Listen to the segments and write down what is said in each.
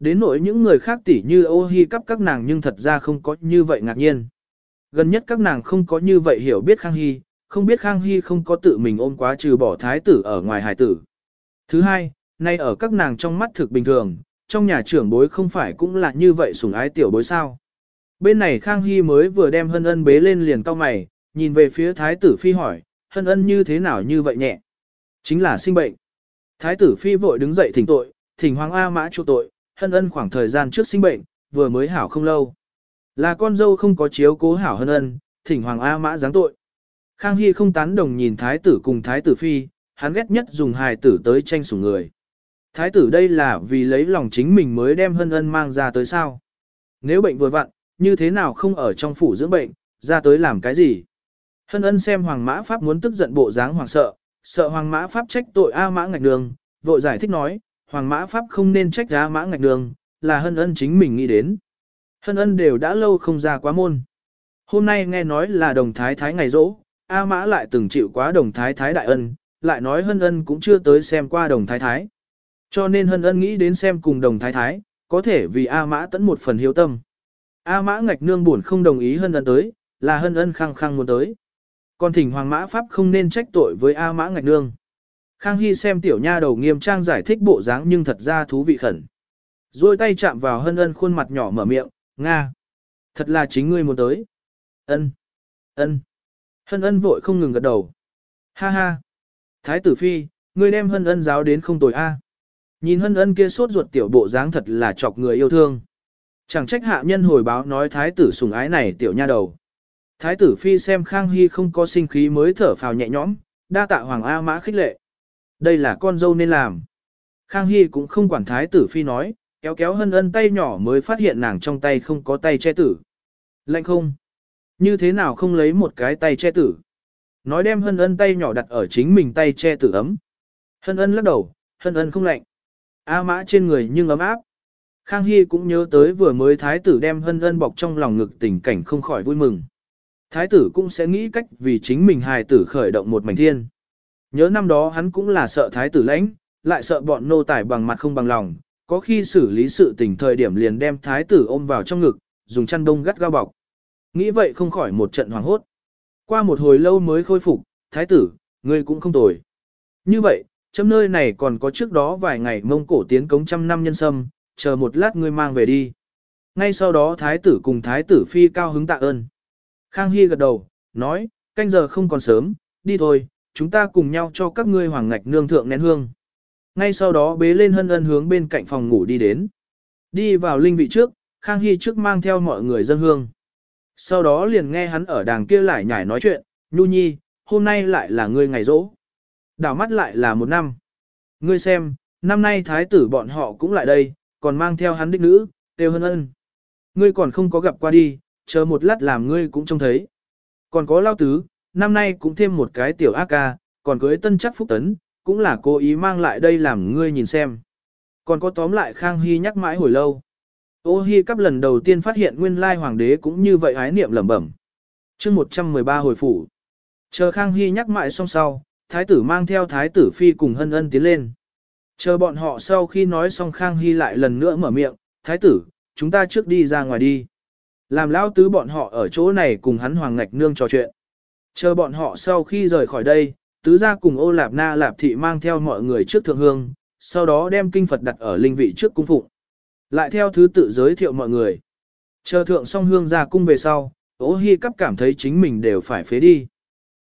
Đến nỗi những người khác tỉ như ô hi cắp các nàng nhưng thật ra không có như vậy ngạc nhiên. Gần nhất các nàng không có như vậy hiểu biết Khang Hy, không biết Khang Hy không có tự mình ôm quá trừ bỏ thái tử ở ngoài hải tử. Thứ hai, nay ở các nàng trong mắt thực bình thường, trong nhà trưởng bối không phải cũng là như vậy sủng ái tiểu bối sao. Bên này Khang Hy mới vừa đem hân ân bế lên liền cau mày, nhìn về phía thái tử phi hỏi, hân ân như thế nào như vậy nhẹ? Chính là sinh bệnh. Thái tử phi vội đứng dậy thỉnh tội, thỉnh hoàng A mã chu tội, hân ân khoảng thời gian trước sinh bệnh, vừa mới hảo không lâu. Là con dâu không có chiếu cố hảo hân ân, thỉnh hoàng A mã giáng tội. Khang Hy không tán đồng nhìn thái tử cùng thái tử phi, hắn ghét nhất dùng hài tử tới tranh sủng người. Thái tử đây là vì lấy lòng chính mình mới đem hân ân mang ra tới sao. Nếu bệnh vừa vặn, như thế nào không ở trong phủ dưỡng bệnh, ra tới làm cái gì. Hân ân xem hoàng mã pháp muốn tức giận bộ dáng hoàng sợ, sợ hoàng mã pháp trách tội A mã ngạch đường, vội giải thích nói, hoàng mã pháp không nên trách giá mã ngạch đường, là hân ân chính mình nghĩ đến. Hân ân đều đã lâu không ra quá môn. Hôm nay nghe nói là đồng thái thái ngày rỗ, A mã lại từng chịu quá đồng thái thái đại ân, lại nói hân ân cũng chưa tới xem qua đồng thái thái. Cho nên hân ân nghĩ đến xem cùng đồng thái thái, có thể vì A mã tẫn một phần hiếu tâm. A mã ngạch nương buồn không đồng ý hân ân tới, là hân ân khăng khăng muốn tới. Còn thỉnh hoàng mã pháp không nên trách tội với A mã ngạch nương. Khang Hy xem tiểu nha đầu nghiêm trang giải thích bộ dáng nhưng thật ra thú vị khẩn. Rồi tay chạm vào hân ân khuôn mặt nhỏ mở miệng, Nga. Thật là chính ngươi muốn tới. Ân, ân. Hân ân vội không ngừng gật đầu. Ha ha. Thái tử phi, ngươi đem hân ân giáo đến không tồi a. Nhìn hân ân kia sốt ruột tiểu bộ dáng thật là chọc người yêu thương. Chẳng trách hạ nhân hồi báo nói thái tử sùng ái này tiểu nha đầu. Thái tử phi xem Khang Hy không có sinh khí mới thở phào nhẹ nhõm, đa tạ hoàng A mã khích lệ. Đây là con dâu nên làm. Khang Hy cũng không quản thái tử phi nói, kéo kéo hân ân tay nhỏ mới phát hiện nàng trong tay không có tay che tử. Lạnh không? Như thế nào không lấy một cái tay che tử? Nói đem hân ân tay nhỏ đặt ở chính mình tay che tử ấm. Hân ân lắc đầu, hân ân không lạnh. A mã trên người nhưng ấm áp. Khang Hy cũng nhớ tới vừa mới thái tử đem hân ân bọc trong lòng ngực tình cảnh không khỏi vui mừng. Thái tử cũng sẽ nghĩ cách vì chính mình hài tử khởi động một mảnh thiên. Nhớ năm đó hắn cũng là sợ thái tử lãnh, lại sợ bọn nô tài bằng mặt không bằng lòng, có khi xử lý sự tình thời điểm liền đem thái tử ôm vào trong ngực, dùng chăn đông gắt gao bọc. Nghĩ vậy không khỏi một trận hoàng hốt. Qua một hồi lâu mới khôi phục, thái tử, ngươi cũng không tồi. Như vậy, chấm nơi này còn có trước đó vài ngày mông cổ tiến cống trăm năm nhân sâm, chờ một lát ngươi mang về đi. Ngay sau đó thái tử cùng thái tử phi cao hứng tạ ơn. Khang Hy gật đầu, nói, canh giờ không còn sớm, đi thôi, chúng ta cùng nhau cho các ngươi hoàng ngạch nương thượng nén hương. Ngay sau đó bế lên hân ân hướng bên cạnh phòng ngủ đi đến. Đi vào linh vị trước, Khang Hy trước mang theo mọi người dân hương. Sau đó liền nghe hắn ở đàng kia lại nhảy nói chuyện, Nhu Nhi, hôm nay lại là ngươi ngày rỗ. Đảo mắt lại là một năm. Ngươi xem, năm nay thái tử bọn họ cũng lại đây, còn mang theo hắn đích nữ, tiêu hân ân. Ngươi còn không có gặp qua đi, chờ một lát làm ngươi cũng trông thấy. Còn có lao tứ, năm nay cũng thêm một cái tiểu ác ca, còn cưới tân chắc phúc tấn, cũng là cố ý mang lại đây làm ngươi nhìn xem. Còn có tóm lại Khang Hy nhắc mãi hồi lâu. Ô Hi cắp lần đầu tiên phát hiện nguyên lai hoàng đế cũng như vậy ái niệm lẩm bẩm. chương 113 hồi phủ. Chờ Khang Hy nhắc mãi xong sau, thái tử mang theo thái tử phi cùng hân ân tiến lên. Chờ bọn họ sau khi nói xong Khang Hy lại lần nữa mở miệng, thái tử, chúng ta trước đi ra ngoài đi. Làm lao tứ bọn họ ở chỗ này cùng hắn hoàng ngạch nương trò chuyện. Chờ bọn họ sau khi rời khỏi đây, tứ gia cùng ô lạp na lạp thị mang theo mọi người trước thượng hương, sau đó đem kinh Phật đặt ở linh vị trước cung phụng. Lại theo thứ tự giới thiệu mọi người. Chờ thượng song hương ra cung về sau, ố hi cắp cảm thấy chính mình đều phải phế đi.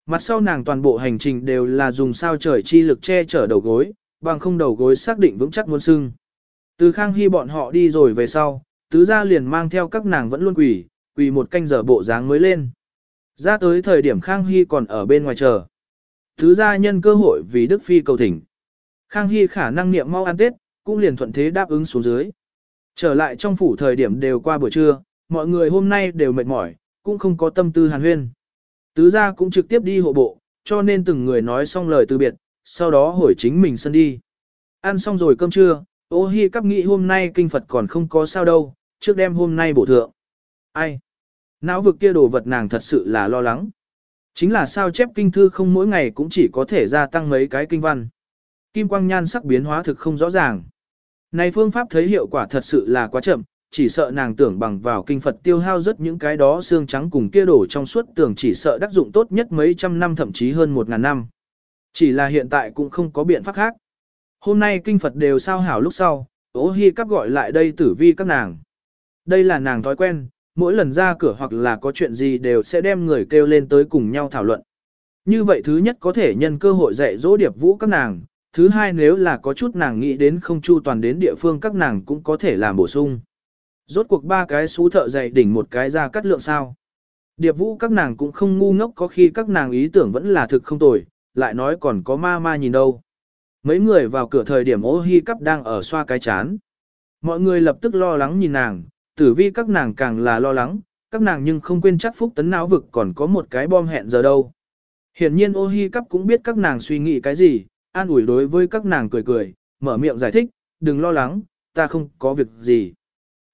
Mặt sau nàng toàn bộ hành trình đều là dùng sao trời chi lực che chở đầu gối, bằng không đầu gối xác định vững chắc muốn sưng. Từ khang hy bọn họ đi rồi về sau, tứ gia liền mang theo các nàng vẫn luôn quỳ, quỳ một canh giờ bộ dáng mới lên. Ra tới thời điểm Khang Hy còn ở bên ngoài chờ. thứ gia nhân cơ hội vì Đức Phi cầu thỉnh. Khang Hy khả năng niệm mau ăn Tết, cũng liền thuận thế đáp ứng xuống dưới. Trở lại trong phủ thời điểm đều qua buổi trưa, mọi người hôm nay đều mệt mỏi, cũng không có tâm tư hàn huyên. Tứ gia cũng trực tiếp đi hộ bộ, cho nên từng người nói xong lời từ biệt, sau đó hồi chính mình sân đi. Ăn xong rồi cơm trưa, ô hi cắp nghĩ hôm nay kinh Phật còn không có sao đâu, trước đêm hôm nay bổ thượng. Ai? Não vực kia đồ vật nàng thật sự là lo lắng. Chính là sao chép kinh thư không mỗi ngày cũng chỉ có thể gia tăng mấy cái kinh văn. Kim quang nhan sắc biến hóa thực không rõ ràng. Này phương pháp thấy hiệu quả thật sự là quá chậm, chỉ sợ nàng tưởng bằng vào kinh Phật tiêu hao rất những cái đó xương trắng cùng kia đổ trong suốt tưởng chỉ sợ đắc dụng tốt nhất mấy trăm năm thậm chí hơn một ngàn năm. Chỉ là hiện tại cũng không có biện pháp khác. Hôm nay kinh Phật đều sao hảo lúc sau, ố hi cắp gọi lại đây tử vi các nàng. Đây là nàng thói quen, mỗi lần ra cửa hoặc là có chuyện gì đều sẽ đem người kêu lên tới cùng nhau thảo luận. Như vậy thứ nhất có thể nhân cơ hội dạy dỗ điệp vũ các nàng, thứ hai nếu là có chút nàng nghĩ đến không chu toàn đến địa phương các nàng cũng có thể làm bổ sung. Rốt cuộc ba cái xú thợ dạy đỉnh một cái ra cắt lượng sao. Điệp vũ các nàng cũng không ngu ngốc có khi các nàng ý tưởng vẫn là thực không tồi, lại nói còn có ma ma nhìn đâu. Mấy người vào cửa thời điểm ô hi cắp đang ở xoa cái chán. Mọi người lập tức lo lắng nhìn nàng, tử vi các nàng càng là lo lắng, các nàng nhưng không quên chắc phúc tấn não vực còn có một cái bom hẹn giờ đâu. Hiển nhiên ô hi cắp cũng biết các nàng suy nghĩ cái gì, an ủi đối với các nàng cười cười, mở miệng giải thích, đừng lo lắng, ta không có việc gì.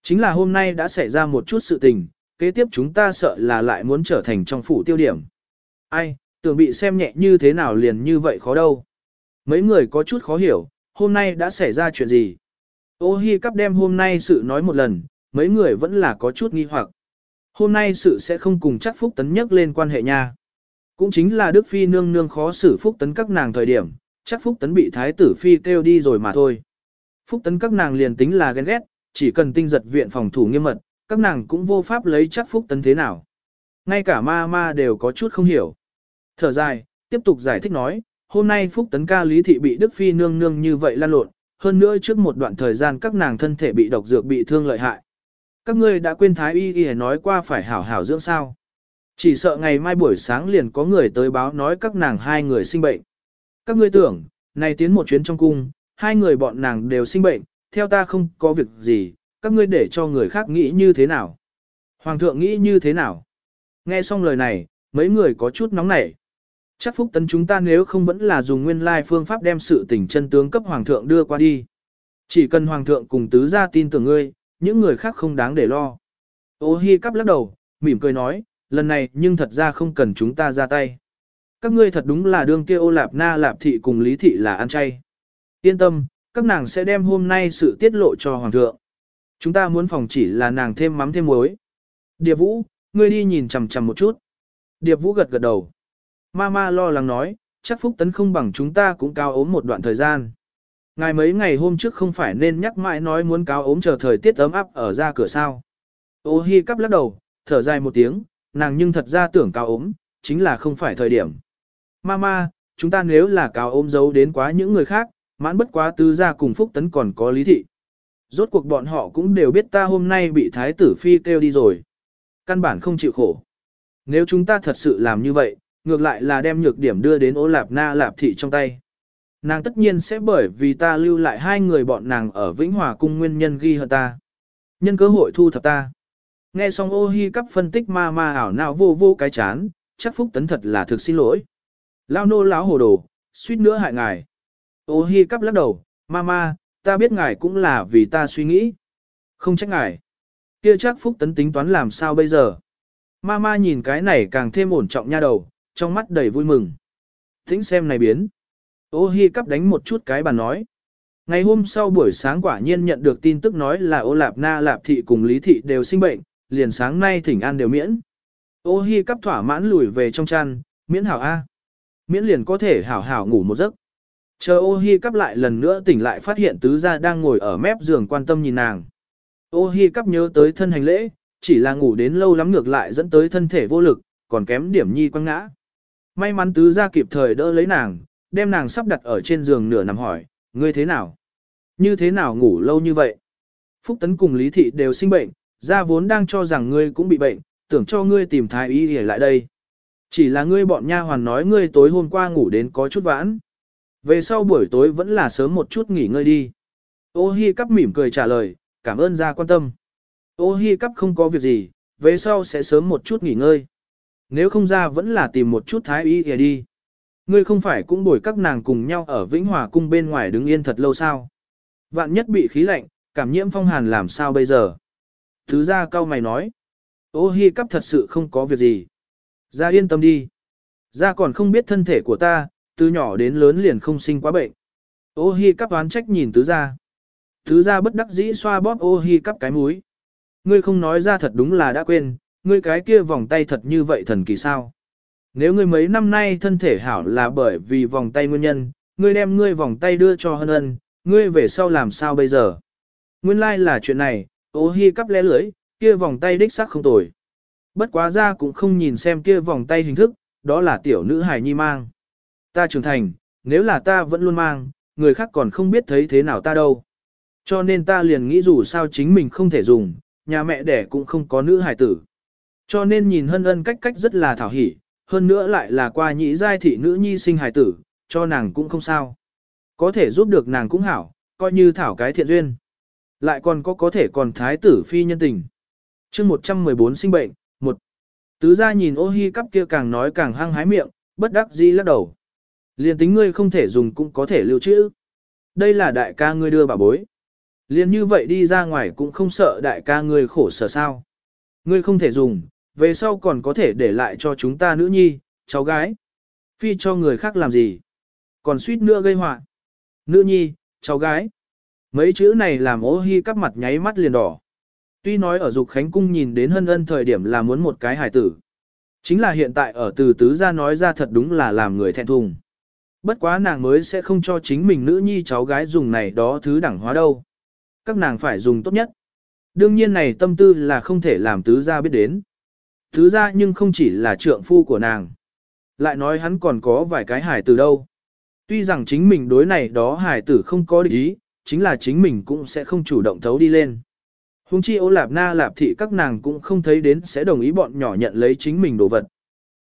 Chính là hôm nay đã xảy ra một chút sự tình, kế tiếp chúng ta sợ là lại muốn trở thành trong phủ tiêu điểm. Ai, tưởng bị xem nhẹ như thế nào liền như vậy khó đâu. Mấy người có chút khó hiểu, hôm nay đã xảy ra chuyện gì. Ô hi cắp đem hôm nay sự nói một lần, mấy người vẫn là có chút nghi hoặc. Hôm nay sự sẽ không cùng chắc Phúc Tấn nhắc lên quan hệ nha. Cũng chính là Đức Phi nương nương khó xử Phúc Tấn các nàng thời điểm, chắc Phúc Tấn bị Thái tử Phi kêu đi rồi mà thôi. Phúc Tấn các nàng liền tính là ghen ghét, chỉ cần tinh giật viện phòng thủ nghiêm mật, các nàng cũng vô pháp lấy chắc Phúc Tấn thế nào. Ngay cả ma ma đều có chút không hiểu. Thở dài, tiếp tục giải thích nói, hôm nay Phúc Tấn ca Lý Thị bị Đức Phi nương nương như vậy lan lộn, hơn nữa trước một đoạn thời gian các nàng thân thể bị độc dược bị thương lợi hại. Các ngươi đã quên Thái Y Y nói qua phải hảo hảo dưỡng sao. Chỉ sợ ngày mai buổi sáng liền có người tới báo nói các nàng hai người sinh bệnh. Các ngươi tưởng, này tiến một chuyến trong cung, hai người bọn nàng đều sinh bệnh, theo ta không có việc gì, các ngươi để cho người khác nghĩ như thế nào. Hoàng thượng nghĩ như thế nào. Nghe xong lời này, mấy người có chút nóng nảy. Chắc phúc tấn chúng ta nếu không vẫn là dùng nguyên lai phương pháp đem sự tình chân tướng cấp hoàng thượng đưa qua đi. Chỉ cần hoàng thượng cùng tứ gia tin tưởng ngươi, những người khác không đáng để lo. Ô hi cắp lắc đầu, mỉm cười nói, lần này nhưng thật ra không cần chúng ta ra tay. Các ngươi thật đúng là đương kia ô lạp na lạp thị cùng lý thị là ăn chay. Yên tâm, các nàng sẽ đem hôm nay sự tiết lộ cho hoàng thượng. Chúng ta muốn phòng chỉ là nàng thêm mắm thêm muối. Điệp vũ, ngươi đi nhìn chằm chằm một chút. Điệp vũ gật gật đầu. Mama lo lắng nói, chắc Phúc Tấn không bằng chúng ta cũng cao ốm một đoạn thời gian. Ngài mấy ngày hôm trước không phải nên nhắc mãi nói muốn cáo ốm chờ thời tiết ấm áp ở ra cửa sao. Ô hi cắp lắc đầu, thở dài một tiếng, nàng nhưng thật ra tưởng cáo ốm, chính là không phải thời điểm. Mama, chúng ta nếu là cáo ốm giấu đến quá những người khác, mãn bất quá tứ gia cùng Phúc Tấn còn có lý thị. Rốt cuộc bọn họ cũng đều biết ta hôm nay bị thái tử phi kêu đi rồi. Căn bản không chịu khổ. Nếu chúng ta thật sự làm như vậy, ngược lại là đem nhược điểm đưa đến ô lạp na lạp thị trong tay. Nàng tất nhiên sẽ bởi vì ta lưu lại hai người bọn nàng ở Vĩnh Hòa cung nguyên nhân ghi hận ta. Nhân cơ hội thu thập ta. Nghe xong ô hi cắp phân tích ma ma ảo nào vô vô cái chán, chắc phúc tấn thật là thực xin lỗi. Lao nô láo hồ đồ, suýt nữa hại ngài. Ô hi cắp lắc đầu, ma ma, ta biết ngài cũng là vì ta suy nghĩ. Không trách ngài. Kia chắc phúc tấn tính toán làm sao bây giờ. Ma ma nhìn cái này càng thêm ổn trọng nha đầu, trong mắt đầy vui mừng. Tính xem này biến. Ô hi cắp đánh một chút cái bàn nói. Ngày hôm sau buổi sáng quả nhiên nhận được tin tức nói là ô lạp na lạp thị cùng lý thị đều sinh bệnh, liền sáng nay thỉnh an đều miễn. Ô hi cắp thỏa mãn lùi về trong chăn, miễn hảo A. Miễn liền có thể hảo hảo ngủ một giấc. Chờ ô hi cắp lại lần nữa tỉnh lại phát hiện tứ gia đang ngồi ở mép giường quan tâm nhìn nàng. Ô hi cắp nhớ tới thân hành lễ, chỉ là ngủ đến lâu lắm ngược lại dẫn tới thân thể vô lực, còn kém điểm nhi quăng ngã. May mắn tứ gia kịp thời đỡ lấy nàng, đem nàng sắp đặt ở trên giường nửa nằm hỏi, ngươi thế nào? Như thế nào ngủ lâu như vậy? Phúc Tấn cùng Lý Thị đều sinh bệnh, gia vốn đang cho rằng ngươi cũng bị bệnh, tưởng cho ngươi tìm thái y để lại đây. Chỉ là ngươi bọn nha hoàn nói ngươi tối hôm qua ngủ đến có chút vãn. Về sau buổi tối vẫn là sớm một chút nghỉ ngơi đi. Ô Hi cắp mỉm cười trả lời, cảm ơn gia quan tâm. Ô Hi cắp không có việc gì, về sau sẽ sớm một chút nghỉ ngơi. Nếu không ra vẫn là tìm một chút thái y để đi. Ngươi không phải cũng bồi các nàng cùng nhau ở Vĩnh Hòa cung bên ngoài đứng yên thật lâu sao? Vạn nhất bị khí lạnh, cảm nhiễm phong hàn làm sao bây giờ? Thứ ra cao mày nói. Ô hi cắp thật sự không có việc gì. Ra yên tâm đi. Ra còn không biết thân thể của ta, từ nhỏ đến lớn liền không sinh quá bệnh. Ô hi cắp oán trách nhìn tứ ra. Tứ ra bất đắc dĩ xoa bóp ô hi cắp cái múi. Ngươi không nói ra thật đúng là đã quên, ngươi cái kia vòng tay thật như vậy thần kỳ sao. Nếu ngươi mấy năm nay thân thể hảo là bởi vì vòng tay nguyên nhân, ngươi đem ngươi vòng tay đưa cho hân ân, ngươi về sau làm sao bây giờ? Nguyên lai like là chuyện này, ô hi cắp lẽ lưới, kia vòng tay đích xác không tồi. Bất quá ra cũng không nhìn xem kia vòng tay hình thức, đó là tiểu nữ hài nhi mang. Ta trưởng thành, nếu là ta vẫn luôn mang, người khác còn không biết thấy thế nào ta đâu. Cho nên ta liền nghĩ dù sao chính mình không thể dùng, nhà mẹ đẻ cũng không có nữ hài tử. Cho nên nhìn hân ân cách cách rất là thảo hỉ, hơn nữa lại là qua nhị giai thị nữ nhi sinh hài tử, cho nàng cũng không sao. Có thể giúp được nàng cũng hảo, coi như thảo cái thiện duyên. Lại còn có có thể còn thái tử phi nhân tình. chương 114 sinh bệnh, một Tứ gia nhìn ô hi cắp kia càng nói càng hăng hái miệng, bất đắc dĩ lắc đầu. Liên tính ngươi không thể dùng cũng có thể lưu trữ. Đây là đại ca ngươi đưa bà bối. Liên như vậy đi ra ngoài cũng không sợ đại ca ngươi khổ sở sao. Ngươi không thể dùng, về sau còn có thể để lại cho chúng ta nữ nhi, cháu gái. Phi cho người khác làm gì? Còn suýt nữa gây họa. Nữ nhi, cháu gái. Mấy chữ này làm ô hi cắp mặt nháy mắt liền đỏ. Tuy nói ở dục khánh cung nhìn đến hân ân thời điểm là muốn một cái hài tử. Chính là hiện tại ở từ tứ ra nói ra thật đúng là làm người thẹn thùng. Bất quá nàng mới sẽ không cho chính mình nữ nhi cháu gái dùng này đó thứ đẳng hóa đâu. Các nàng phải dùng tốt nhất. Đương nhiên này tâm tư là không thể làm tứ gia biết đến thứ ra nhưng không chỉ là trượng phu của nàng. Lại nói hắn còn có vài cái hài tử đâu. Tuy rằng chính mình đối này đó hài tử không có định ý, chính là chính mình cũng sẽ không chủ động thấu đi lên. Hùng chi ô lạp na lạp thị các nàng cũng không thấy đến sẽ đồng ý bọn nhỏ nhận lấy chính mình đồ vật.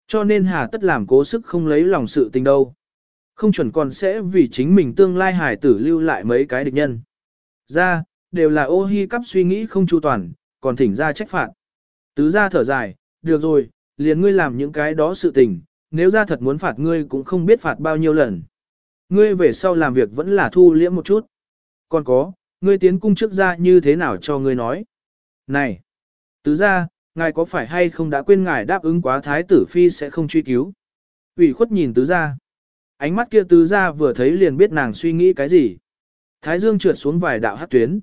Cho nên hà tất làm cố sức không lấy lòng sự tình đâu. Không chuẩn còn sẽ vì chính mình tương lai hài tử lưu lại mấy cái địch nhân. Ra, đều là ô hi cắp suy nghĩ không chu toàn, còn thỉnh ra trách phạt. Tứ ra thở dài, được rồi, liền ngươi làm những cái đó sự tình, nếu ra thật muốn phạt ngươi cũng không biết phạt bao nhiêu lần. Ngươi về sau làm việc vẫn là thu liễm một chút. Còn có, ngươi tiến cung trước ra như thế nào cho ngươi nói. Này, tứ ra, ngài có phải hay không đã quên ngài đáp ứng quá thái tử phi sẽ không truy cứu. ủy khuất nhìn tứ ra. Ánh mắt kia tứ ra vừa thấy liền biết nàng suy nghĩ cái gì. Thái dương trượt xuống vài đạo hát tuyến.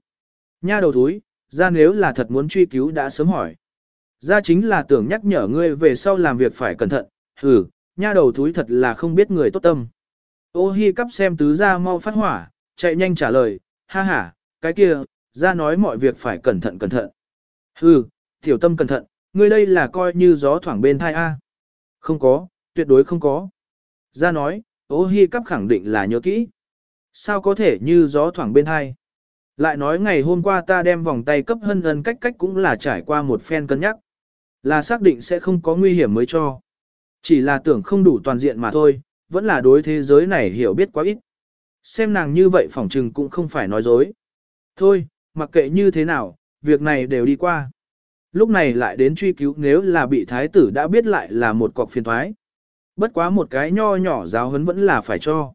Nha đầu túi, ra nếu là thật muốn truy cứu đã sớm hỏi. Ra chính là tưởng nhắc nhở ngươi về sau làm việc phải cẩn thận, hừ, nha đầu thúi thật là không biết người tốt tâm. Ô hi cắp xem tứ ra mau phát hỏa, chạy nhanh trả lời, ha ha, cái kia, ra nói mọi việc phải cẩn thận cẩn thận. Hừ, tiểu tâm cẩn thận, ngươi đây là coi như gió thoảng bên thai A. Không có, tuyệt đối không có. Ra nói, ô hi cắp khẳng định là nhớ kỹ. Sao có thể như gió thoảng bên thai? Lại nói ngày hôm qua ta đem vòng tay cấp hân ân cách cách cũng là trải qua một phen cân nhắc. Là xác định sẽ không có nguy hiểm mới cho. Chỉ là tưởng không đủ toàn diện mà thôi, vẫn là đối thế giới này hiểu biết quá ít. Xem nàng như vậy phỏng trừng cũng không phải nói dối. Thôi, mặc kệ như thế nào, việc này đều đi qua. Lúc này lại đến truy cứu nếu là bị thái tử đã biết lại là một cọc phiền thoái. Bất quá một cái nho nhỏ giáo huấn vẫn là phải cho.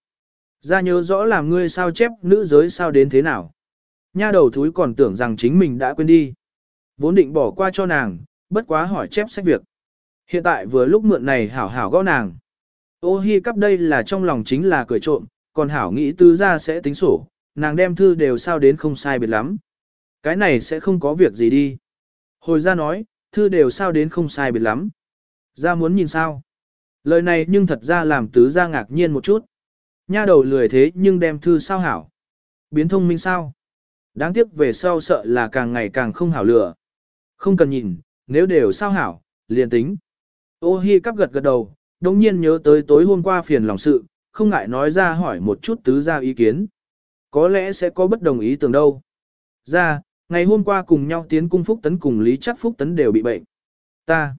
Ra nhớ rõ làm ngươi sao chép nữ giới sao đến thế nào. Nha đầu thúi còn tưởng rằng chính mình đã quên đi. Vốn định bỏ qua cho nàng, bất quá hỏi chép sách việc. Hiện tại vừa lúc mượn này hảo hảo gõ nàng. Ô hi cắp đây là trong lòng chính là cười trộm, còn hảo nghĩ tứ ra sẽ tính sổ, nàng đem thư đều sao đến không sai biệt lắm. Cái này sẽ không có việc gì đi. Hồi ra nói, thư đều sao đến không sai biệt lắm. Ra muốn nhìn sao. Lời này nhưng thật ra làm tứ ra ngạc nhiên một chút. Nha đầu lười thế nhưng đem thư sao hảo. Biến thông minh sao. Đáng tiếc về sau sợ là càng ngày càng không hảo lửa. Không cần nhìn, nếu đều sao hảo, liền tính. Ô hi cắp gật gật đầu, đồng nhiên nhớ tới tối hôm qua phiền lòng sự, không ngại nói ra hỏi một chút tứ ra ý kiến. Có lẽ sẽ có bất đồng ý tưởng đâu. Ra, ngày hôm qua cùng nhau tiến cung phúc tấn cùng Lý chắc phúc tấn đều bị bệnh. Ta.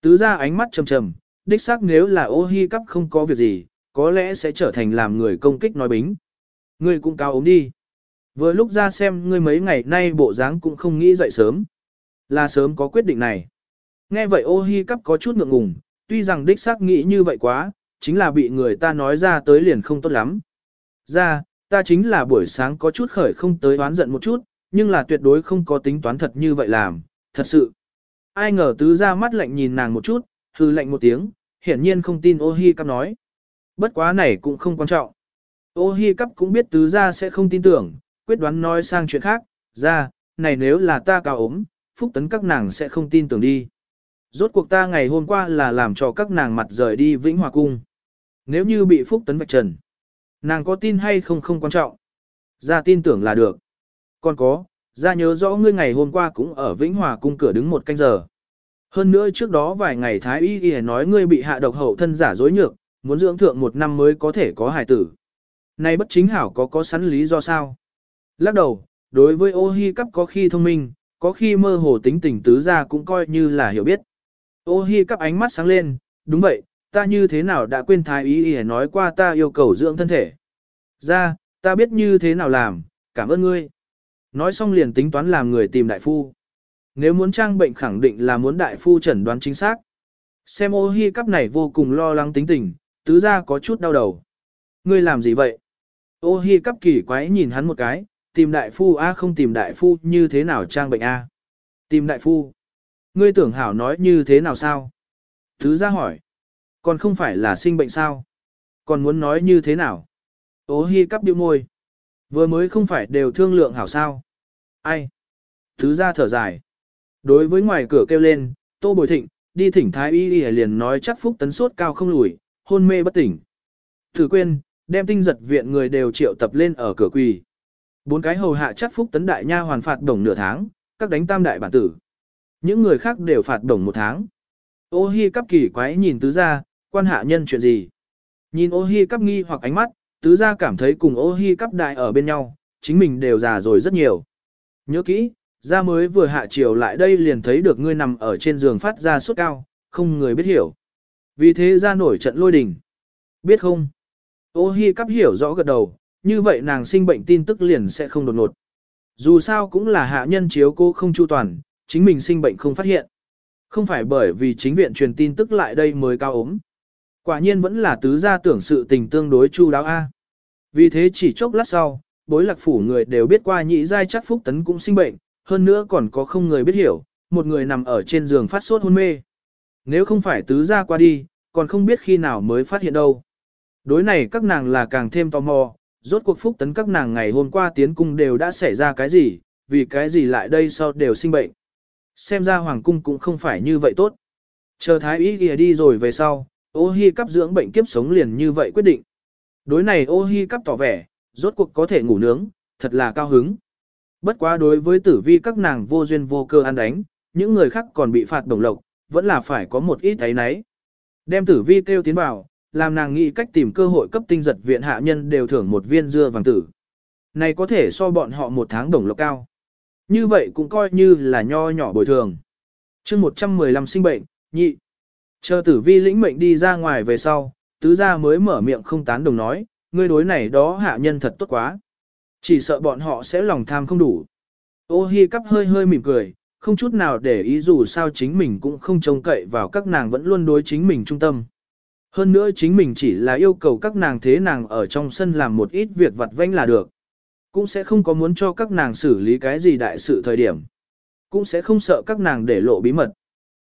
Tứ ra ánh mắt trầm trầm, đích xác nếu là ô hi cắp không có việc gì, có lẽ sẽ trở thành làm người công kích nói bính. Ngươi cũng cao ốm đi. Vừa lúc ra xem ngươi mấy ngày nay bộ dáng cũng không nghĩ dậy sớm. Là sớm có quyết định này. Nghe vậy ô hi cắp có chút ngượng ngùng, tuy rằng đích xác nghĩ như vậy quá, chính là bị người ta nói ra tới liền không tốt lắm. Ra, ta chính là buổi sáng có chút khởi không tới oán giận một chút, nhưng là tuyệt đối không có tính toán thật như vậy làm, thật sự. Ai ngờ tứ ra mắt lạnh nhìn nàng một chút, hư lạnh một tiếng, hiển nhiên không tin ô hi cắp nói. Bất quá này cũng không quan trọng. Ô hi cắp cũng biết tứ ra sẽ không tin tưởng, quyết đoán nói sang chuyện khác, ra, này nếu là ta cao ốm, phúc tấn các nàng sẽ không tin tưởng đi. Rốt cuộc ta ngày hôm qua là làm cho các nàng mặt rời đi Vĩnh Hòa Cung. Nếu như bị phúc tấn vạch trần, nàng có tin hay không không quan trọng. Ra tin tưởng là được. Còn có, ra nhớ rõ ngươi ngày hôm qua cũng ở Vĩnh Hòa Cung cửa đứng một canh giờ. Hơn nữa trước đó vài ngày Thái Y Y nói ngươi bị hạ độc hậu thân giả dối nhược, muốn dưỡng thượng một năm mới có thể có hài tử. Này bất chính hảo có có sẵn lý do sao? Lắc đầu, đối với ô hi cắp có khi thông minh, có khi mơ hồ tính tình tứ ra cũng coi như là hiểu biết. Ô hi cắp ánh mắt sáng lên, đúng vậy, ta như thế nào đã quên thái ý ý nói qua ta yêu cầu dưỡng thân thể. Ra, ta biết như thế nào làm, cảm ơn ngươi. Nói xong liền tính toán làm người tìm đại phu. Nếu muốn trang bệnh khẳng định là muốn đại phu chẩn đoán chính xác. Xem ô hi cắp này vô cùng lo lắng tính tình, tứ ra có chút đau đầu. Ngươi làm gì vậy? Ô hi cắp kỳ quái nhìn hắn một cái, tìm đại phu A không tìm đại phu như thế nào trang bệnh A. Tìm đại phu. Ngươi tưởng hảo nói như thế nào sao? Thứ ra hỏi. Còn không phải là sinh bệnh sao? Còn muốn nói như thế nào? Ô hi cắp điệu môi. Vừa mới không phải đều thương lượng hảo sao? Ai? Thứ ra thở dài. Đối với ngoài cửa kêu lên, tô bồi thịnh, đi thỉnh thái y y liền nói chắc phúc tấn sốt cao không lùi, hôn mê bất tỉnh. Thử quên, đem tinh giật viện người đều triệu tập lên ở cửa quỳ. Bốn cái hầu hạ chắc phúc tấn đại nha hoàn phạt đồng nửa tháng, các đánh tam đại bản tử. Những người khác đều phạt đồng một tháng. Ô hi cắp kỳ quái nhìn tứ gia, quan hạ nhân chuyện gì. Nhìn ô hi cắp nghi hoặc ánh mắt, tứ gia cảm thấy cùng ô hi cắp đại ở bên nhau, chính mình đều già rồi rất nhiều. Nhớ kỹ, gia mới vừa hạ chiều lại đây liền thấy được ngươi nằm ở trên giường phát ra sốt cao, không người biết hiểu. Vì thế ra nổi trận lôi đình. Biết không? Ô hi cắp hiểu rõ gật đầu, như vậy nàng sinh bệnh tin tức liền sẽ không đột ngột. Dù sao cũng là hạ nhân chiếu cô không chu toàn, chính mình sinh bệnh không phát hiện. Không phải bởi vì chính viện truyền tin tức lại đây mới cao ốm. Quả nhiên vẫn là tứ gia tưởng sự tình tương đối chu đáo A. Vì thế chỉ chốc lát sau, bối lạc phủ người đều biết qua nhị giai chắc phúc tấn cũng sinh bệnh, hơn nữa còn có không người biết hiểu, một người nằm ở trên giường phát sốt hôn mê. Nếu không phải tứ gia qua đi, còn không biết khi nào mới phát hiện đâu. Đối này các nàng là càng thêm tò mò, rốt cuộc phúc tấn các nàng ngày hôm qua tiến cung đều đã xảy ra cái gì, vì cái gì lại đây sau đều sinh bệnh. Xem ra hoàng cung cũng không phải như vậy tốt. Chờ thái ý kìa đi rồi về sau, ô hi cắp dưỡng bệnh kiếp sống liền như vậy quyết định. Đối này ô hi cắp tỏ vẻ, rốt cuộc có thể ngủ nướng, thật là cao hứng. Bất quá đối với tử vi các nàng vô duyên vô cơ ăn đánh, những người khác còn bị phạt đồng lộc, vẫn là phải có một ít ấy nấy. Đem tử vi kêu tiến vào, làm nàng nghĩ cách tìm cơ hội cấp tinh giật viện hạ nhân đều thưởng một viên dưa vàng tử. Này có thể so bọn họ một tháng đồng lộc cao. Như vậy cũng coi như là nho nhỏ bồi thường. chương 115 sinh bệnh, nhị. Chờ tử vi lĩnh mệnh đi ra ngoài về sau, tứ gia mới mở miệng không tán đồng nói, ngươi đối này đó hạ nhân thật tốt quá. Chỉ sợ bọn họ sẽ lòng tham không đủ. Ô hi cắp hơi hơi mỉm cười, không chút nào để ý dù sao chính mình cũng không trông cậy vào các nàng vẫn luôn đối chính mình trung tâm. Hơn nữa chính mình chỉ là yêu cầu các nàng thế nàng ở trong sân làm một ít việc vặt vãnh là được. Cũng sẽ không có muốn cho các nàng xử lý cái gì đại sự thời điểm. Cũng sẽ không sợ các nàng để lộ bí mật.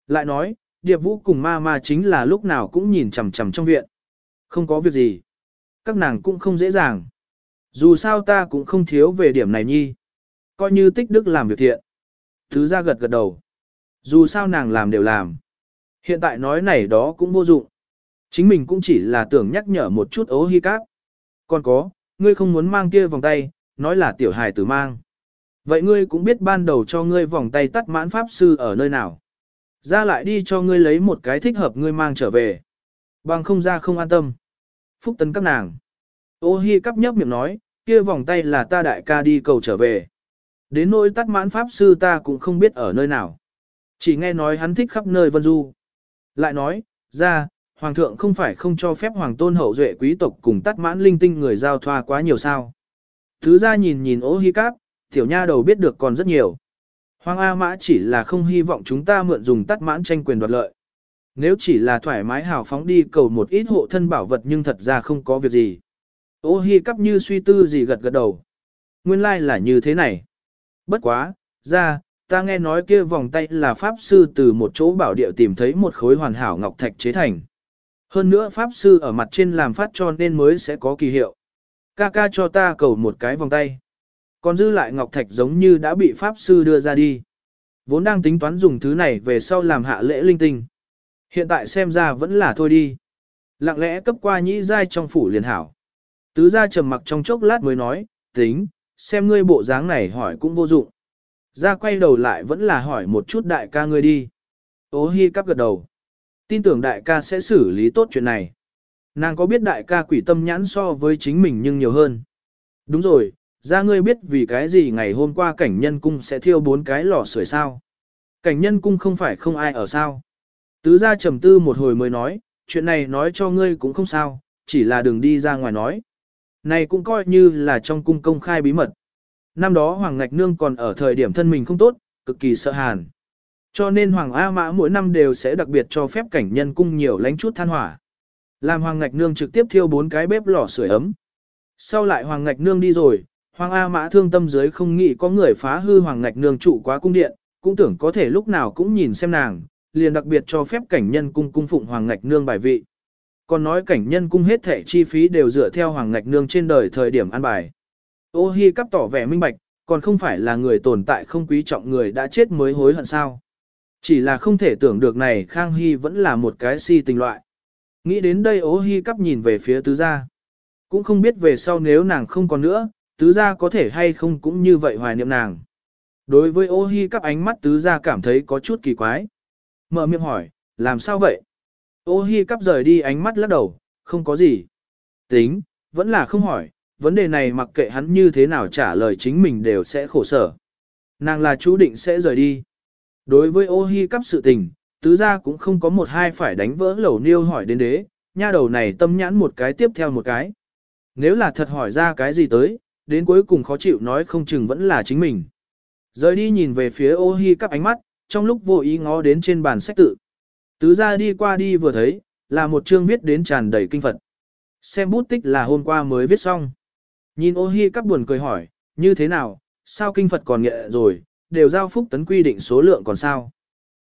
Lại nói, Điệp Vũ cùng ma ma chính là lúc nào cũng nhìn chằm chằm trong viện. Không có việc gì. Các nàng cũng không dễ dàng. Dù sao ta cũng không thiếu về điểm này nhi. Coi như tích đức làm việc thiện. Thứ ra gật gật đầu. Dù sao nàng làm đều làm. Hiện tại nói này đó cũng vô dụng. Chính mình cũng chỉ là tưởng nhắc nhở một chút ố hi cáp. Còn có, ngươi không muốn mang kia vòng tay, nói là tiểu hài tử mang. Vậy ngươi cũng biết ban đầu cho ngươi vòng tay tắt mãn pháp sư ở nơi nào. Ra lại đi cho ngươi lấy một cái thích hợp ngươi mang trở về. Bằng không ra không an tâm. Phúc tấn các nàng. Ô hi cắp nhấp miệng nói, kia vòng tay là ta đại ca đi cầu trở về. Đến nỗi tắt mãn pháp sư ta cũng không biết ở nơi nào. Chỉ nghe nói hắn thích khắp nơi vân du. Lại nói, ra, hoàng thượng không phải không cho phép hoàng tôn hậu duệ quý tộc cùng tắt mãn linh tinh người giao thoa quá nhiều sao. Thứ ra nhìn nhìn ố hi cáp, tiểu nha đầu biết được còn rất nhiều. Hoàng A Mã chỉ là không hy vọng chúng ta mượn dùng tắt mãn tranh quyền đoạt lợi. Nếu chỉ là thoải mái hào phóng đi cầu một ít hộ thân bảo vật nhưng thật ra không có việc gì. Ô hi cắp như suy tư gì gật gật đầu. Nguyên lai like là như thế này. Bất quá, ra, ta nghe nói kia vòng tay là pháp sư từ một chỗ bảo địa tìm thấy một khối hoàn hảo ngọc thạch chế thành. Hơn nữa Pháp Sư ở mặt trên làm phát cho nên mới sẽ có kỳ hiệu. Ca ca cho ta cầu một cái vòng tay. Còn dư lại ngọc thạch giống như đã bị pháp sư đưa ra đi. Vốn đang tính toán dùng thứ này về sau làm hạ lễ linh tinh. Hiện tại xem ra vẫn là thôi đi. Lặng lẽ cấp qua nhĩ giai trong phủ liền hảo. Tứ gia trầm mặc trong chốc lát mới nói, tính, xem ngươi bộ dáng này hỏi cũng vô dụng. Gia quay đầu lại vẫn là hỏi một chút đại ca ngươi đi. Ô hi cắp gật đầu. Tin tưởng đại ca sẽ xử lý tốt chuyện này. Nàng có biết đại ca quỷ tâm nhãn so với chính mình nhưng nhiều hơn. Đúng rồi, ra ngươi biết vì cái gì ngày hôm qua cảnh nhân cung sẽ thiêu bốn cái lò sưởi sao. Cảnh nhân cung không phải không ai ở sao. Tứ gia trầm tư một hồi mới nói, chuyện này nói cho ngươi cũng không sao, chỉ là đừng đi ra ngoài nói. Này cũng coi như là trong cung công khai bí mật. Năm đó Hoàng Ngạch Nương còn ở thời điểm thân mình không tốt, cực kỳ sợ hàn. Cho nên Hoàng A Mã mỗi năm đều sẽ đặc biệt cho phép cảnh nhân cung nhiều lánh chút than hỏa. Làm Hoàng Ngạch Nương trực tiếp thiêu bốn cái bếp lò sưởi ấm. Sau lại Hoàng Ngạch Nương đi rồi, Hoàng A Mã thương tâm dưới không nghĩ có người phá hư Hoàng Ngạch Nương trụ quá cung điện, cũng tưởng có thể lúc nào cũng nhìn xem nàng, liền đặc biệt cho phép cảnh nhân cung cung phụng Hoàng Ngạch Nương bài vị. Còn nói cảnh nhân cung hết thẻ chi phí đều dựa theo Hoàng Ngạch Nương trên đời thời điểm ăn bài. Ô Hi cắp tỏ vẻ minh bạch, còn không phải là người tồn tại không quý trọng người đã chết mới hối hận sao. Chỉ là không thể tưởng được này Khang Hy vẫn là một cái si tình loại. Nghĩ đến đây ố Hi cắp nhìn về phía tứ gia. Cũng không biết về sau nếu nàng không còn nữa, tứ gia có thể hay không cũng như vậy hoài niệm nàng. Đối với ô hi cắp ánh mắt tứ gia cảm thấy có chút kỳ quái. Mở miệng hỏi, làm sao vậy? Ô hi cắp rời đi ánh mắt lắc đầu, không có gì. Tính, vẫn là không hỏi, vấn đề này mặc kệ hắn như thế nào trả lời chính mình đều sẽ khổ sở. Nàng là chú định sẽ rời đi. Đối với ô hi cắp sự tình, tứ gia cũng không có một hai phải đánh vỡ lẩu niêu hỏi đến đế, nha đầu này tâm nhãn một cái tiếp theo một cái. Nếu là thật hỏi ra cái gì tới, đến cuối cùng khó chịu nói không chừng vẫn là chính mình. Rời đi nhìn về phía ô hi cắp ánh mắt, trong lúc vô ý ngó đến trên bàn sách tự. Tứ gia đi qua đi vừa thấy, là một chương viết đến tràn đầy kinh Phật. Xem bút tích là hôm qua mới viết xong. Nhìn ô hi cắp buồn cười hỏi, như thế nào, sao kinh Phật còn nhẹ rồi, đều giao phúc tấn quy định số lượng còn sao.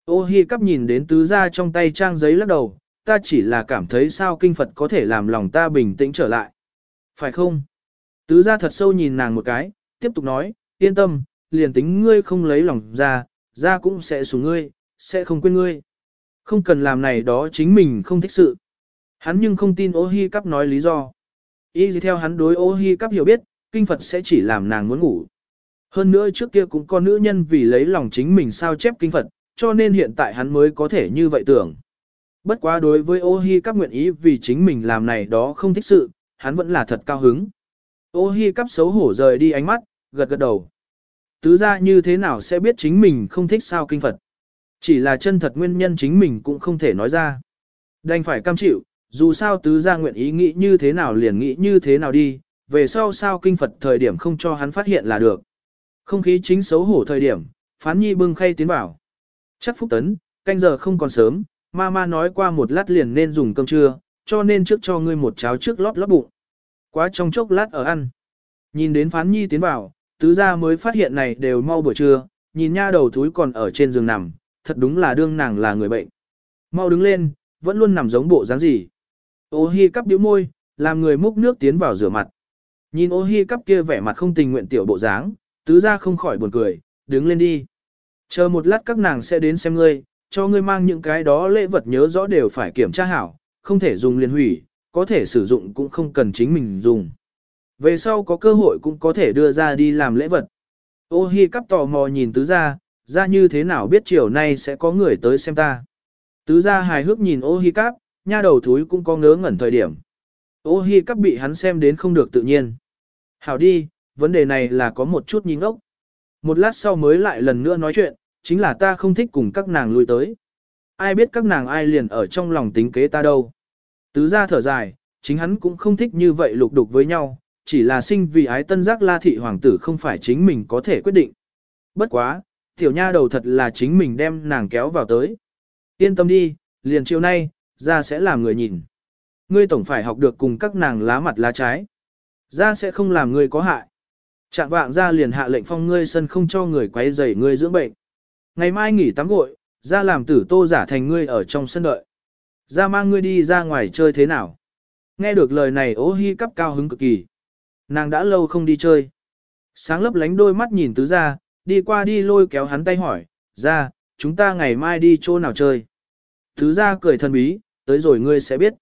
Ô hi cắp nhìn đến tứ gia trong tay trang giấy lắc đầu, ta chỉ là cảm thấy sao kinh Phật có thể làm lòng ta bình tĩnh trở lại. Phải không? Tứ gia thật sâu nhìn nàng một cái, tiếp tục nói, yên tâm, liền tính ngươi không lấy lòng ra, ra cũng sẽ xuống ngươi, sẽ không quên ngươi. Không cần làm này đó chính mình không thích sự. Hắn nhưng không tin ô hi cắp nói lý do. ý gì theo hắn đối ô hi cắp hiểu biết, kinh Phật sẽ chỉ làm nàng muốn ngủ. Hơn nữa trước kia cũng có nữ nhân vì lấy lòng chính mình sao chép kinh Phật, cho nên hiện tại hắn mới có thể như vậy tưởng. Bất quá đối với ô hi cắp nguyện ý vì chính mình làm này đó không thích sự, hắn vẫn là thật cao hứng. Ô hi cắp xấu hổ rời đi ánh mắt, gật gật đầu. Tứ ra như thế nào sẽ biết chính mình không thích sao kinh Phật. Chỉ là chân thật nguyên nhân chính mình cũng không thể nói ra. Đành phải cam chịu, dù sao tứ ra nguyện ý nghĩ như thế nào liền nghĩ như thế nào đi, về sau sao kinh Phật thời điểm không cho hắn phát hiện là được. Không khí chính xấu hổ thời điểm, phán nhi bưng khay tiến vào. Chắc phúc tấn, canh giờ không còn sớm, ma ma nói qua một lát liền nên dùng cơm trưa, cho nên trước cho ngươi một cháo trước lót lót bụng. Quá trong chốc lát ở ăn. Nhìn đến phán nhi tiến vào, tứ gia mới phát hiện này đều mau buổi trưa, nhìn nha đầu thúi còn ở trên giường nằm, thật đúng là đương nàng là người bệnh. Mau đứng lên, vẫn luôn nằm giống bộ dáng gì. Ô hi cắp điếu môi, làm người múc nước tiến vào rửa mặt. Nhìn ô hi cắp kia vẻ mặt không tình nguyện tiểu bộ dáng, tứ gia không khỏi buồn cười, đứng lên đi. Chờ một lát các nàng sẽ đến xem ngươi, cho ngươi mang những cái đó lễ vật nhớ rõ đều phải kiểm tra hảo, không thể dùng liền hủy, có thể sử dụng cũng không cần chính mình dùng. Về sau có cơ hội cũng có thể đưa ra đi làm lễ vật. Ô hi cắp tò mò nhìn tứ gia, ra như thế nào biết chiều nay sẽ có người tới xem ta. Tứ gia hài hước nhìn ô hi cắp, nha đầu thúi cũng có ngớ ngẩn thời điểm. Ô hi cắp bị hắn xem đến không được tự nhiên. Hảo đi, vấn đề này là có một chút nhìn ốc. Một lát sau mới lại lần nữa nói chuyện, chính là ta không thích cùng các nàng lui tới. Ai biết các nàng ai liền ở trong lòng tính kế ta đâu. Tứ gia thở dài, chính hắn cũng không thích như vậy lục đục với nhau, chỉ là sinh vì ái tân giác la thị hoàng tử không phải chính mình có thể quyết định. Bất quá, tiểu nha đầu thật là chính mình đem nàng kéo vào tới. Yên tâm đi, liền chiều nay, ra sẽ làm người nhìn. Ngươi tổng phải học được cùng các nàng lá mặt lá trái. Ra sẽ không làm ngươi có hại. Trạng vạng ra liền hạ lệnh phong ngươi sân không cho người quấy rầy ngươi dưỡng bệnh. Ngày mai nghỉ tắm gội, ra làm tử tô giả thành ngươi ở trong sân đợi. Ra mang ngươi đi ra ngoài chơi thế nào? Nghe được lời này ố hi cắp cao hứng cực kỳ. Nàng đã lâu không đi chơi. Sáng lấp lánh đôi mắt nhìn tứ ra, đi qua đi lôi kéo hắn tay hỏi, ra, chúng ta ngày mai đi chỗ nào chơi. Tứ ra cười thân bí, tới rồi ngươi sẽ biết.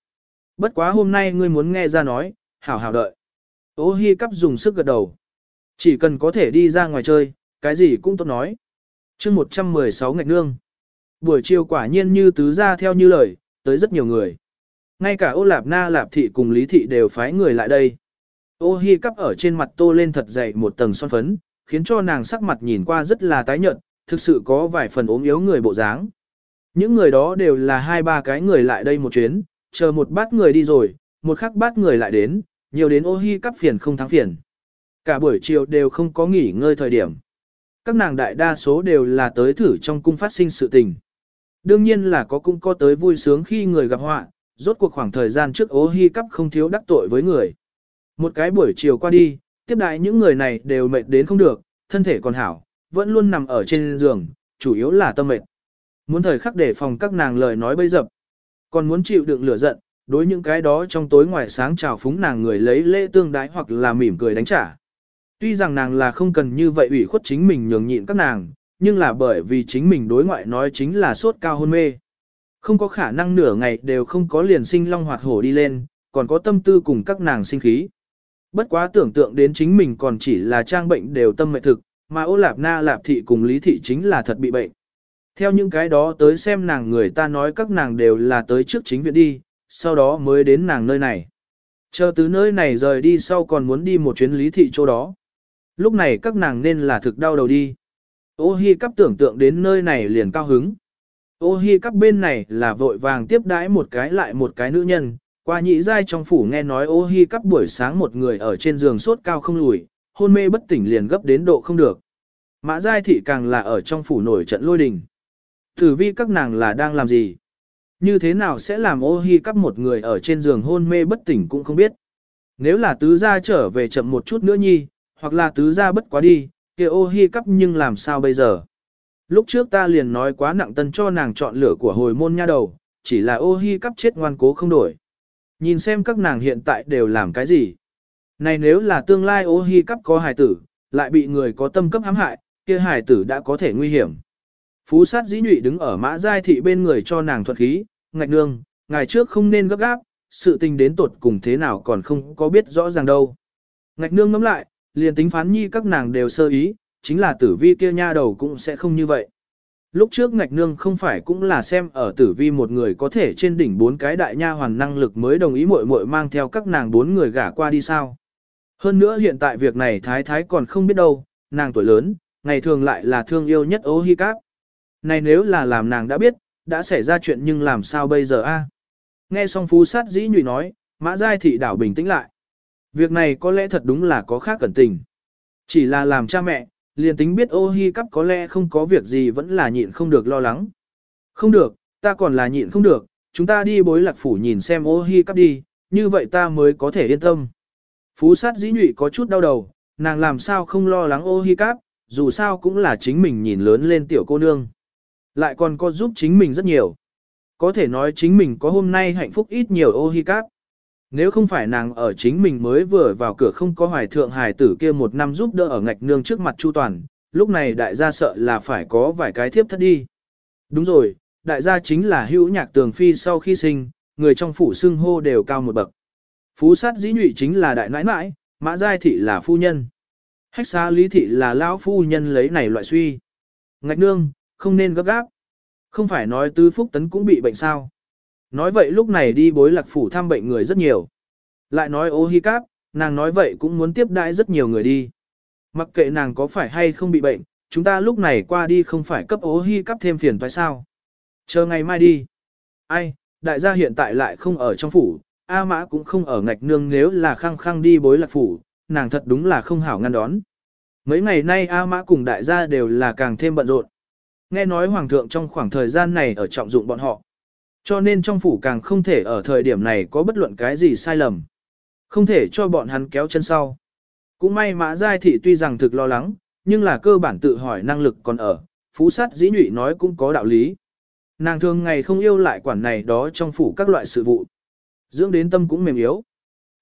Bất quá hôm nay ngươi muốn nghe ra nói, hảo hảo đợi. Ô hi cắp dùng sức gật đầu. Chỉ cần có thể đi ra ngoài chơi, cái gì cũng tốt nói. chương 116 ngạch nương. Buổi chiều quả nhiên như tứ ra theo như lời, tới rất nhiều người. Ngay cả ô lạp na lạp thị cùng lý thị đều phái người lại đây. Ô hi cắp ở trên mặt tô lên thật dày một tầng son phấn, khiến cho nàng sắc mặt nhìn qua rất là tái nhợt, thực sự có vài phần ốm yếu người bộ dáng. Những người đó đều là hai ba cái người lại đây một chuyến, chờ một bát người đi rồi, một khắc bát người lại đến, nhiều đến ô hi cắp phiền không thắng phiền. Cả buổi chiều đều không có nghỉ ngơi thời điểm. Các nàng đại đa số đều là tới thử trong cung phát sinh sự tình. Đương nhiên là có cung có tới vui sướng khi người gặp họa, rốt cuộc khoảng thời gian trước ố hi cắp không thiếu đắc tội với người. Một cái buổi chiều qua đi, tiếp đại những người này đều mệt đến không được, thân thể còn hảo, vẫn luôn nằm ở trên giường, chủ yếu là tâm mệt. Muốn thời khắc để phòng các nàng lời nói bây dập, còn muốn chịu đựng lửa giận, đối những cái đó trong tối ngoài sáng chào phúng nàng người lấy lễ tương đái hoặc là mỉm cười đánh trả. Tuy rằng nàng là không cần như vậy ủy khuất chính mình nhường nhịn các nàng, nhưng là bởi vì chính mình đối ngoại nói chính là sốt cao hôn mê. Không có khả năng nửa ngày đều không có liền sinh long hoạt hổ đi lên, còn có tâm tư cùng các nàng sinh khí. Bất quá tưởng tượng đến chính mình còn chỉ là trang bệnh đều tâm mệnh thực, mà ô lạp na lạp thị cùng lý thị chính là thật bị bệnh. Theo những cái đó tới xem nàng người ta nói các nàng đều là tới trước chính viện đi, sau đó mới đến nàng nơi này. Chờ từ nơi này rời đi sau còn muốn đi một chuyến lý thị chỗ đó. Lúc này các nàng nên là thực đau đầu đi. Ô hi cắp tưởng tượng đến nơi này liền cao hứng. Ô hi cắp bên này là vội vàng tiếp đãi một cái lại một cái nữ nhân, qua nhị giai trong phủ nghe nói ô hi cắp buổi sáng một người ở trên giường sốt cao không lùi, hôn mê bất tỉnh liền gấp đến độ không được. Mã giai thị càng là ở trong phủ nổi trận lôi đình. Tử vi các nàng là đang làm gì? Như thế nào sẽ làm ô hi cắp một người ở trên giường hôn mê bất tỉnh cũng không biết. Nếu là tứ gia trở về chậm một chút nữa nhi, hoặc là tứ gia bất quá đi, kia ô hi cắp nhưng làm sao bây giờ? Lúc trước ta liền nói quá nặng tân cho nàng chọn lựa của hồi môn nha đầu, chỉ là ô hi cắp chết ngoan cố không đổi. Nhìn xem các nàng hiện tại đều làm cái gì. Này nếu là tương lai ô hi cắp có hài tử, lại bị người có tâm cấp hãm hại, kia hài tử đã có thể nguy hiểm. Phú sát dĩ nhụy đứng ở mã giai thị bên người cho nàng thuật khí, ngạch nương, ngày trước không nên gấp gáp, sự tình đến tột cùng thế nào còn không có biết rõ ràng đâu. Ngạch nương ngắm lại, liền tính phán nhi các nàng đều sơ ý, chính là tử vi kia nha đầu cũng sẽ không như vậy. Lúc trước ngạch nương không phải cũng là xem ở tử vi một người có thể trên đỉnh bốn cái đại nha hoàn năng lực mới đồng ý muội muội mang theo các nàng bốn người gả qua đi sao. Hơn nữa hiện tại việc này thái thái còn không biết đâu, nàng tuổi lớn, ngày thường lại là thương yêu nhất ô hi cáp. Này nếu là làm nàng đã biết, đã xảy ra chuyện nhưng làm sao bây giờ a? Nghe xong phú sát dĩ nhụy nói, mã giai thị đảo bình tĩnh lại. Việc này có lẽ thật đúng là có khác cẩn tình. Chỉ là làm cha mẹ, liền tính biết ô hi cắp có lẽ không có việc gì vẫn là nhịn không được lo lắng. Không được, ta còn là nhịn không được, chúng ta đi bối lạc phủ nhìn xem ô hi cắp đi, như vậy ta mới có thể yên tâm. Phú sát dĩ nhụy có chút đau đầu, nàng làm sao không lo lắng ô hi cắp, dù sao cũng là chính mình nhìn lớn lên tiểu cô nương. Lại còn có giúp chính mình rất nhiều. Có thể nói chính mình có hôm nay hạnh phúc ít nhiều ô hi cắp. Nếu không phải nàng ở chính mình mới vừa vào cửa không có hoài thượng hài tử kia một năm giúp đỡ ở ngạch nương trước mặt Chu Toàn, lúc này đại gia sợ là phải có vài cái thiếp thất đi. Đúng rồi, đại gia chính là hữu nhạc tường phi sau khi sinh, người trong phủ xưng hô đều cao một bậc. Phú sát dĩ nhụy chính là đại nãi nãi, mã giai thị là phu nhân. Hách xá lý thị là lão phu nhân lấy này loại suy. Ngạch nương, không nên gấp gáp. Không phải nói tứ phúc tấn cũng bị bệnh sao. Nói vậy lúc này đi bối lạc phủ thăm bệnh người rất nhiều. Lại nói ô hi cáp, nàng nói vậy cũng muốn tiếp đãi rất nhiều người đi. Mặc kệ nàng có phải hay không bị bệnh, chúng ta lúc này qua đi không phải cấp ô hi cáp thêm phiền phải sao. Chờ ngày mai đi. Ai, đại gia hiện tại lại không ở trong phủ, A mã cũng không ở ngạch nương nếu là khăng khăng đi bối lạc phủ, nàng thật đúng là không hảo ngăn đón. Mấy ngày nay A mã cùng đại gia đều là càng thêm bận rộn. Nghe nói hoàng thượng trong khoảng thời gian này ở trọng dụng bọn họ. Cho nên trong phủ càng không thể ở thời điểm này có bất luận cái gì sai lầm. Không thể cho bọn hắn kéo chân sau. Cũng may mã giai thị tuy rằng thực lo lắng, nhưng là cơ bản tự hỏi năng lực còn ở, phú sát dĩ nhụy nói cũng có đạo lý. Nàng thường ngày không yêu lại quản này đó trong phủ các loại sự vụ. Dưỡng đến tâm cũng mềm yếu.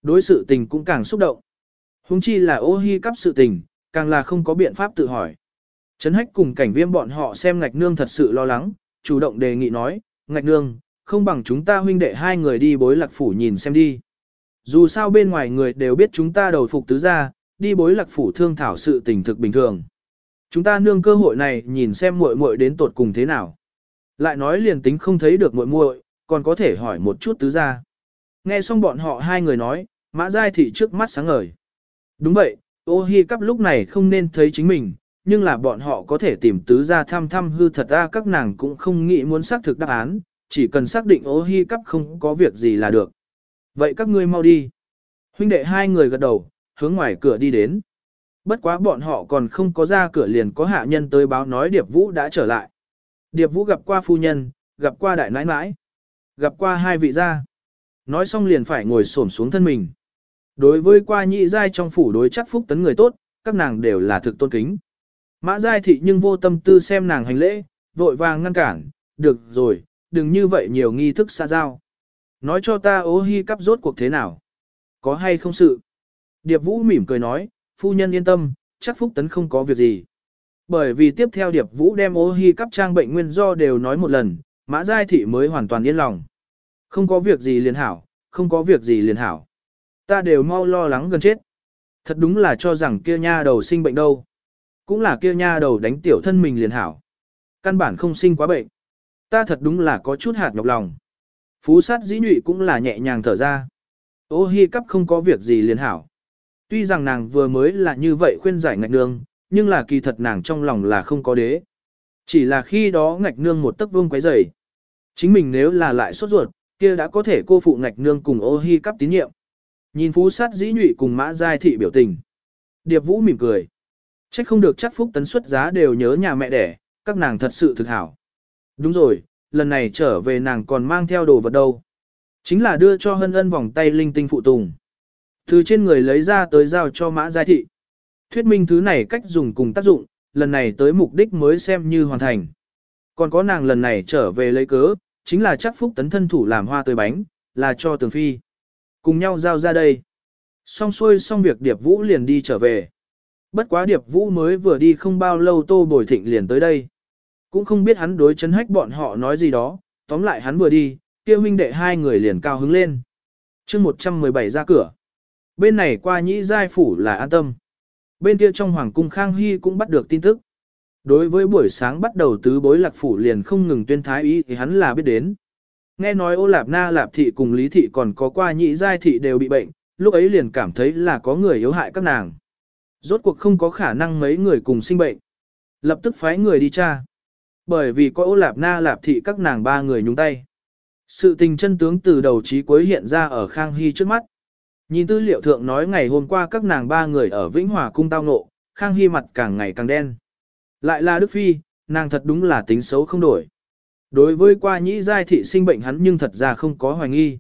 Đối sự tình cũng càng xúc động. Hùng chi là ô hi cắp sự tình, càng là không có biện pháp tự hỏi. Trấn hách cùng cảnh viêm bọn họ xem ngạch nương thật sự lo lắng, chủ động đề nghị nói, ngạch nương, không bằng chúng ta huynh đệ hai người đi bối lạc phủ nhìn xem đi. Dù sao bên ngoài người đều biết chúng ta đầu phục tứ gia, đi bối lạc phủ thương thảo sự tình thực bình thường. Chúng ta nương cơ hội này nhìn xem muội muội đến tột cùng thế nào. Lại nói liền tính không thấy được muội muội, còn có thể hỏi một chút tứ gia. Nghe xong bọn họ hai người nói, mã giai thị trước mắt sáng ngời. Đúng vậy, ô hi cắp lúc này không nên thấy chính mình, nhưng là bọn họ có thể tìm tứ gia thăm thăm hư thật ra các nàng cũng không nghĩ muốn xác thực đáp án, chỉ cần xác định ô hi cắp không có việc gì là được. Vậy các ngươi mau đi. Huynh đệ hai người gật đầu, hướng ngoài cửa đi đến. Bất quá bọn họ còn không có ra cửa liền có hạ nhân tới báo nói Điệp Vũ đã trở lại. Điệp Vũ gặp qua phu nhân, gặp qua đại nãi nãi, gặp qua hai vị gia. Nói xong liền phải ngồi xổm xuống thân mình. Đối với qua nhị giai trong phủ đối chắc phúc tấn người tốt, các nàng đều là thực tôn kính. Mã giai thị nhưng vô tâm tư xem nàng hành lễ, vội vàng ngăn cản, được rồi, đừng như vậy nhiều nghi thức xa giao. Nói cho ta ố hy cắp rốt cuộc thế nào? Có hay không sự? Điệp Vũ mỉm cười nói, phu nhân yên tâm, chắc Phúc Tấn không có việc gì. Bởi vì tiếp theo Điệp Vũ đem ô hy cắp trang bệnh nguyên do đều nói một lần, mã giai thị mới hoàn toàn yên lòng. Không có việc gì liền hảo, không có việc gì liền hảo. Ta đều mau lo lắng gần chết. Thật đúng là cho rằng kia nha đầu sinh bệnh đâu. Cũng là kia nha đầu đánh tiểu thân mình liền hảo. Căn bản không sinh quá bệnh. Ta thật đúng là có chút hạt nhọc lòng. Phú sát dĩ nhụy cũng là nhẹ nhàng thở ra. Ô hi cắp không có việc gì liền hảo. Tuy rằng nàng vừa mới là như vậy khuyên giải ngạch nương, nhưng là kỳ thật nàng trong lòng là không có đế. Chỉ là khi đó ngạch nương một tấc vương quấy rầy. Chính mình nếu là lại sốt ruột, kia đã có thể cô phụ ngạch nương cùng ô hi cắp tín nhiệm. Nhìn phú sát dĩ nhụy cùng mã giai thị biểu tình. Điệp vũ mỉm cười. Trách không được chắc phúc tấn xuất giá đều nhớ nhà mẹ đẻ, các nàng thật sự thực hảo. Đúng rồi, lần này trở về nàng còn mang theo đồ vật đâu. Chính là đưa cho hân ân vòng tay linh tinh phụ tùng. Từ trên người lấy ra tới giao cho mã giai thị. Thuyết minh thứ này cách dùng cùng tác dụng, lần này tới mục đích mới xem như hoàn thành. Còn có nàng lần này trở về lấy cớ, chính là chắc phúc tấn thân thủ làm hoa tươi bánh, là cho tường phi. Cùng nhau giao ra đây. Xong xuôi xong việc Điệp Vũ liền đi trở về. Bất quá Điệp Vũ mới vừa đi không bao lâu Tô Bồi Thịnh liền tới đây. Cũng không biết hắn đối chấn hách bọn họ nói gì đó, tóm lại hắn vừa đi, kia huynh đệ hai người liền cao hứng lên. chương 117 ra cửa. Bên này qua nhĩ giai phủ là an tâm. Bên kia trong hoàng cung Khang Hy cũng bắt được tin tức. Đối với buổi sáng bắt đầu tứ bối lạc phủ liền không ngừng tuyên thái ý thì hắn là biết đến. Nghe nói ô lạp na lạp thị cùng lý thị còn có qua nhị giai thị đều bị bệnh, lúc ấy liền cảm thấy là có người yếu hại các nàng. Rốt cuộc không có khả năng mấy người cùng sinh bệnh. Lập tức phái người đi tra. Bởi vì có ô lạp na lạp thị các nàng ba người nhúng tay. Sự tình chân tướng từ đầu chí cuối hiện ra ở Khang Hy trước mắt. Nhìn tư liệu thượng nói ngày hôm qua các nàng ba người ở Vĩnh Hòa cung tao ngộ, Khang Hy mặt càng ngày càng đen. Lại là Đức Phi, nàng thật đúng là tính xấu không đổi. Đối với qua nhĩ giai thị sinh bệnh hắn nhưng thật ra không có hoài nghi.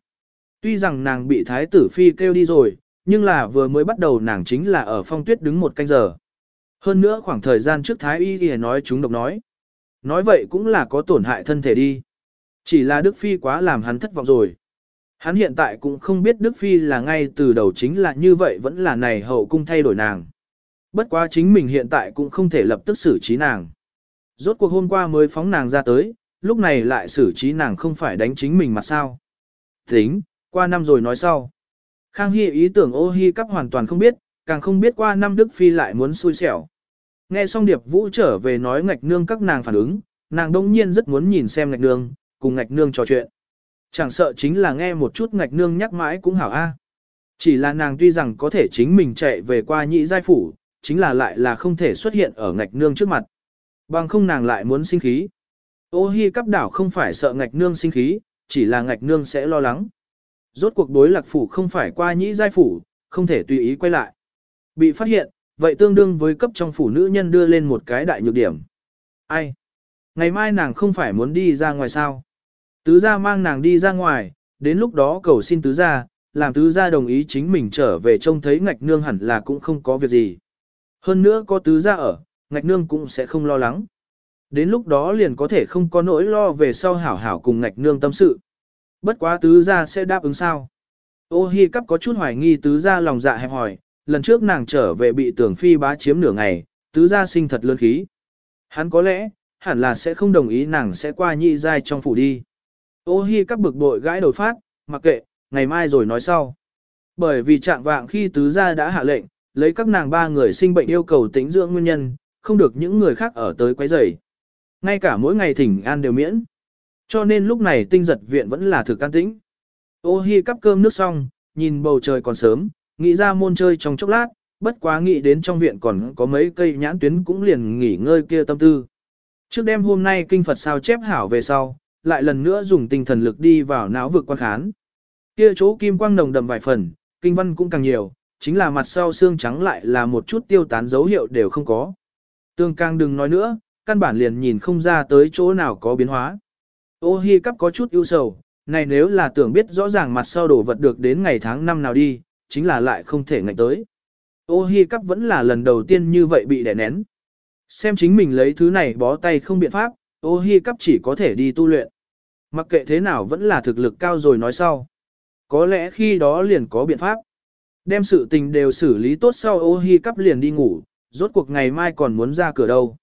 Tuy rằng nàng bị thái tử Phi kêu đi rồi, nhưng là vừa mới bắt đầu nàng chính là ở phong tuyết đứng một canh giờ. Hơn nữa khoảng thời gian trước thái y thì nói chúng độc nói. Nói vậy cũng là có tổn hại thân thể đi. Chỉ là Đức Phi quá làm hắn thất vọng rồi. Hắn hiện tại cũng không biết Đức Phi là ngay từ đầu chính là như vậy vẫn là này hậu cung thay đổi nàng. Bất quá chính mình hiện tại cũng không thể lập tức xử trí nàng. Rốt cuộc hôm qua mới phóng nàng ra tới, lúc này lại xử trí nàng không phải đánh chính mình mà sao. Tính, qua năm rồi nói sau. Khang Hy ý tưởng ô hi cắp hoàn toàn không biết, càng không biết qua năm Đức Phi lại muốn xui xẻo. Nghe xong Điệp Vũ trở về nói ngạch nương các nàng phản ứng, nàng đông nhiên rất muốn nhìn xem ngạch nương, cùng ngạch nương trò chuyện. Chẳng sợ chính là nghe một chút ngạch nương nhắc mãi cũng hảo a. Chỉ là nàng tuy rằng có thể chính mình chạy về qua nhị giai phủ, chính là lại là không thể xuất hiện ở ngạch nương trước mặt. Bằng không nàng lại muốn sinh khí. Ô hi cắp đảo không phải sợ ngạch nương sinh khí, chỉ là ngạch nương sẽ lo lắng. Rốt cuộc đối lạc phủ không phải qua nhĩ giai phủ, không thể tùy ý quay lại. Bị phát hiện, vậy tương đương với cấp trong phủ nữ nhân đưa lên một cái đại nhược điểm. Ai? Ngày mai nàng không phải muốn đi ra ngoài sao? Tứ gia mang nàng đi ra ngoài, đến lúc đó cầu xin tứ gia, làm tứ gia đồng ý chính mình trở về trông thấy ngạch nương hẳn là cũng không có việc gì. Hơn nữa có tứ gia ở, ngạch nương cũng sẽ không lo lắng. Đến lúc đó liền có thể không có nỗi lo về sau hảo hảo cùng ngạch nương tâm sự. Bất quá tứ gia sẽ đáp ứng sao. Ô hi cắp có chút hoài nghi tứ gia lòng dạ hẹp hỏi, lần trước nàng trở về bị tưởng phi bá chiếm nửa ngày, tứ gia sinh thật lươn khí. Hắn có lẽ, hẳn là sẽ không đồng ý nàng sẽ qua nhị giai trong phủ đi. Ô hi các bực bội gãi đầu phát, mặc kệ, ngày mai rồi nói sau. Bởi vì trạng vạng khi tứ gia đã hạ lệnh, lấy các nàng ba người sinh bệnh yêu cầu tĩnh dưỡng nguyên nhân, không được những người khác ở tới quấy rầy. Ngay cả mỗi ngày thỉnh an đều miễn. Cho nên lúc này tinh giật viện vẫn là thực an tĩnh. Ô hi cắp cơm nước xong, nhìn bầu trời còn sớm, nghĩ ra môn chơi trong chốc lát, bất quá nghĩ đến trong viện còn có mấy cây nhãn tuyến cũng liền nghỉ ngơi kia tâm tư. Trước đêm hôm nay kinh Phật sao chép hảo về sau, lại lần nữa dùng tinh thần lực đi vào não vực quan khán. Kia chỗ kim quang nồng đậm vài phần, kinh văn cũng càng nhiều, chính là mặt sau xương trắng lại là một chút tiêu tán dấu hiệu đều không có. Tương càng đừng nói nữa, căn bản liền nhìn không ra tới chỗ nào có biến hóa. Ô hi cắp có chút ưu sầu, này nếu là tưởng biết rõ ràng mặt sau đổ vật được đến ngày tháng năm nào đi, chính là lại không thể ngạnh tới. Ô hi cắp vẫn là lần đầu tiên như vậy bị đè nén. Xem chính mình lấy thứ này bó tay không biện pháp, ô hi cắp chỉ có thể đi tu luyện. Mặc kệ thế nào vẫn là thực lực cao rồi nói sau. Có lẽ khi đó liền có biện pháp. Đem sự tình đều xử lý tốt sau ô hi cắp liền đi ngủ, rốt cuộc ngày mai còn muốn ra cửa đâu.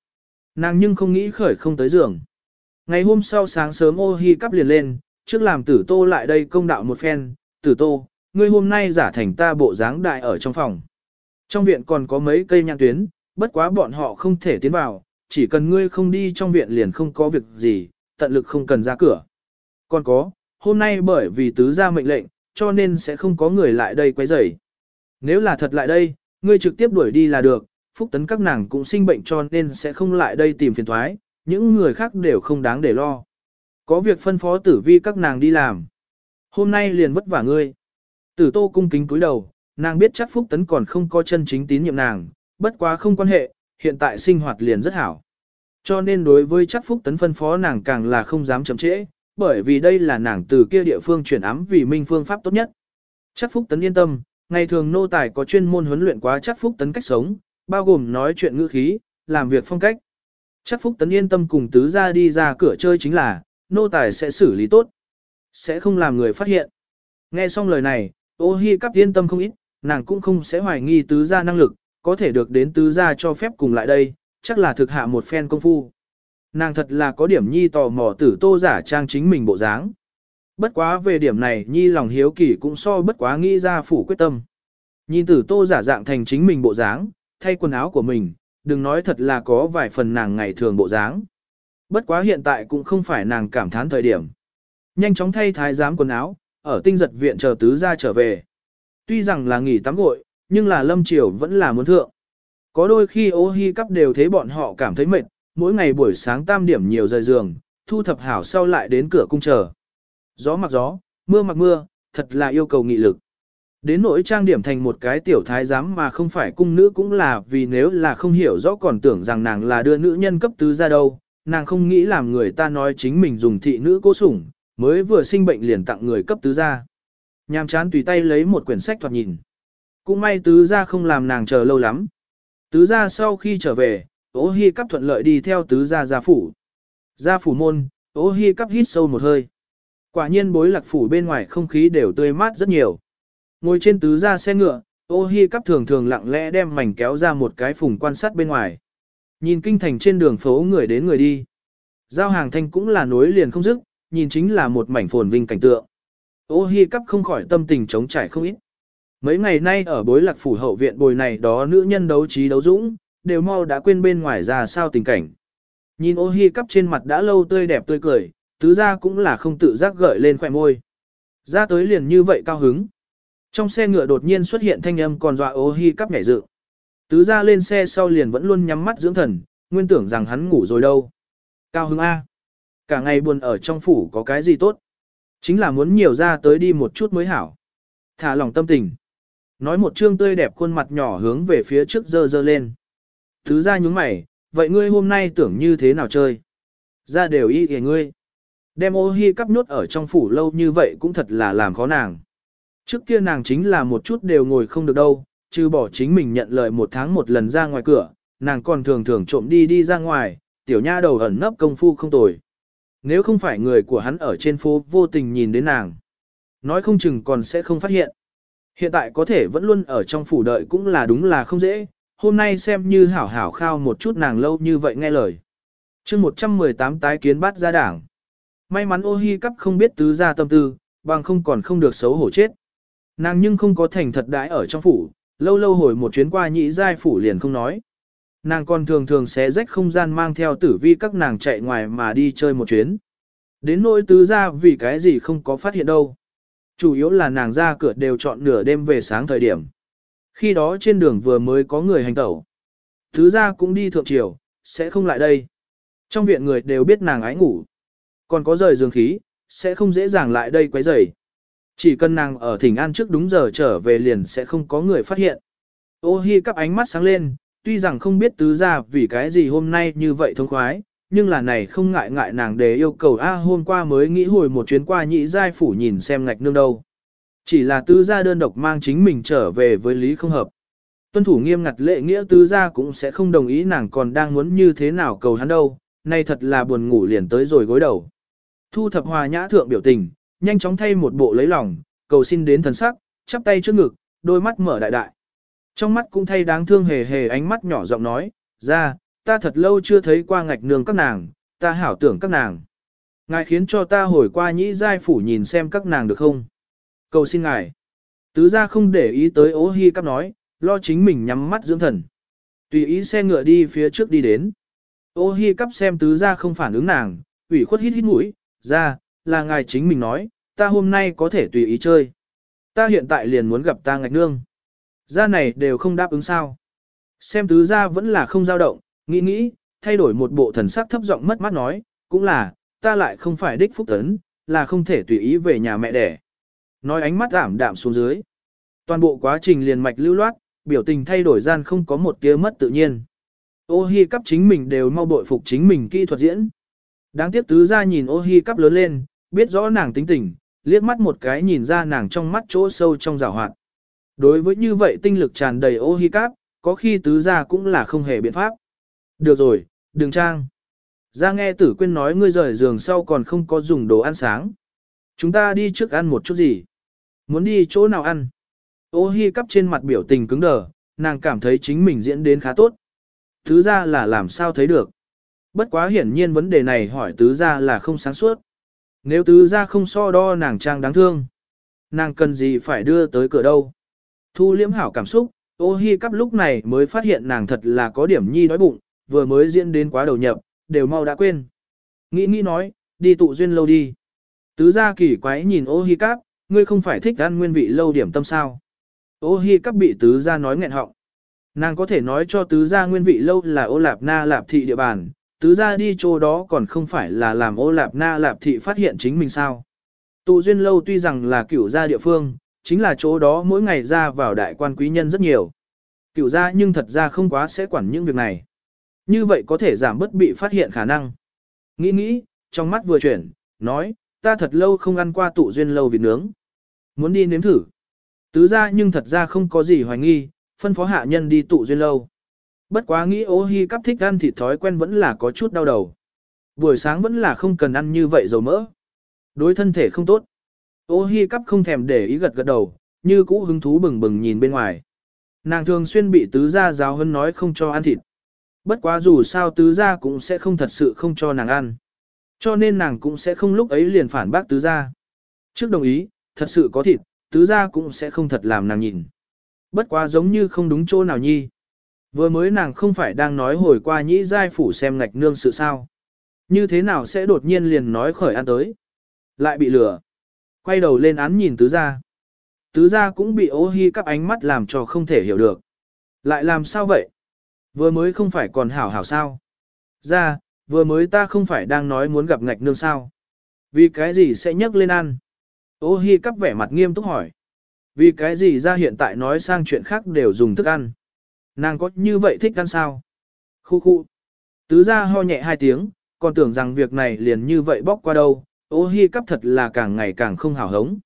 Nàng nhưng không nghĩ khởi không tới giường. Ngày hôm sau sáng sớm ô hi cắp liền lên, trước làm tử tô lại đây công đạo một phen, tử tô, ngươi hôm nay giả thành ta bộ dáng đại ở trong phòng. Trong viện còn có mấy cây nhãn tuyến, bất quá bọn họ không thể tiến vào, chỉ cần ngươi không đi trong viện liền không có việc gì, tận lực không cần ra cửa. Còn có, hôm nay bởi vì tứ gia mệnh lệnh, cho nên sẽ không có người lại đây quấy rầy. Nếu là thật lại đây, ngươi trực tiếp đuổi đi là được, phúc tấn các nàng cũng sinh bệnh cho nên sẽ không lại đây tìm phiền thoái, những người khác đều không đáng để lo. Có việc phân phó tử vi các nàng đi làm. Hôm nay liền vất vả ngươi. Tử tô cung kính cúi đầu, nàng biết chắc phúc tấn còn không có chân chính tín nhiệm nàng, bất quá không quan hệ, hiện tại sinh hoạt liền rất hảo. Cho nên đối với chắc phúc tấn phân phó nàng càng là không dám chậm trễ, bởi vì đây là nàng từ kia địa phương chuyển ám vì minh phương pháp tốt nhất. Chắc phúc tấn yên tâm, ngày thường nô tài có chuyên môn huấn luyện quá chắc phúc tấn cách sống, bao gồm nói chuyện ngữ khí, làm việc phong cách. Chắc phúc tấn yên tâm cùng tứ ra đi ra cửa chơi chính là, nô tài sẽ xử lý tốt, sẽ không làm người phát hiện. Nghe xong lời này, ô hi cắp yên tâm không ít, nàng cũng không sẽ hoài nghi tứ gia năng lực, có thể được đến tứ gia cho phép cùng lại đây, chắc là thực hạ một phen công phu. Nàng thật là có điểm nhi tò mò tử tô giả trang chính mình bộ dáng. Bất quá về điểm này nhi lòng hiếu kỳ cũng so bất quá nghĩ ra phủ quyết tâm. Nhìn tử tô giả dạng thành chính mình bộ dáng, thay quần áo của mình, đừng nói thật là có vài phần nàng ngày thường bộ dáng. Bất quá hiện tại cũng không phải nàng cảm thán thời điểm. Nhanh chóng thay thái giám quần áo, ở tinh giật viện chờ tứ gia trở về. Tuy rằng là nghỉ tắm gội, nhưng là lâm triều vẫn là muốn thượng. Có đôi khi ô hi cắp đều thấy bọn họ cảm thấy mệt, mỗi ngày buổi sáng tam điểm nhiều rời giường, thu thập hảo sau lại đến cửa cung chờ. Gió mặc gió, mưa mặc mưa, thật là yêu cầu nghị lực. Đến nỗi trang điểm thành một cái tiểu thái giám mà không phải cung nữ cũng là vì nếu là không hiểu rõ còn tưởng rằng nàng là đưa nữ nhân cấp tứ ra đâu, nàng không nghĩ làm người ta nói chính mình dùng thị nữ cố sủng, mới vừa sinh bệnh liền tặng người cấp tứ gia, Nhàm chán tùy tay lấy một quyển sách thoạt nhìn. Cũng may tứ gia không làm nàng chờ lâu lắm. Tứ gia sau khi trở về, ố hi cắp thuận lợi đi theo tứ gia gia phủ. Gia phủ môn, ố hi cắp hít sâu một hơi. Quả nhiên bối lạc phủ bên ngoài không khí đều tươi mát rất nhiều. Ngồi trên tứ gia xe ngựa, ô hi cắp thường thường lặng lẽ đem mảnh kéo ra một cái phùng quan sát bên ngoài. Nhìn kinh thành trên đường phố người đến người đi. Giao hàng thanh cũng là nối liền không dứt, nhìn chính là một mảnh phồn vinh cảnh tượng. Ô hi cắp không khỏi tâm tình chống trải không ít. Mấy ngày nay ở bối lạc phủ hậu viện bồi này đó nữ nhân đấu trí đấu dũng, đều mau đã quên bên ngoài ra sao tình cảnh. Nhìn ô hi cắp trên mặt đã lâu tươi đẹp tươi cười, tứ ra cũng là không tự giác gợi lên khỏe môi. Ra tới liền như vậy cao hứng. Trong xe ngựa đột nhiên xuất hiện thanh âm còn dọa ô hi cắp nhảy dựng. Tứ ra lên xe sau liền vẫn luôn nhắm mắt dưỡng thần, nguyên tưởng rằng hắn ngủ rồi đâu. Cao hứng A. Cả ngày buồn ở trong phủ có cái gì tốt. Chính là muốn nhiều ra tới đi một chút mới hảo. Thả lòng tâm tình. Nói một trương tươi đẹp khuôn mặt nhỏ hướng về phía trước dơ dơ lên. Thứ ra nhúng mày, vậy ngươi hôm nay tưởng như thế nào chơi? Ra đều y kìa ngươi. Đem ô hi cắp nhốt ở trong phủ lâu như vậy cũng thật là làm khó nàng. Trước kia nàng chính là một chút đều ngồi không được đâu, trừ bỏ chính mình nhận lời một tháng một lần ra ngoài cửa, nàng còn thường thường trộm đi đi ra ngoài, tiểu nha đầu ẩn nấp công phu không tồi. Nếu không phải người của hắn ở trên phố vô tình nhìn đến nàng, nói không chừng còn sẽ không phát hiện. Hiện tại có thể vẫn luôn ở trong phủ đợi cũng là đúng là không dễ, hôm nay xem như hảo hảo khao một chút nàng lâu như vậy nghe lời. chương 118 tái kiến bát ra đảng. May mắn ô hi cắp không biết tứ gia tâm tư, bằng không còn không được xấu hổ chết. Nàng nhưng không có thành thật đãi ở trong phủ, lâu lâu hồi một chuyến qua nhị giai phủ liền không nói. Nàng còn thường thường xé rách không gian mang theo tử vi các nàng chạy ngoài mà đi chơi một chuyến. Đến nỗi tứ gia vì cái gì không có phát hiện đâu. Chủ yếu là nàng ra cửa đều chọn nửa đêm về sáng thời điểm. Khi đó trên đường vừa mới có người hành tẩu. Tứ gia cũng đi thượng triều, sẽ không lại đây. Trong viện người đều biết nàng ái ngủ. Còn có rời giường khí, sẽ không dễ dàng lại đây quấy rầy. Chỉ cần nàng ở thỉnh an trước đúng giờ trở về liền sẽ không có người phát hiện. Ô hi cắp ánh mắt sáng lên, tuy rằng không biết tứ gia vì cái gì hôm nay như vậy thông khoái, nhưng là này không ngại ngại nàng để yêu cầu a hôm qua mới nghĩ hồi một chuyến qua nhị giai phủ nhìn xem ngạch nương đâu. Chỉ là tứ gia đơn độc mang chính mình trở về với lý không hợp. Tuân thủ nghiêm ngặt lệ nghĩa tứ gia cũng sẽ không đồng ý nàng còn đang muốn như thế nào cầu hắn đâu, nay thật là buồn ngủ liền tới rồi gối đầu. Thu thập hòa nhã thượng biểu tình, nhanh chóng thay một bộ lấy lòng, cầu xin đến thần sắc, chắp tay trước ngực, đôi mắt mở đại đại. Trong mắt cũng thay đáng thương hề hề ánh mắt nhỏ giọng nói, ra, ta thật lâu chưa thấy qua ngạch nương các nàng, ta hảo tưởng các nàng. Ngài khiến cho ta hồi qua nhĩ giai phủ nhìn xem các nàng được không? Cầu xin ngài. Tứ gia không để ý tới ố hi cắp nói, lo chính mình nhắm mắt dưỡng thần. Tùy ý xe ngựa đi phía trước đi đến. Ô hi cắp xem tứ gia không phản ứng nàng, ủy khuất hít hít mũi, ra, là ngài chính mình nói, ta hôm nay có thể tùy ý chơi. Ta hiện tại liền muốn gặp ta ngạch nương. Gia này đều không đáp ứng sao. Xem tứ gia vẫn là không dao động, nghĩ nghĩ, thay đổi một bộ thần sắc thấp giọng mất mát nói, cũng là, ta lại không phải đích phúc tấn, là không thể tùy ý về nhà mẹ đẻ. Nói ánh mắt ảm đạm xuống dưới. Toàn bộ quá trình liền mạch lưu loát, biểu tình thay đổi gian không có một tia mất tự nhiên. Ô hi cắp chính mình đều mau bội phục chính mình kỹ thuật diễn. Đáng tiếc tứ gia nhìn ô hi cắp lớn lên, biết rõ nàng tính tình, liếc mắt một cái nhìn ra nàng trong mắt chỗ sâu trong rào hoạt. Đối với như vậy tinh lực tràn đầy ô hi cáp, có khi tứ ra cũng là không hề biện pháp. Được rồi, đừng trang. Ra nghe tử quên nói ngươi rời giường sau còn không có dùng đồ ăn sáng. Chúng ta đi trước ăn một chút gì. Muốn đi chỗ nào ăn? Ô hi cắp trên mặt biểu tình cứng đờ, nàng cảm thấy chính mình diễn đến khá tốt. Tứ ra là làm sao thấy được. Bất quá hiển nhiên vấn đề này hỏi tứ ra là không sáng suốt. Nếu tứ ra không so đo nàng trang đáng thương, nàng cần gì phải đưa tới cửa đâu. Thu liễm hảo cảm xúc, ô hi cắp lúc này mới phát hiện nàng thật là có điểm nhi đói bụng, vừa mới diễn đến quá đầu nhập, đều mau đã quên. Nghĩ nghĩ nói, đi tụ duyên lâu đi. Tứ gia kỳ quái nhìn ô hi cắp, ngươi không phải thích ăn nguyên vị lâu điểm tâm sao. Ô hi cắp bị tứ gia nói nghẹn họng. Nàng có thể nói cho tứ gia nguyên vị lâu là ô lạp na lạp thị địa bàn, tứ gia đi chỗ đó còn không phải là làm ô lạp na lạp thị phát hiện chính mình sao. Tụ duyên lâu tuy rằng là cửu gia địa phương, chính là chỗ đó mỗi ngày ra vào đại quan quý nhân rất nhiều. Cửu gia nhưng thật ra không quá sẽ quản những việc này. Như vậy có thể giảm bớt bị phát hiện khả năng. Nghĩ nghĩ, trong mắt vừa chuyển, nói, ta thật lâu không ăn qua tụ duyên lâu vịt nướng. Muốn đi nếm thử. Tứ gia nhưng thật ra không có gì hoài nghi, phân phó hạ nhân đi tụ duyên lâu. Bất quá nghĩ ô hi cắp thích ăn thịt thói quen vẫn là có chút đau đầu. Buổi sáng vẫn là không cần ăn như vậy dầu mỡ. Đối thân thể không tốt. Ô hi cắp không thèm để ý gật gật đầu, như cũ hứng thú bừng bừng nhìn bên ngoài. Nàng thường xuyên bị tứ gia giáo hân nói không cho ăn thịt. Bất quá dù sao tứ gia cũng sẽ không thật sự không cho nàng ăn. Cho nên nàng cũng sẽ không lúc ấy liền phản bác tứ gia. Trước đồng ý, thật sự có thịt, tứ gia cũng sẽ không thật làm nàng nhìn. Bất quá giống như không đúng chỗ nào nhi. Vừa mới nàng không phải đang nói hồi qua nhĩ giai phủ xem ngạch nương sự sao. Như thế nào sẽ đột nhiên liền nói khởi ăn tới. Lại bị lừa. Quay đầu lên án nhìn tứ gia. Tứ gia cũng bị ô hi các ánh mắt làm cho không thể hiểu được. Lại làm sao vậy? Vừa mới không phải còn hảo hảo sao? Ra, vừa mới ta không phải đang nói muốn gặp ngạch nương sao? Vì cái gì sẽ nhắc lên ăn? Ô hi cắp vẻ mặt nghiêm túc hỏi. Vì cái gì ra hiện tại nói sang chuyện khác đều dùng thức ăn? Nàng có như vậy thích ăn sao? Khu khu. Tứ ra ho nhẹ hai tiếng, còn tưởng rằng việc này liền như vậy bóc qua đâu. Ô hi cắp thật là càng ngày càng không hào hống.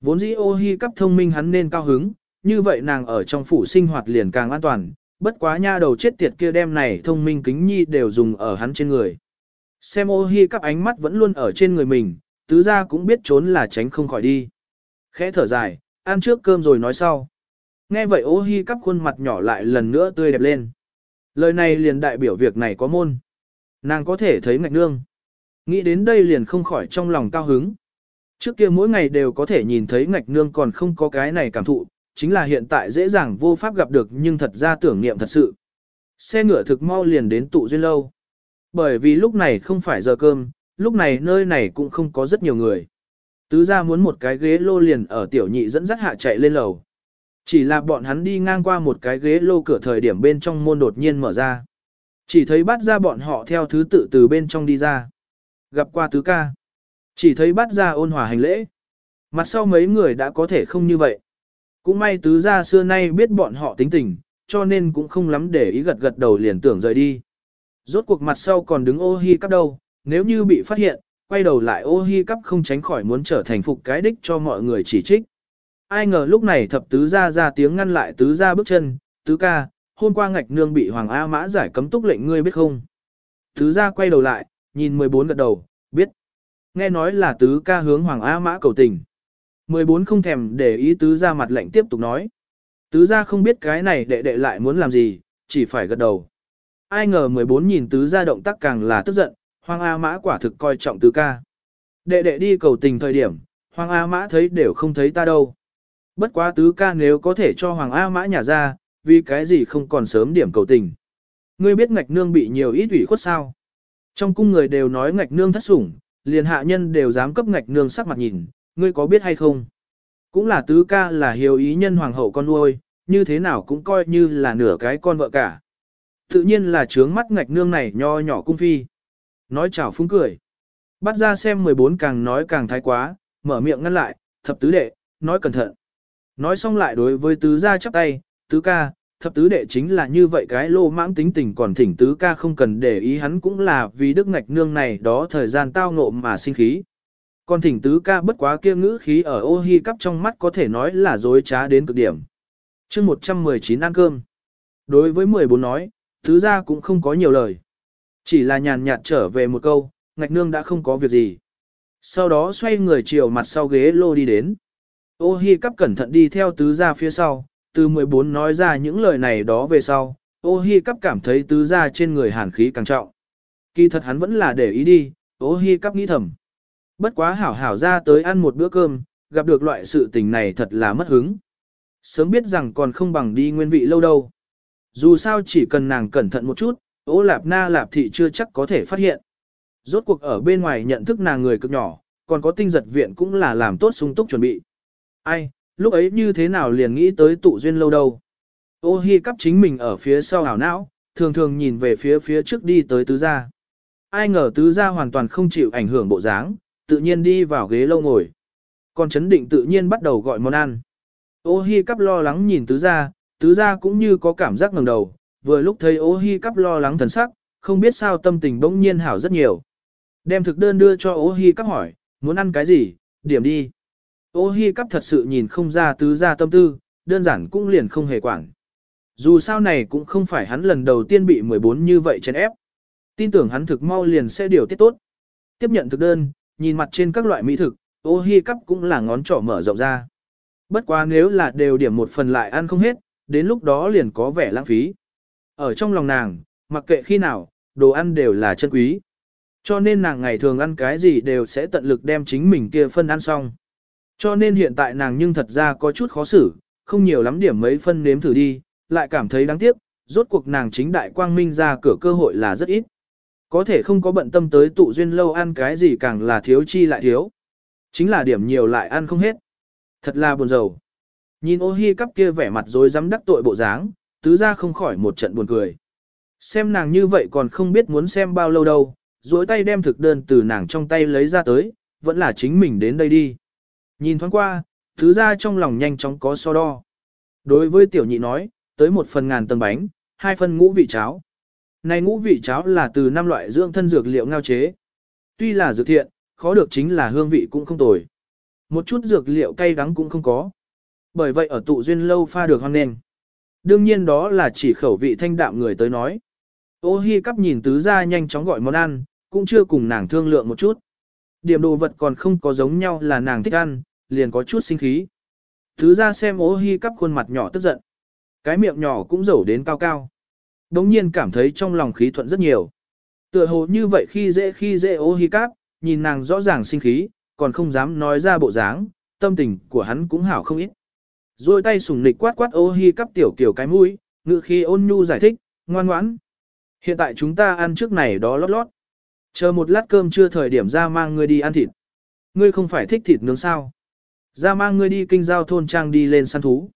Vốn dĩ ô hi cắp thông minh hắn nên cao hứng, như vậy nàng ở trong phủ sinh hoạt liền càng an toàn, bất quá nha đầu chết tiệt kia đem này thông minh kính nhi đều dùng ở hắn trên người. Xem ô hi cắp ánh mắt vẫn luôn ở trên người mình, tứ gia cũng biết trốn là tránh không khỏi đi. Khẽ thở dài, ăn trước cơm rồi nói sau. Nghe vậy ô hi cắp khuôn mặt nhỏ lại lần nữa tươi đẹp lên. Lời này liền đại biểu việc này có môn. Nàng có thể thấy ngạch nương. Nghĩ đến đây liền không khỏi trong lòng cao hứng. Trước kia mỗi ngày đều có thể nhìn thấy ngạch nương còn không có cái này cảm thụ, chính là hiện tại dễ dàng vô pháp gặp được nhưng thật ra tưởng niệm thật sự. Xe ngựa thực mau liền đến tụ duyên lâu. Bởi vì lúc này không phải giờ cơm, lúc này nơi này cũng không có rất nhiều người. Tứ ra muốn một cái ghế lô liền ở tiểu nhị dẫn dắt hạ chạy lên lầu. Chỉ là bọn hắn đi ngang qua một cái ghế lô cửa thời điểm bên trong môn đột nhiên mở ra. Chỉ thấy bắt ra bọn họ theo thứ tự từ bên trong đi ra. Gặp qua tứ ca. Chỉ thấy bát ra ôn hòa hành lễ. Mặt sau mấy người đã có thể không như vậy. Cũng may tứ gia xưa nay biết bọn họ tính tình, cho nên cũng không lắm để ý gật gật đầu liền tưởng rời đi. Rốt cuộc mặt sau còn đứng ô hi cắp đâu, nếu như bị phát hiện, quay đầu lại ô hi cắp không tránh khỏi muốn trở thành phục cái đích cho mọi người chỉ trích. Ai ngờ lúc này thập tứ gia ra tiếng ngăn lại tứ gia bước chân, tứ ca, hôm qua ngạch nương bị Hoàng A Mã giải cấm túc lệnh ngươi biết không? Tứ gia quay đầu lại, nhìn 14 gật đầu, biết. Nghe nói là tứ ca hướng Hoàng A Mã cầu tình. 14 không thèm để ý tứ gia mặt lạnh tiếp tục nói. Tứ gia không biết cái này đệ đệ lại muốn làm gì, chỉ phải gật đầu. Ai ngờ 14 nhìn tứ gia động tác càng là tức giận, Hoàng A Mã quả thực coi trọng tứ ca. Đệ đệ đi cầu tình thời điểm, Hoàng A Mã thấy đều không thấy ta đâu. Bất quá tứ ca nếu có thể cho Hoàng A Mã nhà ra, vì cái gì không còn sớm điểm cầu tình. Ngươi biết ngạch nương bị nhiều ít ủy khuất sao. Trong cung người đều nói ngạch nương thất sủng, liền hạ nhân đều dám cấp ngạch nương sắc mặt nhìn, ngươi có biết hay không? Cũng là tứ ca là hiếu ý nhân hoàng hậu con nuôi, như thế nào cũng coi như là nửa cái con vợ cả. Tự nhiên là trướng mắt ngạch nương này nho nhỏ cung phi. Nói chào phúng cười. Bắt ra xem 14 càng nói càng thái quá, mở miệng ngăn lại, thập tứ đệ, nói cẩn thận. Nói xong lại đối với tứ gia chắp tay, tứ ca, thập tứ đệ chính là như vậy cái lô mãng tính tình còn thỉnh tứ ca không cần để ý hắn cũng là vì đức ngạch nương này đó thời gian tao ngộ mà sinh khí. Còn thỉnh tứ ca bất quá kia ngữ khí ở ô hi cắp trong mắt có thể nói là dối trá đến cực điểm. chương 119 ăn cơm. Đối với 14 nói, tứ gia cũng không có nhiều lời. Chỉ là nhàn nhạt trở về một câu, ngạch nương đã không có việc gì. Sau đó xoay người chiều mặt sau ghế lô đi đến. Ô hi cắp cẩn thận đi theo tứ gia phía sau, từ 14 nói ra những lời này đó về sau, ô hi cắp cảm thấy tứ gia trên người hàn khí càng trọng. Kỳ thật hắn vẫn là để ý đi, ô hi cắp nghĩ thầm. Bất quá hảo hảo ra tới ăn một bữa cơm, gặp được loại sự tình này thật là mất hứng. Sớm biết rằng còn không bằng đi nguyên vị lâu đâu. Dù sao chỉ cần nàng cẩn thận một chút, ô lạp na lạp thị chưa chắc có thể phát hiện. Rốt cuộc ở bên ngoài nhận thức nàng người cực nhỏ, còn có tinh giật viện cũng là làm tốt sung túc chuẩn bị. Ai, lúc ấy như thế nào liền nghĩ tới tụ duyên lâu đâu. Ô hi cắp chính mình ở phía sau ảo não, thường thường nhìn về phía phía trước đi tới tứ gia. Ai ngờ tứ gia hoàn toàn không chịu ảnh hưởng bộ dáng, tự nhiên đi vào ghế lâu ngồi. Còn chấn định tự nhiên bắt đầu gọi món ăn. Ô hi cắp lo lắng nhìn tứ gia, tứ gia cũng như có cảm giác ngẩng đầu, vừa lúc thấy ô hi cắp lo lắng thần sắc, không biết sao tâm tình bỗng nhiên hảo rất nhiều. Đem thực đơn đưa cho ô hi cắp hỏi, muốn ăn cái gì, điểm đi. Ô hi cắp thật sự nhìn không ra tứ gia tâm tư, đơn giản cũng liền không hề quản. Dù sao này cũng không phải hắn lần đầu tiên bị 14 như vậy chèn ép. Tin tưởng hắn thực mau liền sẽ điều tiết tốt. Tiếp nhận thực đơn, nhìn mặt trên các loại mỹ thực, ô hi cắp cũng là ngón trỏ mở rộng ra. Bất quá nếu là đều điểm một phần lại ăn không hết, đến lúc đó liền có vẻ lãng phí. Ở trong lòng nàng, mặc kệ khi nào, đồ ăn đều là chân quý. Cho nên nàng ngày thường ăn cái gì đều sẽ tận lực đem chính mình kia phân ăn xong. Cho nên hiện tại nàng nhưng thật ra có chút khó xử, không nhiều lắm điểm mấy phân nếm thử đi, lại cảm thấy đáng tiếc, rốt cuộc nàng chính đại quang minh ra cửa cơ hội là rất ít. Có thể không có bận tâm tới tụ duyên lâu ăn cái gì càng là thiếu chi lại thiếu. Chính là điểm nhiều lại ăn không hết. Thật là buồn rầu. Nhìn ô hi cắp kia vẻ mặt rồi dám đắc tội bộ dáng, tứ ra không khỏi một trận buồn cười. Xem nàng như vậy còn không biết muốn xem bao lâu đâu, duỗi tay đem thực đơn từ nàng trong tay lấy ra tới, vẫn là chính mình đến đây đi. Nhìn thoáng qua, thứ ra trong lòng nhanh chóng có so đo. Đối với tiểu nhị nói, tới một phần ngàn tầng bánh, hai phần ngũ vị cháo. Này ngũ vị cháo là từ năm loại dưỡng thân dược liệu ngao chế. Tuy là dược thiện, khó được chính là hương vị cũng không tồi. Một chút dược liệu cay đắng cũng không có. Bởi vậy ở tụ duyên lâu pha được hoang nền. Đương nhiên đó là chỉ khẩu vị thanh đạm người tới nói. Ô hi cắp nhìn tứ ra nhanh chóng gọi món ăn, cũng chưa cùng nàng thương lượng một chút. Điểm đồ vật còn không có giống nhau là nàng thích ăn, liền có chút sinh khí. Thứ ra xem ô hi cắp khuôn mặt nhỏ tức giận. Cái miệng nhỏ cũng rầu đến cao cao. Đống nhiên cảm thấy trong lòng khí thuận rất nhiều. Tựa hồ như vậy khi dễ khi dễ ô hi cắp, nhìn nàng rõ ràng sinh khí, còn không dám nói ra bộ dáng, tâm tình của hắn cũng hảo không ít. Rồi tay sùng nịch quát quát ô hi cắp tiểu kiểu cái mũi, ngự khi ôn nhu giải thích, ngoan ngoãn. Hiện tại chúng ta ăn trước này đó lót lót. Chờ một lát cơm chưa thời điểm ra mang ngươi đi ăn thịt. Ngươi không phải thích thịt nướng sao? Ra mang ngươi đi kinh giao thôn trang đi lên săn thú.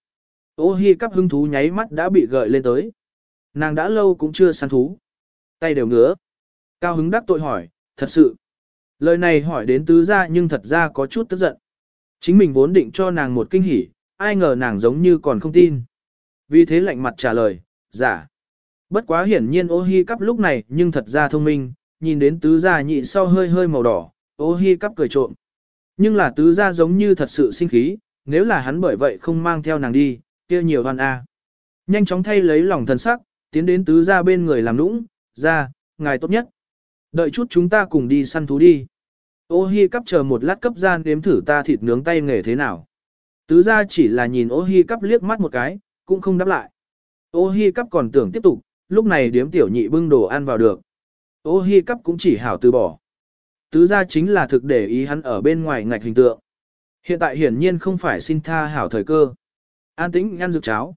Ô hi cắp hứng thú nháy mắt đã bị gợi lên tới. Nàng đã lâu cũng chưa săn thú. Tay đều ngứa. Cao hứng đắc tội hỏi, thật sự. Lời này hỏi đến tứ gia nhưng thật ra có chút tức giận. Chính mình vốn định cho nàng một kinh hỉ, ai ngờ nàng giống như còn không tin. Vì thế lạnh mặt trả lời, giả. Bất quá hiển nhiên ô hi cắp lúc này nhưng thật ra thông minh, nhìn đến tứ gia nhị sau hơi hơi màu đỏ, ô hi cắp cười trộm. Nhưng là tứ gia giống như thật sự sinh khí, nếu là hắn bởi vậy không mang theo nàng đi, kia nhiều hoan a. Nhanh chóng thay lấy lòng thần sắc, tiến đến tứ gia bên người làm nũng, ra, ngài tốt nhất. Đợi chút chúng ta cùng đi săn thú đi. Ô hi cắp chờ một lát cấp gian đếm thử ta thịt nướng tay nghề thế nào. Tứ gia chỉ là nhìn ô hi cắp liếc mắt một cái, cũng không đáp lại. Ô hi cắp còn tưởng tiếp tục, lúc này điếm tiểu nhị bưng đồ ăn vào được. Ô hi cắp cũng chỉ hảo từ bỏ. Tứ gia chính là thực để ý hắn ở bên ngoài ngạch hình tượng. Hiện tại hiển nhiên không phải xin tha hảo thời cơ. An tĩnh ăn dược cháo.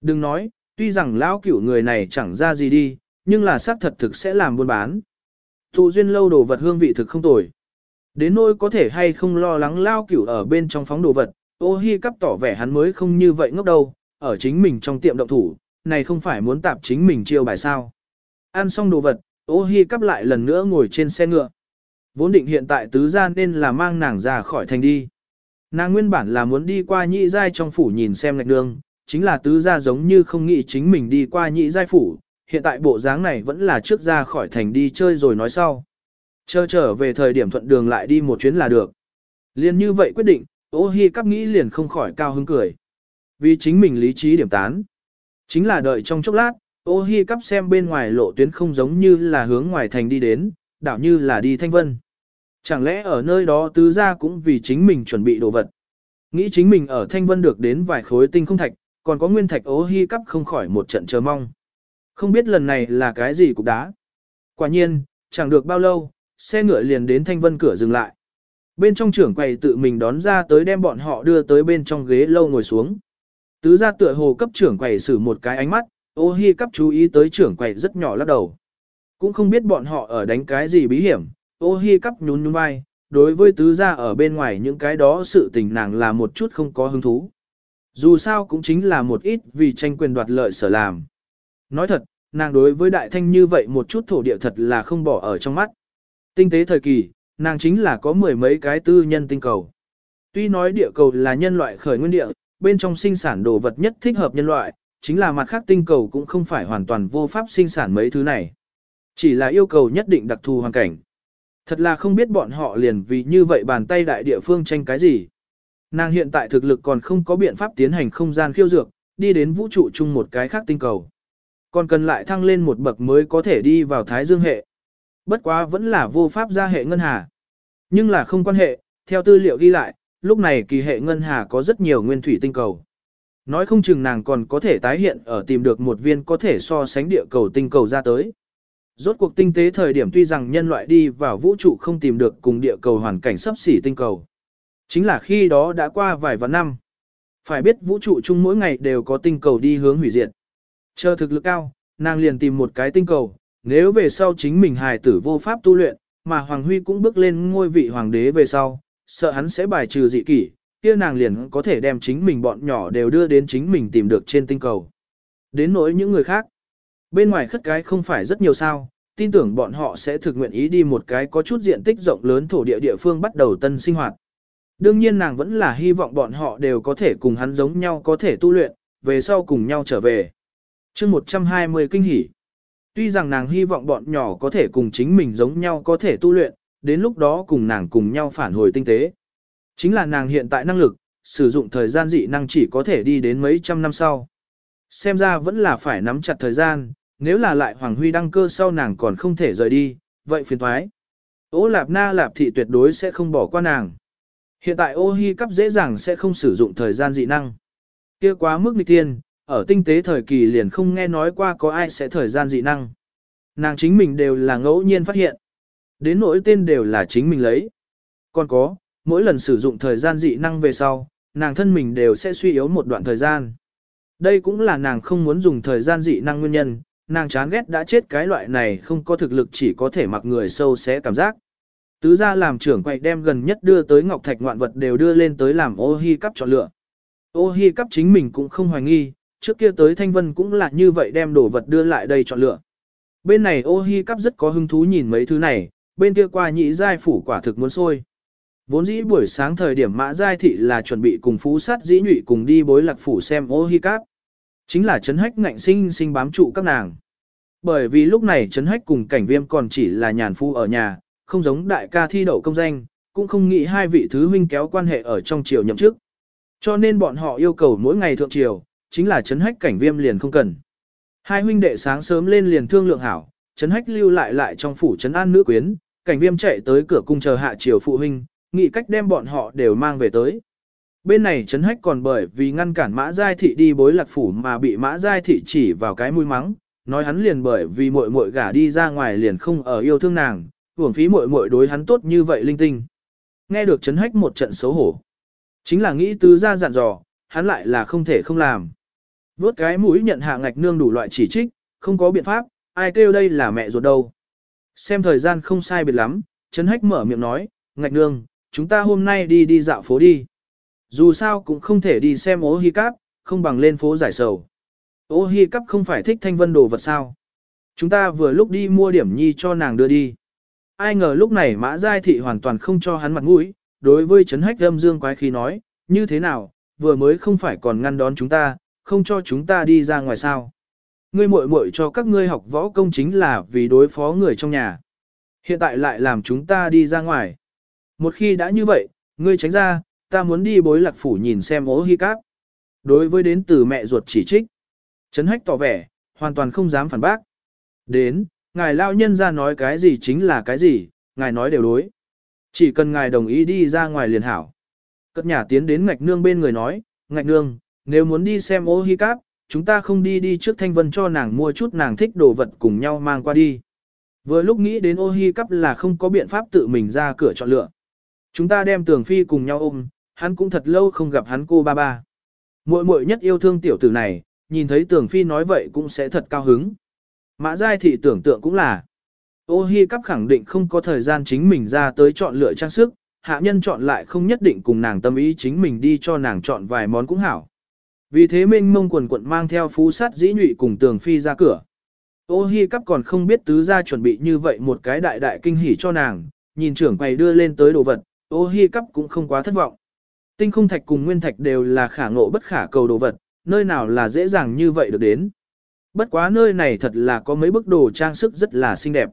Đừng nói, tuy rằng lão cửu người này chẳng ra gì đi, nhưng là xác thật thực sẽ làm buôn bán. Thụ duyên lâu đồ vật hương vị thực không tồi. Đến nỗi có thể hay không lo lắng lao cửu ở bên trong phóng đồ vật, ô hi cắp tỏ vẻ hắn mới không như vậy ngốc đâu, ở chính mình trong tiệm động thủ, này không phải muốn tạp chính mình chiêu bài sao. Ăn xong đồ vật, ô hi cắp lại lần nữa ngồi trên xe ngựa. Vốn định hiện tại tứ gia nên là mang nàng ra khỏi thành đi. Nàng nguyên bản là muốn đi qua nhị giai trong phủ nhìn xem ngạch đường, chính là tứ gia giống như không nghĩ chính mình đi qua nhị giai phủ, hiện tại bộ dáng này vẫn là trước ra khỏi thành đi chơi rồi nói sau. Chờ trở về thời điểm thuận đường lại đi một chuyến là được. Liên như vậy quyết định, ô hi cắp nghĩ liền không khỏi cao hứng cười. Vì chính mình lý trí điểm tán. Chính là đợi trong chốc lát, ô hi cắp xem bên ngoài lộ tuyến không giống như là hướng ngoài thành đi đến, đảo như là đi thanh vân. Chẳng lẽ ở nơi đó tứ gia cũng vì chính mình chuẩn bị đồ vật. Nghĩ chính mình ở thanh vân được đến vài khối tinh không thạch, còn có nguyên thạch ô hi cắp không khỏi một trận chờ mong. Không biết lần này là cái gì cục đá. Quả nhiên, chẳng được bao lâu, xe ngựa liền đến thanh vân cửa dừng lại. Bên trong trưởng quầy tự mình đón ra tới đem bọn họ đưa tới bên trong ghế lâu ngồi xuống. Tứ gia tựa hồ cấp trưởng quầy xử một cái ánh mắt, ô hi cấp chú ý tới trưởng quầy rất nhỏ lắc đầu. Cũng không biết bọn họ ở đánh cái gì bí hiểm, ô hi cắp nhún nhún vai, đối với tứ gia ở bên ngoài những cái đó sự tình nàng là một chút không có hứng thú. Dù sao cũng chính là một ít vì tranh quyền đoạt lợi sở làm. Nói thật, nàng đối với đại thanh như vậy một chút thổ địa thật là không bỏ ở trong mắt. Tinh tế thời kỳ, nàng chính là có mười mấy cái tư nhân tinh cầu. Tuy nói địa cầu là nhân loại khởi nguyên địa, bên trong sinh sản đồ vật nhất thích hợp nhân loại, chính là mặt khác tinh cầu cũng không phải hoàn toàn vô pháp sinh sản mấy thứ này. Chỉ là yêu cầu nhất định đặc thù hoàn cảnh. Thật là không biết bọn họ liền vì như vậy bàn tay đại địa phương tranh cái gì. Nàng hiện tại thực lực còn không có biện pháp tiến hành không gian khiêu dược, đi đến vũ trụ chung một cái khác tinh cầu. Còn cần lại thăng lên một bậc mới có thể đi vào Thái Dương hệ. Bất quá vẫn là vô pháp gia hệ ngân hà. Nhưng là không quan hệ, theo tư liệu ghi lại, lúc này kỳ hệ ngân hà có rất nhiều nguyên thủy tinh cầu. Nói không chừng nàng còn có thể tái hiện ở tìm được một viên có thể so sánh địa cầu tinh cầu ra tới. Rốt cuộc tinh tế thời điểm tuy rằng nhân loại đi vào vũ trụ không tìm được cùng địa cầu hoàn cảnh sắp xỉ tinh cầu. Chính là khi đó đã qua vài vạn năm. Phải biết vũ trụ chung mỗi ngày đều có tinh cầu đi hướng hủy diệt. Chờ thực lực cao, nàng liền tìm một cái tinh cầu, nếu về sau chính mình hài tử vô pháp tu luyện, mà Hoàng Huy cũng bước lên ngôi vị hoàng đế về sau, sợ hắn sẽ bài trừ dị kỷ, kia nàng liền có thể đem chính mình bọn nhỏ đều đưa đến chính mình tìm được trên tinh cầu. Đến nỗi những người khác, bên ngoài khất cái không phải rất nhiều sao, tin tưởng bọn họ sẽ thực nguyện ý đi một cái có chút diện tích rộng lớn thổ địa địa phương bắt đầu tân sinh hoạt. Đương nhiên nàng vẫn là hy vọng bọn họ đều có thể cùng hắn giống nhau có thể tu luyện, về sau cùng nhau trở về. chương 120 kinh hỉ. Tuy rằng nàng hy vọng bọn nhỏ có thể cùng chính mình giống nhau có thể tu luyện, đến lúc đó cùng nàng cùng nhau phản hồi tinh tế. Chính là nàng hiện tại năng lực, sử dụng thời gian dị năng chỉ có thể đi đến mấy trăm năm sau. Xem ra vẫn là phải nắm chặt thời gian, nếu là lại Hoàng Huy đăng cơ sau nàng còn không thể rời đi, vậy phiền thoái. Ô Lạp Na Lạp Thị tuyệt đối sẽ không bỏ qua nàng. Hiện tại ô hi cắp dễ dàng sẽ không sử dụng thời gian dị năng. kia quá mức nghịch tiên, ở tinh tế thời kỳ liền không nghe nói qua có ai sẽ thời gian dị năng. Nàng chính mình đều là ngẫu nhiên phát hiện. Đến nỗi tên đều là chính mình lấy. Còn có, mỗi lần sử dụng thời gian dị năng về sau, nàng thân mình đều sẽ suy yếu một đoạn thời gian. Đây cũng là nàng không muốn dùng thời gian dị năng nguyên nhân, nàng chán ghét đã chết cái loại này không có thực lực chỉ có thể mặc người sâu xé cảm giác. Tứ gia làm trưởng quay đem gần nhất đưa tới ngọc thạch ngoạn vật đều đưa lên tới làm ô hi cắp chọn lựa. Ô hi cắp chính mình cũng không hoài nghi, trước kia tới thanh vân cũng là như vậy đem đồ vật đưa lại đây chọn lựa. Bên này ô hi cắp rất có hứng thú nhìn mấy thứ này, bên kia qua nhị giai phủ quả thực muốn sôi. Vốn dĩ buổi sáng thời điểm mã giai thị là chuẩn bị cùng phú sát dĩ nhụy cùng đi bối lạc phủ xem ô hi cắp. Chính là chấn hách ngạnh sinh sinh bám trụ các nàng. Bởi vì lúc này chấn hách cùng cảnh viêm còn chỉ là nhàn phu ở nhà, không giống đại ca thi đậu công danh, cũng không nghĩ hai vị thứ huynh kéo quan hệ ở trong triều nhậm chức. Cho nên bọn họ yêu cầu mỗi ngày thượng triều, chính là chấn hách cảnh viêm liền không cần. Hai huynh đệ sáng sớm lên liền thương lượng hảo, chấn hách lưu lại lại trong phủ chấn an nữ quyến, cảnh viêm chạy tới cửa cung chờ hạ triều phụ huynh, nghĩ cách đem bọn họ đều mang về tới. Bên này chấn hách còn bởi vì ngăn cản mã giai thị đi bối lạc phủ mà bị mã giai thị chỉ vào cái mũi mắng, nói hắn liền bởi vì muội muội gả đi ra ngoài liền không ở yêu thương nàng, hưởng phí muội muội đối hắn tốt như vậy linh tinh. Nghe được chấn hách một trận xấu hổ. Chính là nghĩ tứ ra dặn dò, hắn lại là không thể không làm. Vốt cái mũi nhận hạ ngạch nương đủ loại chỉ trích, không có biện pháp, ai kêu đây là mẹ ruột đâu. Xem thời gian không sai biệt lắm, chấn hách mở miệng nói, ngạch nương, chúng ta hôm nay đi đi dạo phố đi. Dù sao cũng không thể đi xem ố hi cáp, không bằng lên phố giải sầu. Ô hi cắp không phải thích thanh vân đồ vật sao. Chúng ta vừa lúc đi mua điểm nhi cho nàng đưa đi. Ai ngờ lúc này mã giai thị hoàn toàn không cho hắn mặt mũi, đối với chấn hách âm dương quái khí nói, như thế nào, vừa mới không phải còn ngăn đón chúng ta, không cho chúng ta đi ra ngoài sao. Ngươi muội muội cho các ngươi học võ công chính là vì đối phó người trong nhà. Hiện tại lại làm chúng ta đi ra ngoài. Một khi đã như vậy, ngươi tránh ra, ta muốn đi bối lạc phủ nhìn xem ố hi cáp. Đối với đến từ mẹ ruột chỉ trích, Trấn hách tỏ vẻ, hoàn toàn không dám phản bác. Đến, ngài lao nhân ra nói cái gì chính là cái gì, ngài nói đều đối. Chỉ cần ngài đồng ý đi ra ngoài liền hảo. Cất nhà tiến đến ngạch nương bên người nói, ngạch nương, nếu muốn đi xem ô hi cáp, chúng ta không đi đi trước thanh vân cho nàng mua chút nàng thích đồ vật cùng nhau mang qua đi. Vừa lúc nghĩ đến ô hi Cáp là không có biện pháp tự mình ra cửa chọn lựa. Chúng ta đem tường phi cùng nhau ôm, hắn cũng thật lâu không gặp hắn cô ba ba. Muội muội nhất yêu thương tiểu tử này, nhìn thấy tường phi nói vậy cũng sẽ thật cao hứng. Mã giai thị tưởng tượng cũng là. Ô hi cắp khẳng định không có thời gian chính mình ra tới chọn lựa trang sức, hạ nhân chọn lại không nhất định cùng nàng tâm ý chính mình đi cho nàng chọn vài món cũng hảo. Vì thế minh mông quần quận mang theo phú sát dĩ nhụy cùng tường phi ra cửa. Ô hi cắp còn không biết tứ gia chuẩn bị như vậy một cái đại đại kinh hỉ cho nàng, nhìn trưởng quầy đưa lên tới đồ vật, ô hi cắp cũng không quá thất vọng. Tinh không thạch cùng nguyên thạch đều là khả ngộ bất khả cầu đồ vật, nơi nào là dễ dàng như vậy được đến. Bất quá nơi này thật là có mấy bức đồ trang sức rất là xinh đẹp.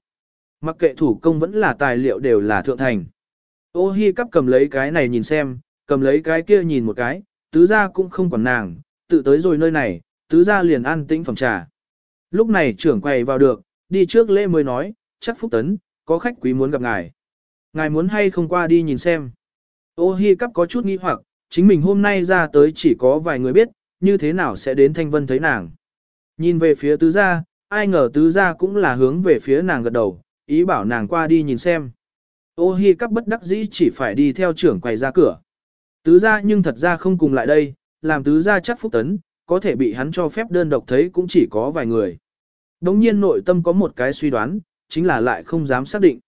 Mặc kệ thủ công vẫn là tài liệu đều là thượng thành. Ô hi cắp cầm lấy cái này nhìn xem, cầm lấy cái kia nhìn một cái, tứ gia cũng không quản nàng, tự tới rồi nơi này, tứ gia liền ăn tĩnh phẩm trà. Lúc này trưởng quầy vào được, đi trước lễ mới nói, chắc phúc tấn, có khách quý muốn gặp ngài. Ngài muốn hay không qua đi nhìn xem. Ô hi cắp có chút nghi hoặc, chính mình hôm nay ra tới chỉ có vài người biết, như thế nào sẽ đến thanh vân thấy nàng. Nhìn về phía tứ gia, ai ngờ tứ gia cũng là hướng về phía nàng gật đầu, ý bảo nàng qua đi nhìn xem. Ô hi cắp bất đắc dĩ chỉ phải đi theo trưởng quầy ra cửa. Tứ gia nhưng thật ra không cùng lại đây, làm tứ gia chắc phúc tấn, có thể bị hắn cho phép đơn độc thấy cũng chỉ có vài người. Đống nhiên nội tâm có một cái suy đoán, chính là lại không dám xác định.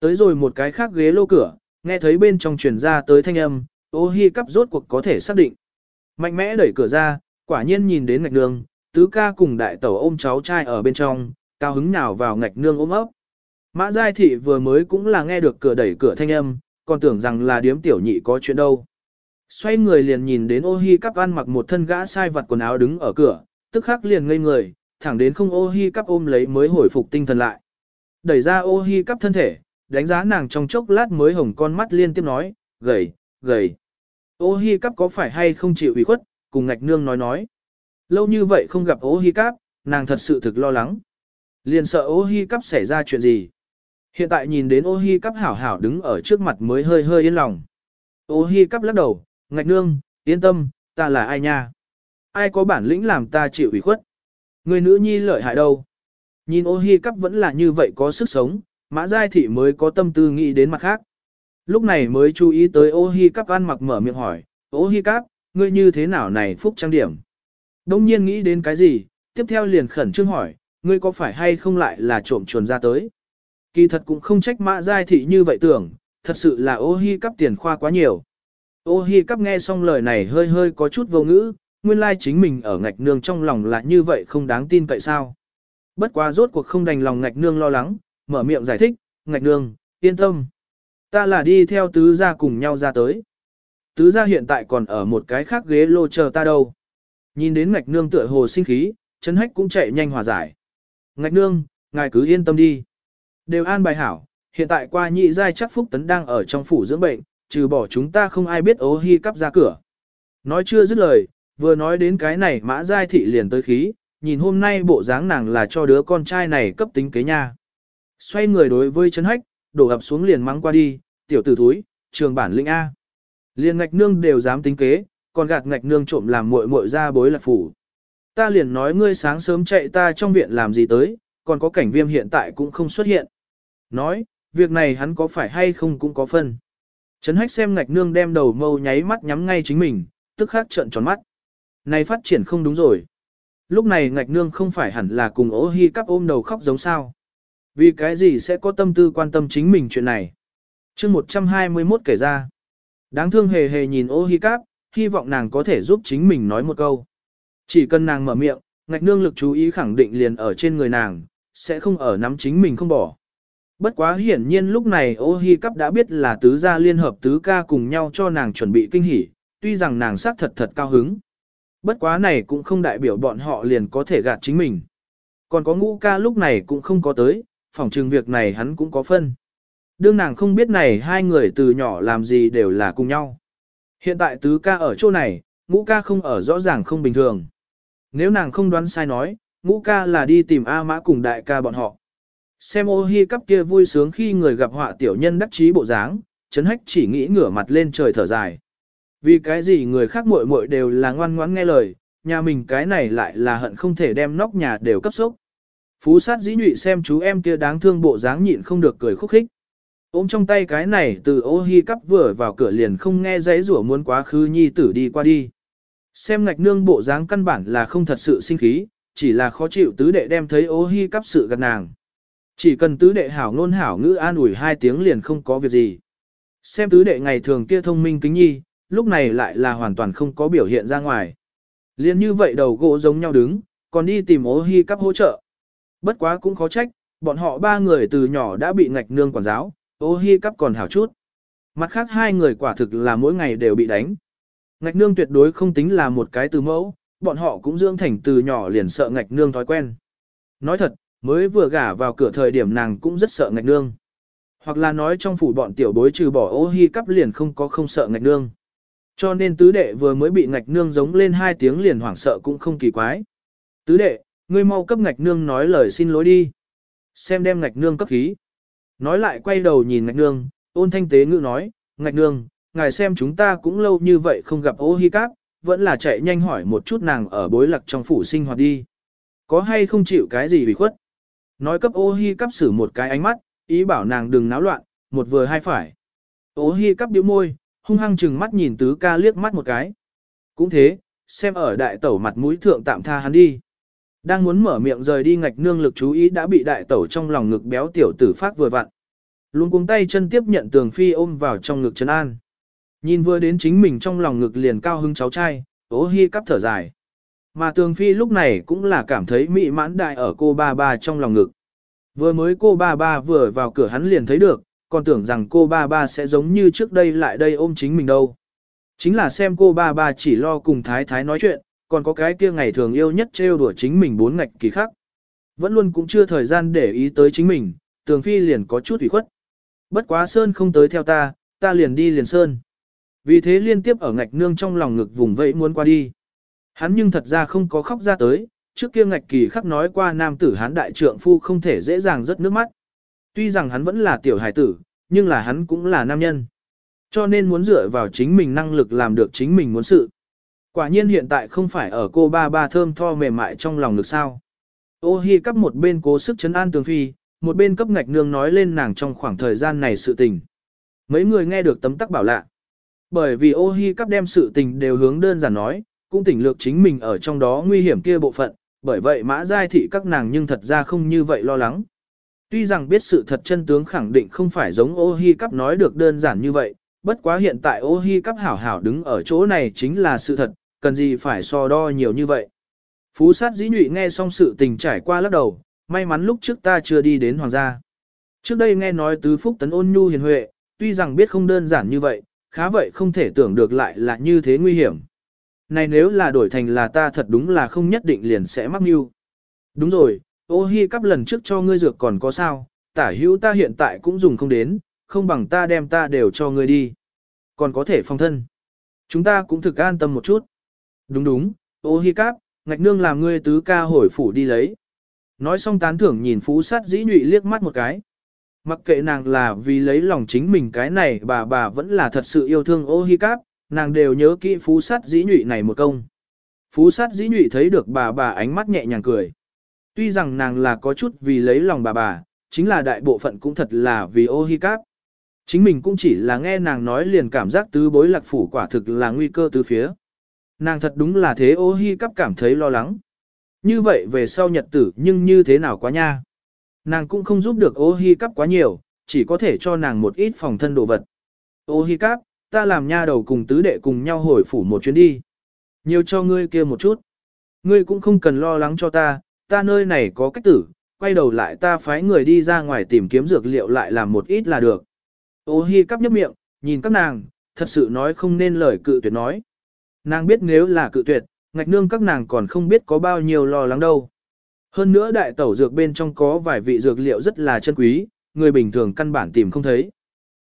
Tới rồi một cái khác ghế lô cửa, nghe thấy bên trong truyền ra tới thanh âm, ô hi cắp rốt cuộc có thể xác định. Mạnh mẽ đẩy cửa ra, quả nhiên nhìn đến ngạch nương, tứ ca cùng đại tẩu ôm cháu trai ở bên trong, cao hứng nào vào ngạch nương ôm ấp. Mã Giai Thị vừa mới cũng là nghe được cửa đẩy cửa thanh âm, còn tưởng rằng là điếm tiểu nhị có chuyện đâu. Xoay người liền nhìn đến ô hi cắp ăn mặc một thân gã sai vặt quần áo đứng ở cửa, tức khắc liền ngây người, thẳng đến không ô hi cắp ôm lấy mới hồi phục tinh thần lại. Đẩy ra ô hi cắp thân thể, đánh giá nàng trong chốc lát mới hồng con mắt liên tiếp nói, gầy, gầy. Ô hi cắp có phải hay không chịu ủy khuất, cùng ngạch nương nói nói. Lâu như vậy không gặp ô hi cắp, nàng thật sự thực lo lắng. Liền sợ ô hi cắp xảy ra chuyện gì. Hiện tại nhìn đến ô hi cắp hảo hảo đứng ở trước mặt mới hơi hơi yên lòng. Ô hi cắp lắc đầu, ngạch nương, yên tâm, ta là ai nha? Ai có bản lĩnh làm ta chịu ủy khuất? Người nữ nhi lợi hại đâu? Nhìn ô hi cắp vẫn là như vậy có sức sống, mã giai thị mới có tâm tư nghĩ đến mặt khác. Lúc này mới chú ý tới ô hi cắp ăn mặc mở miệng hỏi, ô hi cắp, ngươi như thế nào này phúc trang điểm? Đông nhiên nghĩ đến cái gì, tiếp theo liền khẩn trương hỏi, ngươi có phải hay không lại là trộm chuồn ra tới? Kỳ thật cũng không trách mã giai thị như vậy tưởng, thật sự là ô hi cắp tiền khoa quá nhiều. Ô hi cắp nghe xong lời này hơi hơi có chút vô ngữ, nguyên lai chính mình ở ngạch nương trong lòng là như vậy không đáng tin tại sao. Bất quá rốt cuộc không đành lòng ngạch nương lo lắng, mở miệng giải thích, ngạch nương, yên tâm. Ta là đi theo tứ gia cùng nhau ra tới. Tứ gia hiện tại còn ở một cái khác ghế lô chờ ta đâu. Nhìn đến ngạch nương tựa hồ sinh khí, chân hách cũng chạy nhanh hòa giải. Ngạch nương, ngài cứ yên tâm đi. Đều an bài hảo, hiện tại qua nhị giai chắc phúc tấn đang ở trong phủ dưỡng bệnh, trừ bỏ chúng ta không ai biết ố hi cắp ra cửa. Nói chưa dứt lời, vừa nói đến cái này mã giai thị liền tới khí, nhìn hôm nay bộ dáng nàng là cho đứa con trai này cấp tính kế nha. Xoay người đối với chân hách, đổ ập xuống liền mắng qua đi, tiểu tử thúi, trường bản linh A. Liền ngạch nương đều dám tính kế, còn gạt ngạch nương trộm làm muội muội ra bối lạc phủ. Ta liền nói ngươi sáng sớm chạy ta trong viện làm gì tới, còn có cảnh viêm hiện tại cũng không xuất hiện. Nói, việc này hắn có phải hay không cũng có phân. Trấn hách xem ngạch nương đem đầu mâu nháy mắt nhắm ngay chính mình, tức khắc trợn tròn mắt. Này phát triển không đúng rồi. Lúc này ngạch nương không phải hẳn là cùng ố hi cắp ôm đầu khóc giống sao. Vì cái gì sẽ có tâm tư quan tâm chính mình chuyện này. chương 121 kể ra. Đáng thương hề hề nhìn ô hi cáp, hy vọng nàng có thể giúp chính mình nói một câu. Chỉ cần nàng mở miệng, ngạch nương lực chú ý khẳng định liền ở trên người nàng, sẽ không ở nắm chính mình không bỏ. Bất quá hiển nhiên lúc này ô hi cắp đã biết là tứ gia liên hợp tứ ca cùng nhau cho nàng chuẩn bị kinh hỉ, tuy rằng nàng xác thật thật cao hứng. Bất quá này cũng không đại biểu bọn họ liền có thể gạt chính mình. Còn có ngũ ca lúc này cũng không có tới, phỏng chừng việc này hắn cũng có phân. Đương nàng không biết này hai người từ nhỏ làm gì đều là cùng nhau. Hiện tại tứ ca ở chỗ này, ngũ ca không ở rõ ràng không bình thường. Nếu nàng không đoán sai nói, ngũ ca là đi tìm A mã cùng đại ca bọn họ. Xem ô hi cắp kia vui sướng khi người gặp họa tiểu nhân đắc chí bộ dáng, chấn hách chỉ nghĩ ngửa mặt lên trời thở dài. Vì cái gì người khác muội muội đều là ngoan ngoãn nghe lời, nhà mình cái này lại là hận không thể đem nóc nhà đều cấp sốc. Phú sát dĩ nhụy xem chú em kia đáng thương bộ dáng nhịn không được cười khúc khích. Ôm trong tay cái này từ ô hi cắp vừa vào cửa liền không nghe giấy rủa muốn quá khứ nhi tử đi qua đi. Xem ngạch nương bộ dáng căn bản là không thật sự sinh khí, chỉ là khó chịu tứ đệ đem thấy ô hi cắp sự gạt nàng. Chỉ cần tứ đệ hảo ngôn hảo ngữ an ủi hai tiếng liền không có việc gì. Xem tứ đệ ngày thường kia thông minh kính nhi, lúc này lại là hoàn toàn không có biểu hiện ra ngoài. Liên như vậy đầu gỗ giống nhau đứng, còn đi tìm ô hi cắp hỗ trợ. Bất quá cũng khó trách, bọn họ ba người từ nhỏ đã bị ngạch nương quản giáo, ô hi cắp còn hảo chút. Mặt khác hai người quả thực là mỗi ngày đều bị đánh. Ngạch nương tuyệt đối không tính là một cái từ mẫu, bọn họ cũng dưỡng thành từ nhỏ liền sợ ngạch nương thói quen. Nói thật, mới vừa gả vào cửa thời điểm nàng cũng rất sợ ngạch nương. Hoặc là nói trong phủ bọn tiểu bối trừ bỏ ô hi cắp liền không có không sợ ngạch nương. Cho nên tứ đệ vừa mới bị ngạch nương giống lên hai tiếng liền hoảng sợ cũng không kỳ quái. Tứ đệ, ngươi mau cấp ngạch nương nói lời xin lỗi đi. Xem đem ngạch nương cấp khí. Nói lại quay đầu nhìn ngạch nương, ôn thanh tế ngữ nói, ngạch nương, ngài xem chúng ta cũng lâu như vậy không gặp ô hi cáp, vẫn là chạy nhanh hỏi một chút nàng ở bối lạc trong phủ sinh hoạt đi. Có hay không chịu cái gì bị khuất? Nói cấp ô hi cắp xử một cái ánh mắt, ý bảo nàng đừng náo loạn, một vừa hai phải. Ô hi cắp điếu môi, hung hăng chừng mắt nhìn tứ ca liếc mắt một cái. Cũng thế, xem ở đại tẩu mặt mũi thượng tạm tha hắn đi. Đang muốn mở miệng rời đi ngạch nương lực chú ý đã bị đại tẩu trong lòng ngực béo tiểu tử phát vừa vặn. Luôn cuống tay chân tiếp nhận tường phi ôm vào trong ngực trấn an. Nhìn vừa đến chính mình trong lòng ngực liền cao hưng cháu trai, ố hi cắp thở dài. Mà tường phi lúc này cũng là cảm thấy mị mãn đại ở cô ba ba trong lòng ngực. Vừa mới cô ba ba vừa vào cửa hắn liền thấy được, còn tưởng rằng cô ba ba sẽ giống như trước đây lại đây ôm chính mình đâu. Chính là xem cô ba ba chỉ lo cùng thái thái nói chuyện, còn có cái kia ngày thường yêu nhất trêu đùa chính mình bốn ngạch kỳ khác. Vẫn luôn cũng chưa thời gian để ý tới chính mình, tường phi liền có chút ủy khuất. Bất quá Sơn không tới theo ta, ta liền đi liền Sơn. Vì thế liên tiếp ở ngạch nương trong lòng ngực vùng vẫy muốn qua đi. Hắn nhưng thật ra không có khóc ra tới, trước kia ngạch kỳ khắc nói qua nam tử hán đại trượng phu không thể dễ dàng rớt nước mắt. Tuy rằng hắn vẫn là tiểu hải tử, nhưng là hắn cũng là nam nhân. Cho nên muốn dựa vào chính mình năng lực làm được chính mình muốn sự. Quả nhiên hiện tại không phải ở cô ba ba thơm tho mềm mại trong lòng được sao. Ô hi cắp một bên cố sức chấn an tường phi, một bên cấp ngạch nương nói lên nàng trong khoảng thời gian này sự tình. Mấy người nghe được tấm tắc bảo lạ. Bởi vì ô hi cắp đem sự tình đều hướng đơn giản nói, cũng tỉnh lược chính mình ở trong đó nguy hiểm kia bộ phận, bởi vậy mã giai thị các nàng nhưng thật ra không như vậy lo lắng. Tuy rằng biết sự thật chân tướng khẳng định không phải giống ô hi cắp nói được đơn giản như vậy, bất quá hiện tại ô hi cắp hảo hảo đứng ở chỗ này chính là sự thật, cần gì phải so đo nhiều như vậy. Phú sát dĩ nhụy nghe xong sự tình trải qua lắc đầu, may mắn lúc trước ta chưa đi đến hoàng gia. Trước đây nghe nói tứ phúc tấn ôn nhu hiền huệ, tuy rằng biết không đơn giản như vậy, khá vậy không thể tưởng được lại là như thế nguy hiểm. Này nếu là đổi thành là ta thật đúng là không nhất định liền sẽ mắc mưu. Đúng rồi, ô hi cắp lần trước cho ngươi dược còn có sao, tả hữu ta hiện tại cũng dùng không đến, không bằng ta đem ta đều cho ngươi đi. Còn có thể phong thân. Chúng ta cũng thực an tâm một chút. Đúng đúng, ô hi cáp, ngạch nương làm ngươi tứ ca hồi phủ đi lấy. Nói xong tán thưởng nhìn phú sát dĩ nhụy liếc mắt một cái. Mặc kệ nàng là vì lấy lòng chính mình cái này bà bà vẫn là thật sự yêu thương ô hi cáp, nàng đều nhớ kỹ phú sát dĩ nhụy này một công. Phú sát dĩ nhụy thấy được bà bà ánh mắt nhẹ nhàng cười. Tuy rằng nàng là có chút vì lấy lòng bà bà, chính là đại bộ phận cũng thật là vì ô hi cáp. Chính mình cũng chỉ là nghe nàng nói liền cảm giác tứ bối lạc phủ quả thực là nguy cơ từ phía. Nàng thật đúng là thế ô hi cắp cảm thấy lo lắng. Như vậy về sau nhật tử nhưng như thế nào quá nha. Nàng cũng không giúp được ô hi cắp quá nhiều, chỉ có thể cho nàng một ít phòng thân đồ vật. Ô hi cắp, ta làm nha đầu cùng tứ đệ cùng nhau hồi phủ một chuyến đi. Nhiều cho ngươi kia một chút. Ngươi cũng không cần lo lắng cho ta, ta nơi này có cách tử, quay đầu lại ta phái người đi ra ngoài tìm kiếm dược liệu lại làm một ít là được. Ô hi cắp nhấp miệng, nhìn các nàng, thật sự nói không nên lời cự tuyệt nói. Nàng biết nếu là cự tuyệt, ngạch nương các nàng còn không biết có bao nhiêu lo lắng đâu. Hơn nữa đại tẩu dược bên trong có vài vị dược liệu rất là chân quý, người bình thường căn bản tìm không thấy.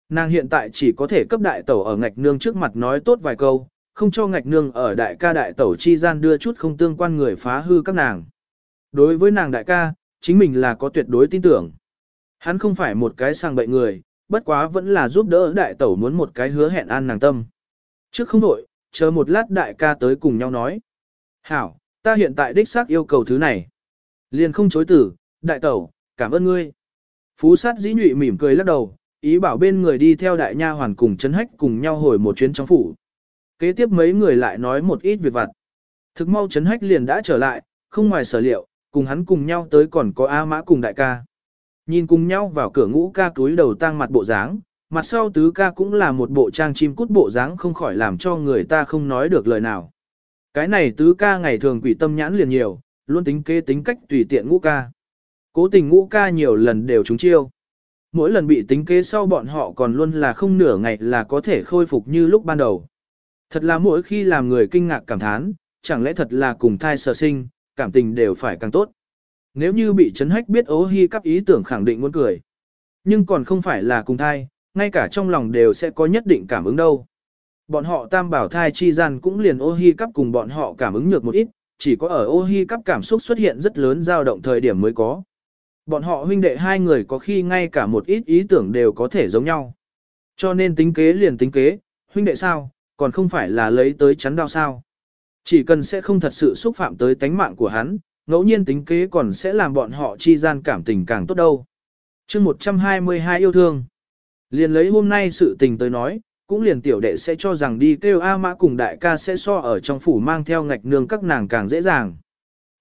Nàng hiện tại chỉ có thể cấp đại tẩu ở ngạch nương trước mặt nói tốt vài câu, không cho ngạch nương ở đại ca đại tẩu chi gian đưa chút không tương quan người phá hư các nàng. Đối với nàng đại ca, chính mình là có tuyệt đối tin tưởng. Hắn không phải một cái sang bệnh người, bất quá vẫn là giúp đỡ đại tẩu muốn một cái hứa hẹn an nàng tâm. Trước không đổi, chờ một lát đại ca tới cùng nhau nói. Hảo, ta hiện tại đích xác yêu cầu thứ này. Liền không chối tử, đại tẩu, cảm ơn ngươi. Phú sát dĩ nhụy mỉm cười lắc đầu, ý bảo bên người đi theo đại nha hoàn cùng chấn hách cùng nhau hồi một chuyến trong phủ. Kế tiếp mấy người lại nói một ít việc vặt. Thực mau chấn hách liền đã trở lại, không ngoài sở liệu, cùng hắn cùng nhau tới còn có A mã cùng đại ca. Nhìn cùng nhau vào cửa ngũ ca túi đầu tang mặt bộ dáng, mặt sau tứ ca cũng là một bộ trang chim cút bộ dáng không khỏi làm cho người ta không nói được lời nào. Cái này tứ ca ngày thường quỷ tâm nhãn liền nhiều, luôn tính kế tính cách tùy tiện ngũ ca. Cố tình ngũ ca nhiều lần đều trúng chiêu. Mỗi lần bị tính kế sau bọn họ còn luôn là không nửa ngày là có thể khôi phục như lúc ban đầu. Thật là mỗi khi làm người kinh ngạc cảm thán, chẳng lẽ thật là cùng thai sở sinh, cảm tình đều phải càng tốt. Nếu như bị chấn hách biết ố hy các ý tưởng khẳng định muốn cười. Nhưng còn không phải là cùng thai, ngay cả trong lòng đều sẽ có nhất định cảm ứng đâu. Bọn họ tam bảo thai chi gian cũng liền ô hi cắp cùng bọn họ cảm ứng nhược một ít, chỉ có ở ô hi cắp cảm xúc xuất hiện rất lớn dao động thời điểm mới có. Bọn họ huynh đệ hai người có khi ngay cả một ít ý tưởng đều có thể giống nhau. Cho nên tính kế liền tính kế, huynh đệ sao, còn không phải là lấy tới chắn đao sao. Chỉ cần sẽ không thật sự xúc phạm tới tánh mạng của hắn, ngẫu nhiên tính kế còn sẽ làm bọn họ chi gian cảm tình càng tốt đâu. chương 122 yêu thương. Liền lấy hôm nay sự tình tới nói, cũng liền tiểu đệ sẽ cho rằng đi kêu A mã cùng đại ca sẽ so ở trong phủ mang theo ngạch nương các nàng càng dễ dàng.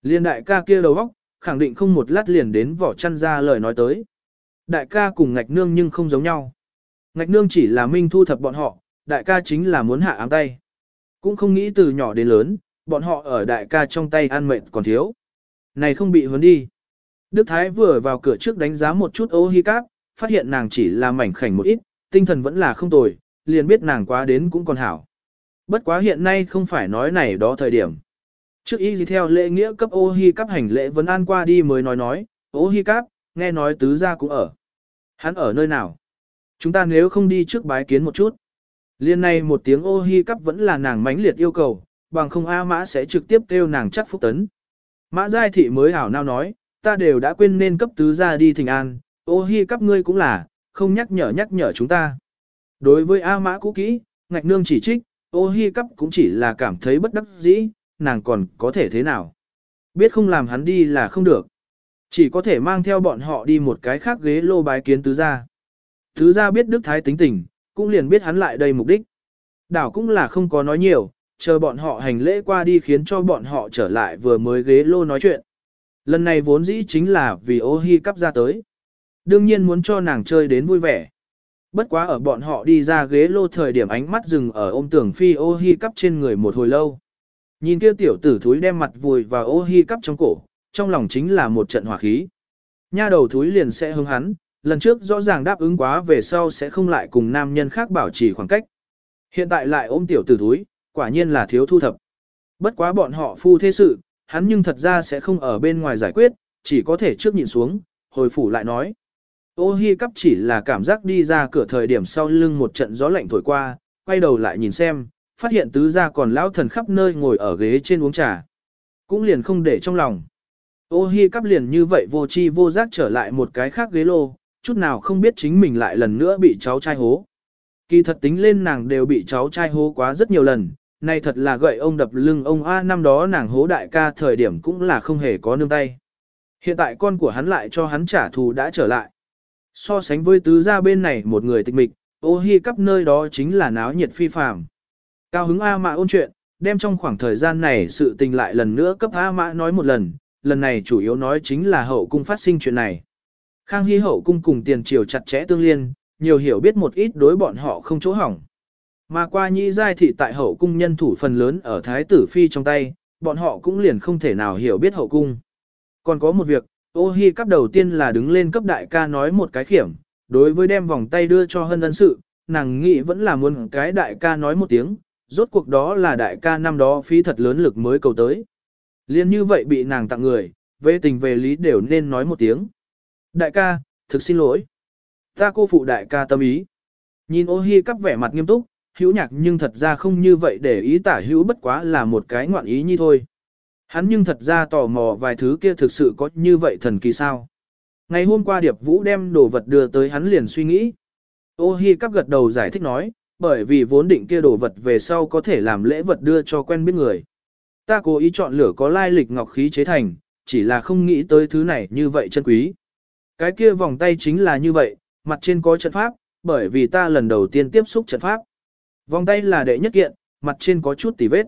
Liền đại ca kia đầu óc, khẳng định không một lát liền đến vỏ chăn ra lời nói tới. Đại ca cùng ngạch nương nhưng không giống nhau. Ngạch nương chỉ là minh thu thập bọn họ, đại ca chính là muốn hạ ám tay. Cũng không nghĩ từ nhỏ đến lớn, bọn họ ở đại ca trong tay ăn mệt còn thiếu. Này không bị huấn đi. Đức Thái vừa vào cửa trước đánh giá một chút ô hi cáp, phát hiện nàng chỉ là mảnh khảnh một ít, tinh thần vẫn là không tồi, liền biết nàng quá đến cũng còn hảo. Bất quá hiện nay không phải nói này đó thời điểm. Trước y gì theo lễ nghĩa cấp ô hi cáp hành lễ vấn an qua đi mới nói nói, ô hi cáp, nghe nói tứ gia cũng ở. Hắn ở nơi nào? Chúng ta nếu không đi trước bái kiến một chút. Liên này một tiếng ô hi cắp vẫn là nàng mãnh liệt yêu cầu, bằng không A mã sẽ trực tiếp kêu nàng chắc phúc tấn. Mã giai thị mới hảo nao nói, ta đều đã quên nên cấp tứ gia đi thỉnh an, ô hi cắp ngươi cũng là, không nhắc nhở nhắc nhở chúng ta. Đối với A Mã cũ kỹ, ngạch nương chỉ trích, ô hi cắp cũng chỉ là cảm thấy bất đắc dĩ, nàng còn có thể thế nào. Biết không làm hắn đi là không được. Chỉ có thể mang theo bọn họ đi một cái khác ghế lô bái kiến tứ gia. Tứ gia biết Đức Thái tính tình, cũng liền biết hắn lại đây mục đích. Đảo cũng là không có nói nhiều, chờ bọn họ hành lễ qua đi khiến cho bọn họ trở lại vừa mới ghế lô nói chuyện. Lần này vốn dĩ chính là vì ô hi cắp ra tới. Đương nhiên muốn cho nàng chơi đến vui vẻ. Bất quá ở bọn họ đi ra ghế lô thời điểm ánh mắt dừng ở ôm tưởng phi ô hi cắp trên người một hồi lâu. Nhìn kia tiểu tử thúi đem mặt vùi vào ô hi cắp trong cổ, trong lòng chính là một trận hỏa khí. Nha đầu thúi liền sẽ hứng hắn, lần trước rõ ràng đáp ứng quá về sau sẽ không lại cùng nam nhân khác bảo trì khoảng cách. Hiện tại lại ôm tiểu tử thúi, quả nhiên là thiếu thu thập. Bất quá bọn họ phu thế sự, hắn nhưng thật ra sẽ không ở bên ngoài giải quyết, chỉ có thể trước nhìn xuống, hồi phủ lại nói. Ô hi cắp chỉ là cảm giác đi ra cửa thời điểm sau lưng một trận gió lạnh thổi qua, quay đầu lại nhìn xem, phát hiện tứ gia còn lão thần khắp nơi ngồi ở ghế trên uống trà. Cũng liền không để trong lòng. Ô hi cắp liền như vậy vô chi vô giác trở lại một cái khác ghế lô, chút nào không biết chính mình lại lần nữa bị cháu trai hố. Kỳ thật tính lên nàng đều bị cháu trai hố quá rất nhiều lần, này thật là gậy ông đập lưng ông A năm đó nàng hố đại ca thời điểm cũng là không hề có nương tay. Hiện tại con của hắn lại cho hắn trả thù đã trở lại. So sánh với tứ gia bên này một người tịch mịch, ô hi cắp nơi đó chính là náo nhiệt phi phàm. Cao hứng A mã ôn chuyện, đem trong khoảng thời gian này sự tình lại lần nữa cấp A mã nói một lần, lần này chủ yếu nói chính là hậu cung phát sinh chuyện này. Khang Hy hậu cung cùng tiền triều chặt chẽ tương liên, nhiều hiểu biết một ít đối bọn họ không chỗ hỏng. Mà qua nhĩ giai thị tại hậu cung nhân thủ phần lớn ở thái tử phi trong tay, bọn họ cũng liền không thể nào hiểu biết hậu cung. Còn có một việc, ô hi cấp đầu tiên là đứng lên cấp đại ca nói một cái khiểm, đối với đem vòng tay đưa cho hân ân sự, nàng nghĩ vẫn là muốn cái đại ca nói một tiếng, rốt cuộc đó là đại ca năm đó phí thật lớn lực mới cầu tới. Liên như vậy bị nàng tặng người, về tình về lý đều nên nói một tiếng. Đại ca, thực xin lỗi. Ta cô phụ đại ca tâm ý. Nhìn ô hi cắp vẻ mặt nghiêm túc, hữu nhạc nhưng thật ra không như vậy để ý tả hữu bất quá là một cái ngoạn ý như thôi. Hắn nhưng thật ra tò mò vài thứ kia thực sự có như vậy thần kỳ sao. Ngày hôm qua Điệp Vũ đem đồ vật đưa tới hắn liền suy nghĩ. Ô hi cắp gật đầu giải thích nói, bởi vì vốn định kia đồ vật về sau có thể làm lễ vật đưa cho quen biết người. Ta cố ý chọn lửa có lai lịch ngọc khí chế thành, chỉ là không nghĩ tới thứ này như vậy chân quý. Cái kia vòng tay chính là như vậy, mặt trên có trận pháp, bởi vì ta lần đầu tiên tiếp xúc trận pháp. Vòng tay là đệ nhất kiện, mặt trên có chút tỉ vết.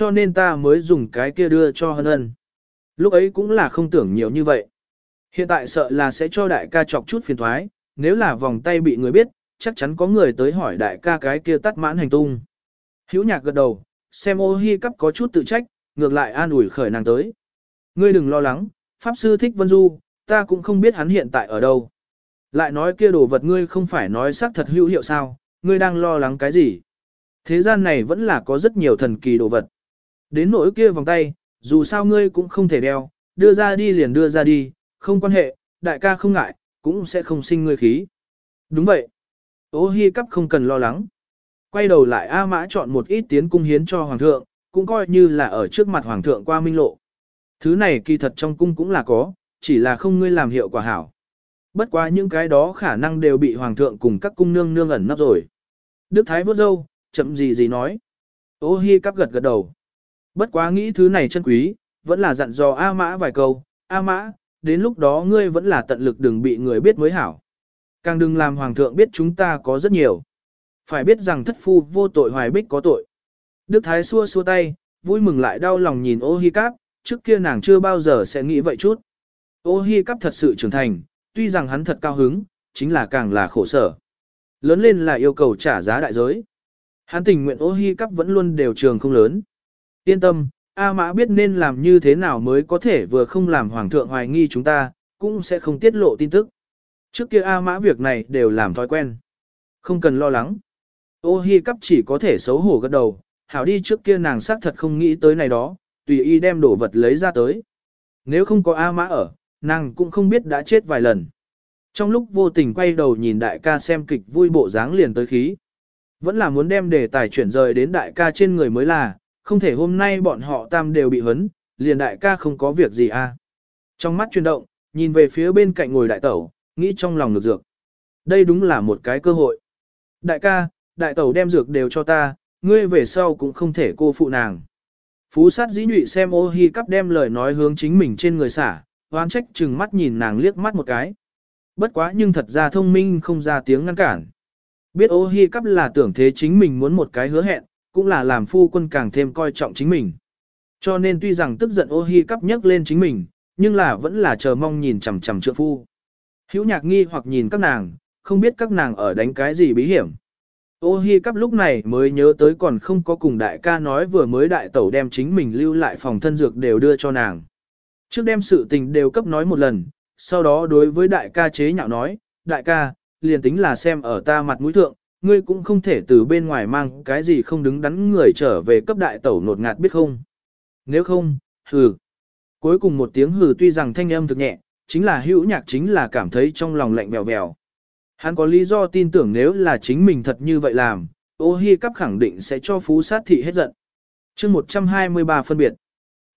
Cho nên ta mới dùng cái kia đưa cho hân ân. Lúc ấy cũng là không tưởng nhiều như vậy. Hiện tại sợ là sẽ cho đại ca chọc chút phiền thoái, nếu là vòng tay bị người biết, chắc chắn có người tới hỏi đại ca cái kia tắt mãn hành tung. Hữu nhạc gật đầu, xem ô hi cắp có chút tự trách, ngược lại an ủi khởi nàng tới. Ngươi đừng lo lắng, Pháp Sư thích Vân Du, ta cũng không biết hắn hiện tại ở đâu. Lại nói kia đồ vật ngươi không phải nói xác thật hữu hiệu sao, ngươi đang lo lắng cái gì? Thế gian này vẫn là có rất nhiều thần kỳ đồ vật. Đến nỗi kia vòng tay, dù sao ngươi cũng không thể đeo, đưa ra đi liền đưa ra đi, không quan hệ, đại ca không ngại, cũng sẽ không sinh ngươi khí. Đúng vậy. Ô hi cắp không cần lo lắng. Quay đầu lại A Mã chọn một ít tiến cung hiến cho Hoàng thượng, cũng coi như là ở trước mặt Hoàng thượng qua minh lộ. Thứ này kỳ thật trong cung cũng là có, chỉ là không ngươi làm hiệu quả hảo. Bất quá những cái đó khả năng đều bị Hoàng thượng cùng các cung nương nương ẩn nấp rồi. Đức Thái vốt dâu, chậm gì gì nói. Ô hi cắp gật gật đầu. Bất quá nghĩ thứ này chân quý, vẫn là dặn dò A Mã vài câu. A Mã, đến lúc đó ngươi vẫn là tận lực đừng bị người biết mới hảo. Càng đừng làm Hoàng thượng biết chúng ta có rất nhiều. Phải biết rằng thất phu vô tội hoài bích có tội. Đức Thái xua xua tay, vui mừng lại đau lòng nhìn ô hi cáp, trước kia nàng chưa bao giờ sẽ nghĩ vậy chút. Ô hi cáp thật sự trưởng thành, tuy rằng hắn thật cao hứng, chính là càng là khổ sở. Lớn lên là yêu cầu trả giá đại giới. Hắn tình nguyện ô hi cáp vẫn luôn đều trường không lớn. Yên tâm, A Mã biết nên làm như thế nào mới có thể vừa không làm Hoàng thượng hoài nghi chúng ta, cũng sẽ không tiết lộ tin tức. Trước kia A Mã việc này đều làm thói quen. Không cần lo lắng. Ô hi cắp chỉ có thể xấu hổ gật đầu, hảo đi trước kia nàng xác thật không nghĩ tới này đó, tùy y đem đồ vật lấy ra tới. Nếu không có A Mã ở, nàng cũng không biết đã chết vài lần. Trong lúc vô tình quay đầu nhìn đại ca xem kịch vui bộ dáng liền tới khí. Vẫn là muốn đem đề tài chuyển rời đến đại ca trên người mới là, không thể hôm nay bọn họ tam đều bị hấn, liền đại ca không có việc gì a. À. Trong mắt chuyển động, nhìn về phía bên cạnh ngồi đại tẩu, nghĩ trong lòng ngược dược. Đây đúng là một cái cơ hội. Đại ca, đại tẩu đem dược đều cho ta, ngươi về sau cũng không thể cô phụ nàng. Phú sát dĩ nhụy xem ô hi cắp đem lời nói hướng chính mình trên người xả, oán trách chừng mắt nhìn nàng liếc mắt một cái. Bất quá nhưng thật ra thông minh không ra tiếng ngăn cản. Biết ô hi cắp là tưởng thế chính mình muốn một cái hứa hẹn, cũng là làm phu quân càng thêm coi trọng chính mình. Cho nên tuy rằng tức giận ô hi cắp nhấc lên chính mình, nhưng là vẫn là chờ mong nhìn chằm chằm trượng phu. Hữu nhạc nghi hoặc nhìn các nàng, không biết các nàng ở đánh cái gì bí hiểm. Ô hi cắp lúc này mới nhớ tới còn không có cùng đại ca nói vừa mới đại tẩu đem chính mình lưu lại phòng thân dược đều đưa cho nàng. Trước đem sự tình đều cấp nói một lần, sau đó đối với đại ca chế nhạo nói, đại ca, liền tính là xem ở ta mặt mũi thượng, ngươi cũng không thể từ bên ngoài mang cái gì không đứng đắn người trở về cấp đại tẩu nột ngạt biết không. Nếu không, hừ. Cuối cùng một tiếng hừ tuy rằng thanh âm thực nhẹ, chính là hữu nhạc chính là cảm thấy trong lòng lạnh bèo bèo. Hắn có lý do tin tưởng nếu là chính mình thật như vậy làm, ô hi cắp khẳng định sẽ cho phú sát thị hết giận. chương 123 phân biệt.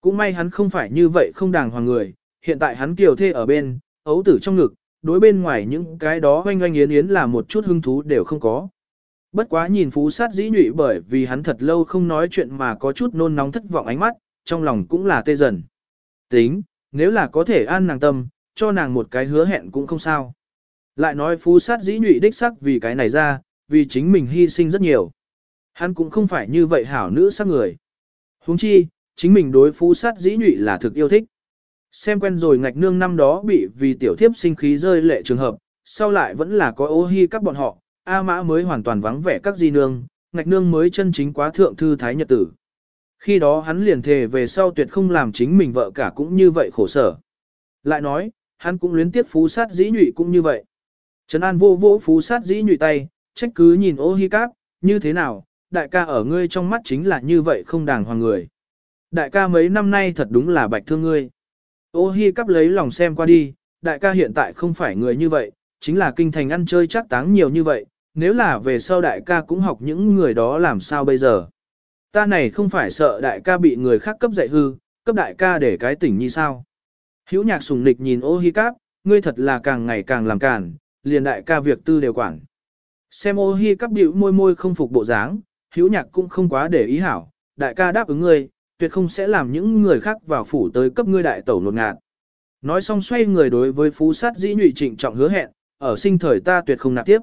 Cũng may hắn không phải như vậy không đàng hoàng người, hiện tại hắn kiều thê ở bên, ấu tử trong ngực, đối bên ngoài những cái đó oanh oanh yến yến là một chút hứng thú đều không có. Bất quá nhìn phú sát dĩ nhụy bởi vì hắn thật lâu không nói chuyện mà có chút nôn nóng thất vọng ánh mắt, trong lòng cũng là tê dần. Tính, nếu là có thể an nàng tâm, cho nàng một cái hứa hẹn cũng không sao. Lại nói phú sát dĩ nhụy đích sắc vì cái này ra, vì chính mình hy sinh rất nhiều. Hắn cũng không phải như vậy hảo nữ sắc người. huống chi, chính mình đối phú sát dĩ nhụy là thực yêu thích. Xem quen rồi ngạch nương năm đó bị vì tiểu thiếp sinh khí rơi lệ trường hợp, sau lại vẫn là có ô hi các bọn họ, A mã mới hoàn toàn vắng vẻ các di nương, ngạch nương mới chân chính quá thượng thư thái nhật tử. Khi đó hắn liền thề về sau tuyệt không làm chính mình vợ cả cũng như vậy khổ sở. Lại nói, hắn cũng luyến tiếc phú sát dĩ nhụy cũng như vậy. Trấn An vô vô phú sát dĩ nhụy tay, trách cứ nhìn ô hi cáp, như thế nào, đại ca ở ngươi trong mắt chính là như vậy không đàng hoàng người. Đại ca mấy năm nay thật đúng là bạch thương ngươi. Ô hi Cáp lấy lòng xem qua đi, đại ca hiện tại không phải người như vậy, chính là kinh thành ăn chơi chắc táng nhiều như vậy, nếu là về sau đại ca cũng học những người đó làm sao bây giờ. Ta này không phải sợ đại ca bị người khác cấp dạy hư, cấp đại ca để cái tỉnh như sao. Hữu nhạc sùng nịch nhìn ô hi cáp, ngươi thật là càng ngày càng làm càn, liền đại ca việc tư đều quản. Xem ô hi cáp điệu môi môi không phục bộ dáng, hữu nhạc cũng không quá để ý hảo, đại ca đáp ứng ngươi, tuyệt không sẽ làm những người khác vào phủ tới cấp ngươi đại tẩu nột ngạt. Nói xong xoay người đối với phú sát dĩ nhụy trịnh trọng hứa hẹn, ở sinh thời ta tuyệt không nạp tiếp.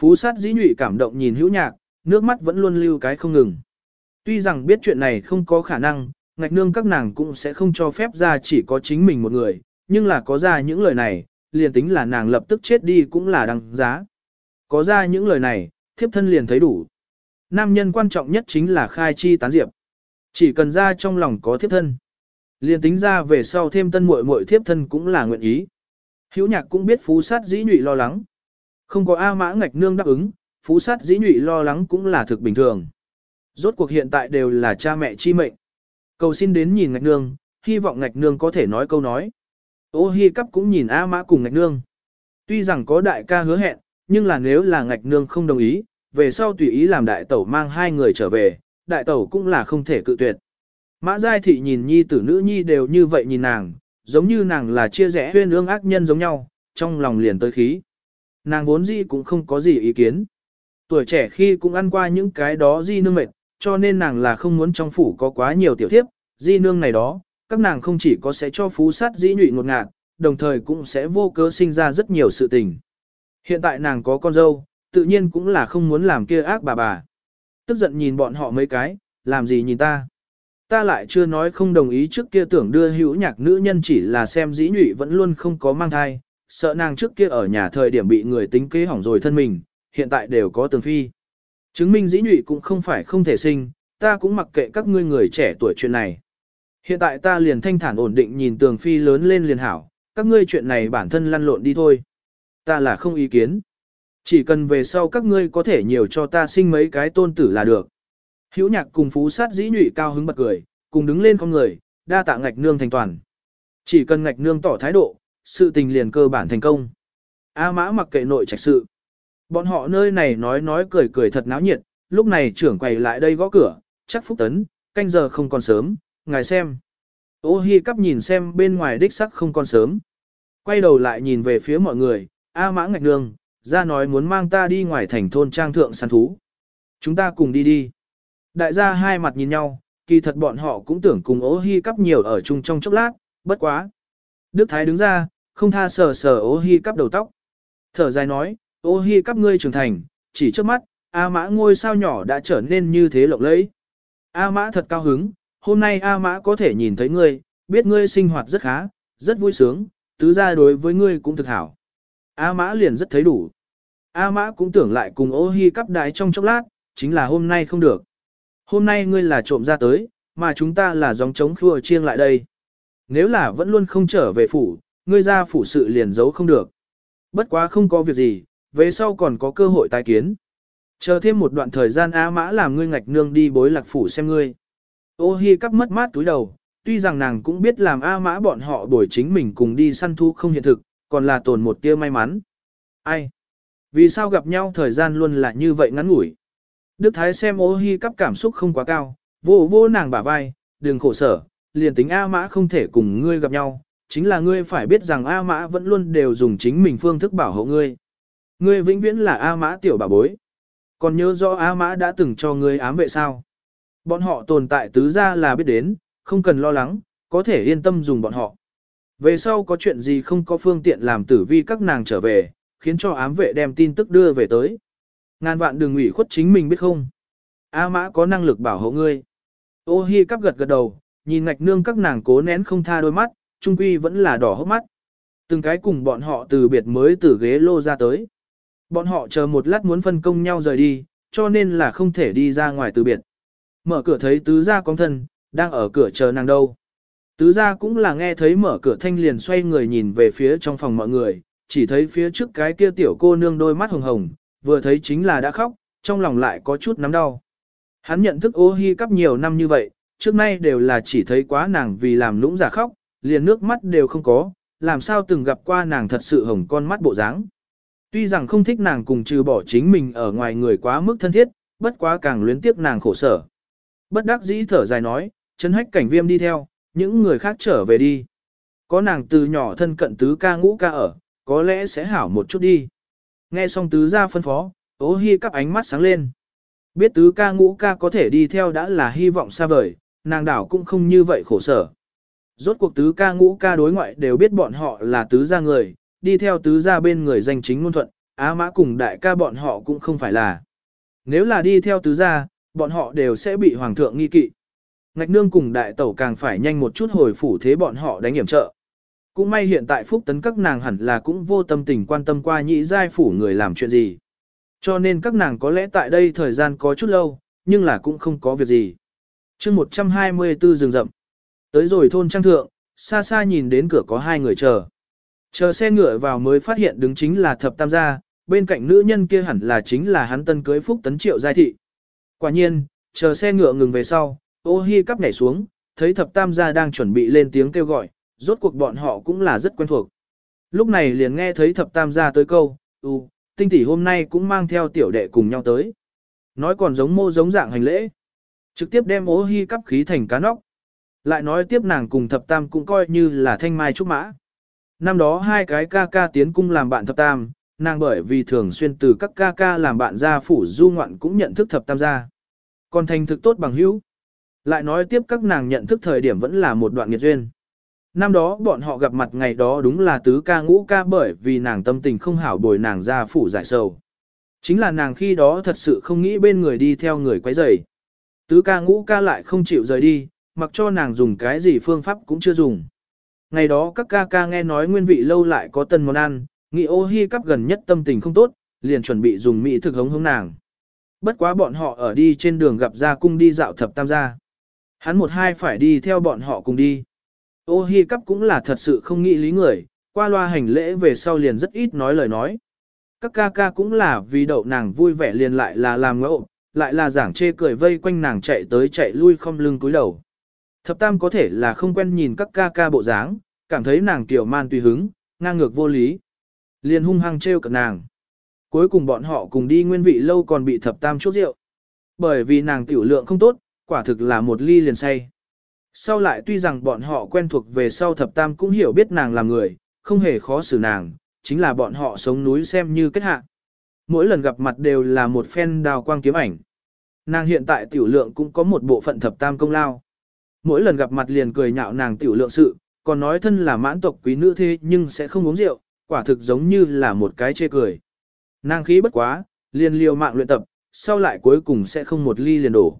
Phú sát dĩ nhụy cảm động nhìn hữu nhạc, nước mắt vẫn luôn lưu cái không ngừng. Tuy rằng biết chuyện này không có khả năng, ngạch nương các nàng cũng sẽ không cho phép ra chỉ có chính mình một người, nhưng là có ra những lời này, liền tính là nàng lập tức chết đi cũng là đăng giá. Có ra những lời này, thiếp thân liền thấy đủ. Nam nhân quan trọng nhất chính là khai chi tán diệp. Chỉ cần ra trong lòng có thiếp thân. Liền tính ra về sau thêm tân muội muội thiếp thân cũng là nguyện ý. Hữu nhạc cũng biết phú sát dĩ nhụy lo lắng. Không có A mã ngạch nương đáp ứng, phú sát dĩ nhụy lo lắng cũng là thực bình thường. Rốt cuộc hiện tại đều là cha mẹ chi mệnh. Cầu xin đến nhìn ngạch nương, hy vọng ngạch nương có thể nói câu nói. Ô hi cắp cũng nhìn A mã cùng ngạch nương. Tuy rằng có đại ca hứa hẹn, nhưng là nếu là ngạch nương không đồng ý, về sau tùy ý làm đại tẩu mang hai người trở về, đại tẩu cũng là không thể cự tuyệt. Mã Giai Thị nhìn nhi tử nữ nhi đều như vậy nhìn nàng, giống như nàng là chia rẽ huyên ương ác nhân giống nhau, trong lòng liền tới khí. Nàng vốn gì cũng không có gì ý kiến. Tuổi trẻ khi cũng ăn qua những cái đó di nương mệt, cho nên nàng là không muốn trong phủ có quá nhiều tiểu thiếp, di nương này đó, các nàng không chỉ có sẽ cho phú sát dĩ nhụy ngột ngạt, đồng thời cũng sẽ vô cớ sinh ra rất nhiều sự tình. Hiện tại nàng có con dâu, tự nhiên cũng là không muốn làm kia ác bà bà. Tức giận nhìn bọn họ mấy cái, làm gì nhìn ta. Ta lại chưa nói không đồng ý trước kia tưởng đưa hữu nhạc nữ nhân chỉ là xem dĩ nhụy vẫn luôn không có mang thai, sợ nàng trước kia ở nhà thời điểm bị người tính kế hỏng rồi thân mình, hiện tại đều có tường phi. Chứng minh dĩ nhụy cũng không phải không thể sinh, ta cũng mặc kệ các ngươi người trẻ tuổi chuyện này. Hiện tại ta liền thanh thản ổn định nhìn tường phi lớn lên liền hảo, các ngươi chuyện này bản thân lăn lộn đi thôi. Ta là không ý kiến. Chỉ cần về sau các ngươi có thể nhiều cho ta sinh mấy cái tôn tử là được. Hữu nhạc cùng phú sát dĩ nhụy cao hứng bật cười, cùng đứng lên con người, đa tạ ngạch nương thành toàn. Chỉ cần ngạch nương tỏ thái độ, sự tình liền cơ bản thành công. A mã mặc kệ nội trạch sự. Bọn họ nơi này nói nói cười cười thật náo nhiệt, lúc này trưởng quầy lại đây gõ cửa, chắc phúc tấn, canh giờ không còn sớm, ngài xem. Ô hi cắp nhìn xem bên ngoài đích sắc không còn sớm. Quay đầu lại nhìn về phía mọi người, A mã ngạch nương, ra nói muốn mang ta đi ngoài thành thôn trang thượng săn thú. Chúng ta cùng đi đi. Đại gia hai mặt nhìn nhau, kỳ thật bọn họ cũng tưởng cùng Ô Hi cắp nhiều ở chung trong chốc lát, bất quá. Đức Thái đứng ra, không tha sờ sờ ô hi cắp đầu tóc. Thở dài nói, ô hi cắp ngươi trưởng thành, chỉ trước mắt, A mã ngôi sao nhỏ đã trở nên như thế lộng lẫy. A mã thật cao hứng, hôm nay A mã có thể nhìn thấy ngươi, biết ngươi sinh hoạt rất khá, rất vui sướng, tứ gia đối với ngươi cũng thực hảo. A mã liền rất thấy đủ. A mã cũng tưởng lại cùng ô hi cắp đại trong chốc lát, chính là hôm nay không được. Hôm nay ngươi là trộm ra tới, mà chúng ta là dòng chống khua chiêng lại đây. Nếu là vẫn luôn không trở về phủ, ngươi ra phủ sự liền giấu không được. Bất quá không có việc gì, về sau còn có cơ hội tái kiến. Chờ thêm một đoạn thời gian A mã làm ngươi ngạch nương đi bối lạc phủ xem ngươi. Ô hi cắp mất mát túi đầu, tuy rằng nàng cũng biết làm A mã bọn họ đổi chính mình cùng đi săn thu không hiện thực, còn là tồn một tia may mắn. Ai? Vì sao gặp nhau thời gian luôn là như vậy ngắn ngủi? Đức Thái xem ô hi cắp cảm xúc không quá cao, vô vô nàng bả vai, đừng khổ sở, liền tính A mã không thể cùng ngươi gặp nhau, chính là ngươi phải biết rằng A mã vẫn luôn đều dùng chính mình phương thức bảo hộ ngươi. Ngươi vĩnh viễn là A mã tiểu bà bối. Còn nhớ rõ A mã đã từng cho ngươi ám vệ sao? Bọn họ tồn tại tứ ra là biết đến, không cần lo lắng, có thể yên tâm dùng bọn họ. Về sau có chuyện gì không có phương tiện làm tử vi các nàng trở về, khiến cho ám vệ đem tin tức đưa về tới. Ngàn vạn đừng ủy khuất chính mình biết không. A mã có năng lực bảo hộ ngươi. Ô hi cắp gật gật đầu, nhìn ngạch nương các nàng cố nén không tha đôi mắt, trung quy vẫn là đỏ hốc mắt. Từng cái cùng bọn họ từ biệt mới từ ghế lô ra tới. Bọn họ chờ một lát muốn phân công nhau rời đi, cho nên là không thể đi ra ngoài từ biệt. Mở cửa thấy tứ gia con thân, đang ở cửa chờ nàng đâu. Tứ gia cũng là nghe thấy mở cửa thanh liền xoay người nhìn về phía trong phòng mọi người, chỉ thấy phía trước cái kia tiểu cô nương đôi mắt hồng hồng, vừa thấy chính là đã khóc, trong lòng lại có chút nắm đau. Hắn nhận thức ô hi cắp nhiều năm như vậy, trước nay đều là chỉ thấy quá nàng vì làm lũng giả khóc, liền nước mắt đều không có, làm sao từng gặp qua nàng thật sự hồng con mắt bộ dáng. Tuy rằng không thích nàng cùng trừ bỏ chính mình ở ngoài người quá mức thân thiết, bất quá càng luyến tiếc nàng khổ sở. Bất đắc dĩ thở dài nói, chân hách cảnh viêm đi theo, những người khác trở về đi. Có nàng từ nhỏ thân cận tứ ca ngũ ca ở, có lẽ sẽ hảo một chút đi. Nghe xong tứ ra phân phó, ố hi cắp ánh mắt sáng lên. Biết tứ ca ngũ ca có thể đi theo đã là hy vọng xa vời, nàng đảo cũng không như vậy khổ sở. Rốt cuộc tứ ca ngũ ca đối ngoại đều biết bọn họ là tứ gia người, đi theo tứ gia bên người danh chính ngôn thuận, á mã cùng đại ca bọn họ cũng không phải là. Nếu là đi theo tứ gia, bọn họ đều sẽ bị hoàng thượng nghi kỵ. Ngạch nương cùng đại tẩu càng phải nhanh một chút hồi phủ thế bọn họ đánh hiểm trợ. Cũng may hiện tại phúc tấn các nàng hẳn là cũng vô tâm tình quan tâm qua nhị giai phủ người làm chuyện gì. Cho nên các nàng có lẽ tại đây thời gian có chút lâu, nhưng là cũng không có việc gì chương 124 rừng rậm. Tới rồi thôn trang thượng, xa xa nhìn đến cửa có hai người chờ. Chờ xe ngựa vào mới phát hiện đứng chính là thập tam gia, bên cạnh nữ nhân kia hẳn là chính là hắn tân cưới phúc tấn triệu giai thị. Quả nhiên, chờ xe ngựa ngừng về sau, ô hi cắp nhảy xuống, thấy thập tam gia đang chuẩn bị lên tiếng kêu gọi, rốt cuộc bọn họ cũng là rất quen thuộc. Lúc này liền nghe thấy thập tam gia tới câu, ừ, tinh tỷ hôm nay cũng mang theo tiểu đệ cùng nhau tới. Nói còn giống mô giống dạng hành lễ. Trực tiếp đem ố hy cắp khí thành cá nóc. Lại nói tiếp nàng cùng thập tam cũng coi như là thanh mai trúc mã. Năm đó hai cái ca ca tiến cung làm bạn thập tam, nàng bởi vì thường xuyên từ các ca ca làm bạn gia phủ du ngoạn cũng nhận thức thập tam gia. Còn thành thực tốt bằng hữu. Lại nói tiếp các nàng nhận thức thời điểm vẫn là một đoạn nghiệt duyên. Năm đó bọn họ gặp mặt ngày đó đúng là tứ ca ngũ ca bởi vì nàng tâm tình không hảo bồi nàng ra phủ giải sầu. Chính là nàng khi đó thật sự không nghĩ bên người đi theo người quấy rầy. Tứ ca ngũ ca lại không chịu rời đi, mặc cho nàng dùng cái gì phương pháp cũng chưa dùng. Ngày đó các ca ca nghe nói nguyên vị lâu lại có tân món ăn, nghĩ ô hi cắp gần nhất tâm tình không tốt, liền chuẩn bị dùng mỹ thực hống hống nàng. Bất quá bọn họ ở đi trên đường gặp ra cung đi dạo thập tam gia. Hắn một hai phải đi theo bọn họ cùng đi. Ô hi cắp cũng là thật sự không nghĩ lý người, qua loa hành lễ về sau liền rất ít nói lời nói. Các ca ca cũng là vì đậu nàng vui vẻ liền lại là làm ngẫu, lại là giảng chê cười vây quanh nàng chạy tới chạy lui không lưng cúi đầu. Thập tam có thể là không quen nhìn các ca ca bộ dáng, cảm thấy nàng tiểu man tùy hứng, ngang ngược vô lý. Liền hung hăng trêu cợt nàng. Cuối cùng bọn họ cùng đi nguyên vị lâu còn bị thập tam chốt rượu. Bởi vì nàng tiểu lượng không tốt, quả thực là một ly liền say. Sau lại tuy rằng bọn họ quen thuộc về sau thập tam cũng hiểu biết nàng là người, không hề khó xử nàng, chính là bọn họ sống núi xem như kết hạ mỗi lần gặp mặt đều là một phen đào quang kiếm ảnh. Nàng hiện tại tiểu lượng cũng có một bộ phận thập tam công lao. Mỗi lần gặp mặt liền cười nhạo nàng tiểu lượng sự, còn nói thân là mãn tộc quý nữ thế nhưng sẽ không uống rượu, quả thực giống như là một cái chê cười. Nàng khí bất quá, liền liều mạng luyện tập, sau lại cuối cùng sẽ không một ly liền đổ.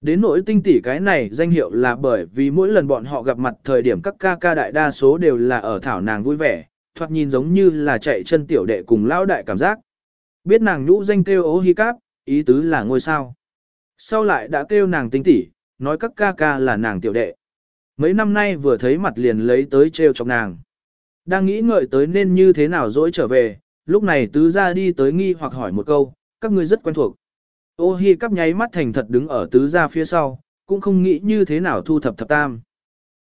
Đến nỗi tinh tỷ cái này danh hiệu là bởi vì mỗi lần bọn họ gặp mặt thời điểm các ca ca đại đa số đều là ở thảo nàng vui vẻ, thoạt nhìn giống như là chạy chân tiểu đệ cùng lão đại cảm giác. Biết nàng nhũ danh kêu ố hi cáp, ý tứ là ngôi sao. Sau lại đã kêu nàng tinh tỷ, nói các ca ca là nàng tiểu đệ. Mấy năm nay vừa thấy mặt liền lấy tới trêu chọc nàng. Đang nghĩ ngợi tới nên như thế nào dỗi trở về, lúc này tứ ra đi tới nghi hoặc hỏi một câu, các ngươi rất quen thuộc. Ô hi cắp nháy mắt thành thật đứng ở tứ gia phía sau, cũng không nghĩ như thế nào thu thập thập tam.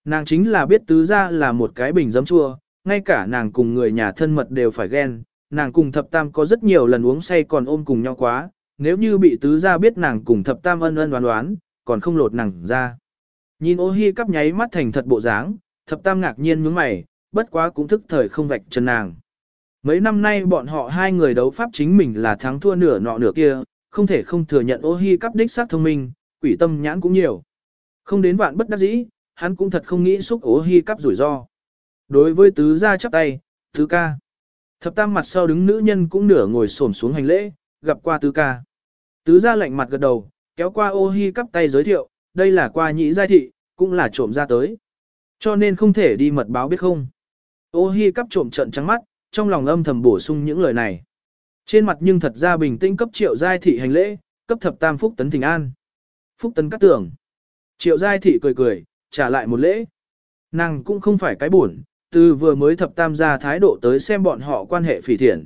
Nàng chính là biết tứ gia là một cái bình giấm chua, ngay cả nàng cùng người nhà thân mật đều phải ghen, nàng cùng thập tam có rất nhiều lần uống say còn ôm cùng nhau quá, nếu như bị tứ gia biết nàng cùng thập tam ân ân đoán đoán, còn không lột nàng ra. Nhìn ô hi cắp nháy mắt thành thật bộ dáng, thập tam ngạc nhiên nhướng mày, bất quá cũng thức thời không vạch chân nàng. Mấy năm nay bọn họ hai người đấu pháp chính mình là thắng thua nửa nọ nửa kia, không thể không thừa nhận ô hi cắp đích sát thông minh, quỷ tâm nhãn cũng nhiều. Không đến vạn bất đắc dĩ, hắn cũng thật không nghĩ xúc ô hi cắp rủi ro. Đối với tứ gia chắp tay, tứ ca. Thập tam mặt sau đứng nữ nhân cũng nửa ngồi xổm xuống hành lễ, gặp qua tứ ca. Tứ gia lạnh mặt gật đầu, kéo qua ô hi cắp tay giới thiệu, đây là qua nhĩ giai thị, cũng là trộm ra tới. Cho nên không thể đi mật báo biết không. Ô hi cắp trộm trận trắng mắt, trong lòng âm thầm bổ sung những lời này. Trên mặt nhưng thật ra bình tĩnh cấp triệu giai thị hành lễ, cấp thập tam phúc tấn thỉnh an. Phúc tấn cắt tưởng. Triệu giai thị cười cười, trả lại một lễ. Nàng cũng không phải cái buồn, từ vừa mới thập tam gia thái độ tới xem bọn họ quan hệ phỉ thiện.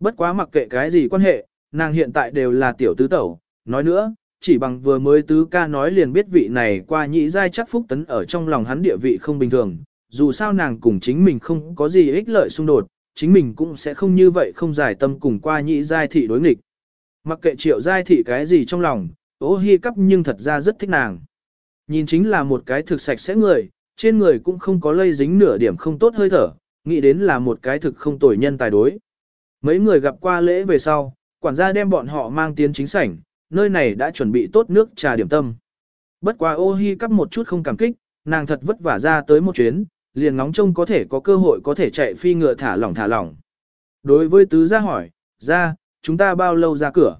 Bất quá mặc kệ cái gì quan hệ, nàng hiện tại đều là tiểu tứ tẩu, nói nữa, chỉ bằng vừa mới tứ ca nói liền biết vị này qua nhị giai chắc phúc tấn ở trong lòng hắn địa vị không bình thường, dù sao nàng cùng chính mình không có gì ích lợi xung đột, chính mình cũng sẽ không như vậy không giải tâm cùng qua nhị giai thị đối nghịch. Mặc kệ triệu giai thị cái gì trong lòng, ô hi cắp nhưng thật ra rất thích nàng. Nhìn chính là một cái thực sạch sẽ người, trên người cũng không có lây dính nửa điểm không tốt hơi thở, nghĩ đến là một cái thực không tồi nhân tài đối. Mấy người gặp qua lễ về sau, quản gia đem bọn họ mang tiến chính sảnh, nơi này đã chuẩn bị tốt nước trà điểm tâm. Bất quá ô hi cắp một chút không cảm kích, nàng thật vất vả ra tới một chuyến, liền ngóng trông có thể có cơ hội có thể chạy phi ngựa thả lỏng thả lỏng. Đối với tứ gia hỏi, ra, chúng ta bao lâu ra cửa?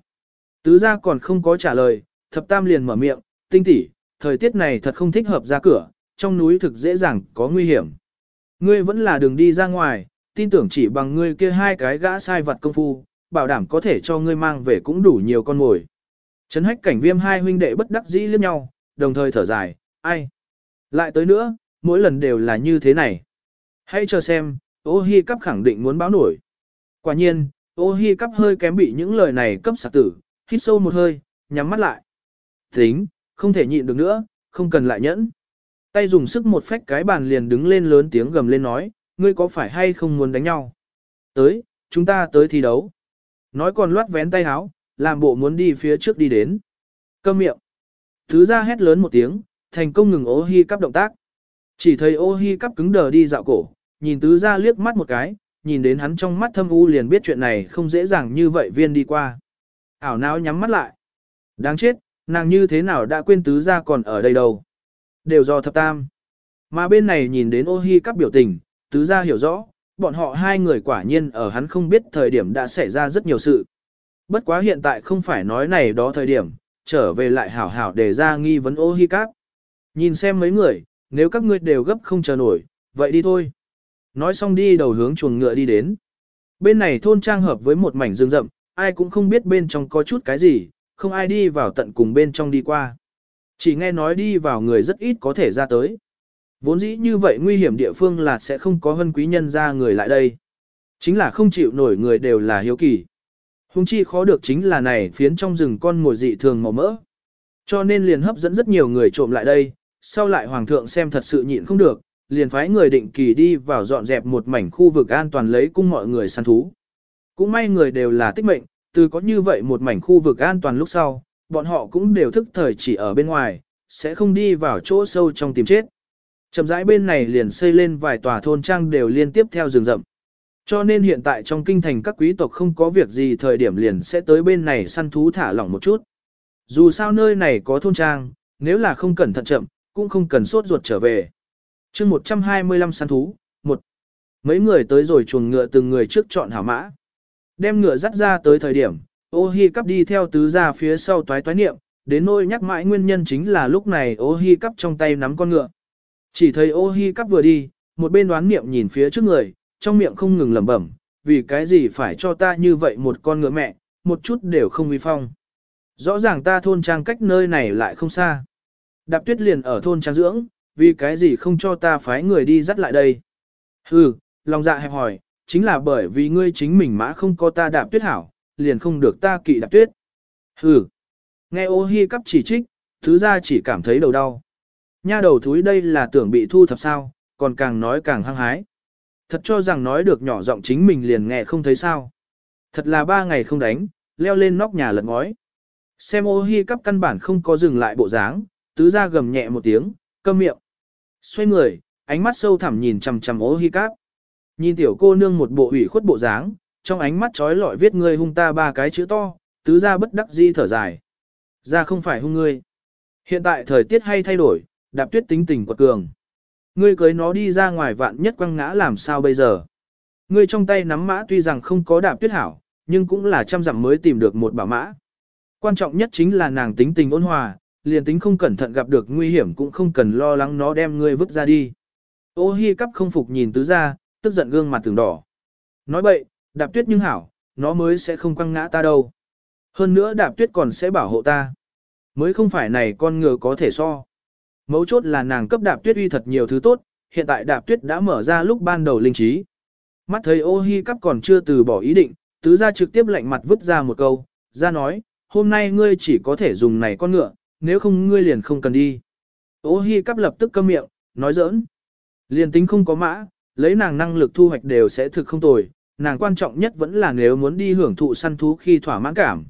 Tứ gia còn không có trả lời, thập tam liền mở miệng, tinh tỷ, thời tiết này thật không thích hợp ra cửa, trong núi thực dễ dàng có nguy hiểm. Ngươi vẫn là đường đi ra ngoài, tin tưởng chỉ bằng ngươi kia hai cái gã sai vật công phu, bảo đảm có thể cho ngươi mang về cũng đủ nhiều con mồi. Trấn hách cảnh viêm hai huynh đệ bất đắc dĩ liếc nhau, đồng thời thở dài, ai? Lại tới nữa, mỗi lần đều là như thế này. Hãy chờ xem, ô hi cắp khẳng định muốn báo nổi. Quả nhiên, ô hi cắp hơi kém bị những lời này cấp sạc tử, hít sâu một hơi, nhắm mắt lại. Tính, không thể nhịn được nữa, không cần lại nhẫn. Tay dùng sức một phách cái bàn liền đứng lên lớn tiếng gầm lên nói, ngươi có phải hay không muốn đánh nhau? Tới, chúng ta tới thi đấu. Nói còn loát vén tay háo, làm bộ muốn đi phía trước đi đến. Câm miệng. Thứ ra hét lớn một tiếng, thành công ngừng ô hi cắp động tác. Chỉ thấy ô hi cắp cứng đờ đi dạo cổ, nhìn tứ ra liếc mắt một cái, nhìn đến hắn trong mắt thâm u liền biết chuyện này không dễ dàng như vậy viên đi qua. Ảo não nhắm mắt lại. Đáng chết, nàng như thế nào đã quên tứ ra còn ở đây đâu. Đều do thập tam. Mà bên này nhìn đến ô hi các biểu tình, tứ gia hiểu rõ, bọn họ hai người quả nhiên ở hắn không biết thời điểm đã xảy ra rất nhiều sự. Bất quá hiện tại không phải nói này đó thời điểm, trở về lại hảo hảo để ra nghi vấn ô hi các. Nhìn xem mấy người, nếu các ngươi đều gấp không chờ nổi, vậy đi thôi. Nói xong đi đầu hướng chuồng ngựa đi đến. Bên này thôn trang hợp với một mảnh rừng rậm, ai cũng không biết bên trong có chút cái gì, không ai đi vào tận cùng bên trong đi qua. Chỉ nghe nói đi vào người rất ít có thể ra tới. Vốn dĩ như vậy nguy hiểm địa phương là sẽ không có hân quý nhân ra người lại đây. Chính là không chịu nổi người đều là hiếu kỳ. Hùng chi khó được chính là này phiến trong rừng con mồi dị thường màu mỡ. Cho nên liền hấp dẫn rất nhiều người trộm lại đây, sau lại hoàng thượng xem thật sự nhịn không được, liền phái người định kỳ đi vào dọn dẹp một mảnh khu vực an toàn lấy cung mọi người săn thú. Cũng may người đều là tích mệnh, từ có như vậy một mảnh khu vực an toàn lúc sau, bọn họ cũng đều thức thời chỉ ở bên ngoài, sẽ không đi vào chỗ sâu trong tìm chết. Chậm rãi bên này liền xây lên vài tòa thôn trang đều liên tiếp theo rừng rậm. Cho nên hiện tại trong kinh thành các quý tộc không có việc gì thời điểm liền sẽ tới bên này săn thú thả lỏng một chút. Dù sao nơi này có thôn trang, nếu là không cẩn thận chậm, cũng không cần sốt ruột trở về. chương 125 săn thú, một Mấy người tới rồi chuồng ngựa từng người trước chọn hảo mã. Đem ngựa dắt ra tới thời điểm, ô hi cắp đi theo tứ gia phía sau toái toái niệm, đến nỗi nhắc mãi nguyên nhân chính là lúc này ô hi cắp trong tay nắm con ngựa. Chỉ thấy ô hi cắp vừa đi, một bên đoán niệm nhìn phía trước người, trong miệng không ngừng lẩm bẩm, vì cái gì phải cho ta như vậy một con ngựa mẹ, một chút đều không uy phong. Rõ ràng ta thôn trang cách nơi này lại không xa. Đạp tuyết liền ở thôn trang dưỡng, vì cái gì không cho ta phái người đi dắt lại đây. Hừ, lòng dạ hẹp hỏi, chính là bởi vì ngươi chính mình mã không có ta đạp tuyết hảo, liền không được ta kỵ đạp tuyết. Hừ, nghe ô hi cắp chỉ trích, thứ ra chỉ cảm thấy đầu đau. Nha đầu thúi đây là tưởng bị thu thập sao, còn càng nói càng hăng hái. Thật cho rằng nói được nhỏ giọng chính mình liền nghe không thấy sao. Thật là ba ngày không đánh, leo lên nóc nhà lật ngói. Xem ô hi cắp căn bản không có dừng lại bộ dáng, tứ ra gầm nhẹ một tiếng, câm miệng. Xoay người, ánh mắt sâu thẳm nhìn chằm chằm ô hi cắp. Nhìn tiểu cô nương một bộ ủy khuất bộ dáng, trong ánh mắt trói lọi viết ngươi hung ta ba cái chữ to, tứ ra bất đắc di thở dài. Ra không phải hung ngươi. Hiện tại thời tiết hay thay đổi, đạp tuyết tính tình quật cường. Ngươi cưới nó đi ra ngoài vạn nhất quăng ngã làm sao bây giờ. Ngươi trong tay nắm mã tuy rằng không có đạp tuyết hảo, nhưng cũng là trăm dặm mới tìm được một bảo mã. Quan trọng nhất chính là nàng tính tình ôn hòa, liền tính không cẩn thận gặp được nguy hiểm cũng không cần lo lắng nó đem ngươi vứt ra đi. Ô hi cắp không phục nhìn tứ ra, tức giận gương mặt từng đỏ. Nói bậy, đạp tuyết nhưng hảo, nó mới sẽ không quăng ngã ta đâu. Hơn nữa đạp tuyết còn sẽ bảo hộ ta. Mới không phải này con ngựa có thể so. Mấu chốt là nàng cấp đạp tuyết uy thật nhiều thứ tốt, hiện tại đạp tuyết đã mở ra lúc ban đầu linh trí. Mắt thấy ô hi cắp còn chưa từ bỏ ý định, tứ ra trực tiếp lạnh mặt vứt ra một câu, ra nói, hôm nay ngươi chỉ có thể dùng này con ngựa, nếu không ngươi liền không cần đi. Ô hi cắp lập tức câm miệng, nói giỡn. Liền tính không có mã, lấy nàng năng lực thu hoạch đều sẽ thực không tồi, nàng quan trọng nhất vẫn là nếu muốn đi hưởng thụ săn thú khi thỏa mãn cảm.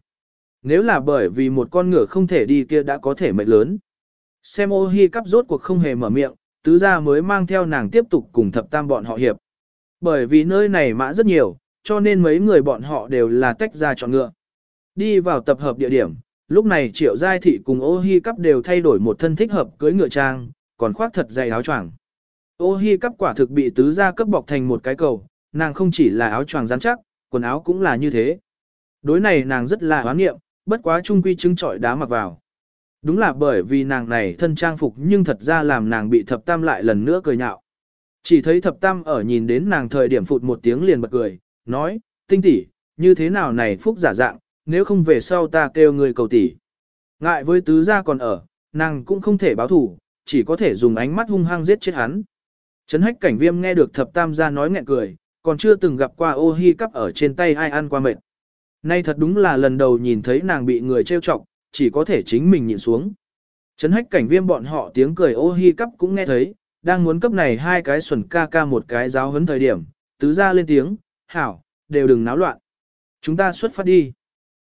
Nếu là bởi vì một con ngựa không thể đi kia đã có thể mệnh lớn. Xem ô hi cắp rốt cuộc không hề mở miệng, tứ gia mới mang theo nàng tiếp tục cùng thập tam bọn họ hiệp. Bởi vì nơi này mã rất nhiều, cho nên mấy người bọn họ đều là tách ra chọn ngựa. Đi vào tập hợp địa điểm, lúc này triệu giai thị cùng ô hi cắp đều thay đổi một thân thích hợp cưới ngựa trang, còn khoác thật dày áo choàng. Ô hi cắp quả thực bị tứ gia cấp bọc thành một cái cầu, nàng không chỉ là áo choàng rắn chắc, quần áo cũng là như thế. Đối này nàng rất là hoán nghiệm, bất quá trung quy chứng trọi đá mặc vào. Đúng là bởi vì nàng này thân trang phục nhưng thật ra làm nàng bị thập tam lại lần nữa cười nhạo. Chỉ thấy thập tam ở nhìn đến nàng thời điểm phụt một tiếng liền bật cười, nói, tinh tỷ, như thế nào này phúc giả dạng, nếu không về sau ta kêu người cầu tỷ. Ngại với tứ gia còn ở, nàng cũng không thể báo thủ, chỉ có thể dùng ánh mắt hung hăng giết chết hắn. Trấn hách cảnh viêm nghe được thập tam gia nói nghẹn cười, còn chưa từng gặp qua ô hi cắp ở trên tay ai ăn qua mệt. Nay thật đúng là lần đầu nhìn thấy nàng bị người trêu chọc, chỉ có thể chính mình nhìn xuống. Trấn hách cảnh viêm bọn họ tiếng cười ô hi cắp cũng nghe thấy, đang muốn cấp này hai cái xuẩn ca ca một cái giáo hấn thời điểm, tứ ra lên tiếng, hảo, đều đừng náo loạn. Chúng ta xuất phát đi.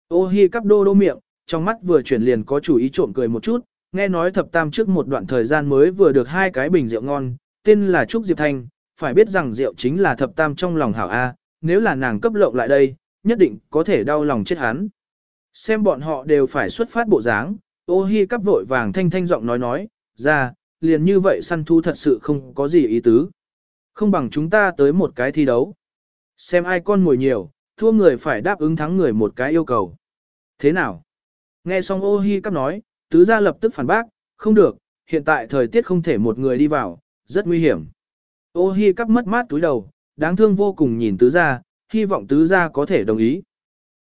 Ô hi cắp đô đô miệng, trong mắt vừa chuyển liền có chủ ý trộm cười một chút, nghe nói thập tam trước một đoạn thời gian mới vừa được hai cái bình rượu ngon, tên là Trúc Diệp Thanh, phải biết rằng rượu chính là thập tam trong lòng hảo A, nếu là nàng cấp lộng lại đây, nhất định có thể đau lòng chết hắn. Xem bọn họ đều phải xuất phát bộ dáng, ô hi cắp vội vàng thanh thanh giọng nói nói, ra, liền như vậy săn thu thật sự không có gì ý tứ. Không bằng chúng ta tới một cái thi đấu. Xem ai con mồi nhiều, thua người phải đáp ứng thắng người một cái yêu cầu. Thế nào? Nghe xong ô hi cắp nói, tứ gia lập tức phản bác, không được, hiện tại thời tiết không thể một người đi vào, rất nguy hiểm. Ô hi cắp mất mát túi đầu, đáng thương vô cùng nhìn tứ gia, hy vọng tứ gia có thể đồng ý.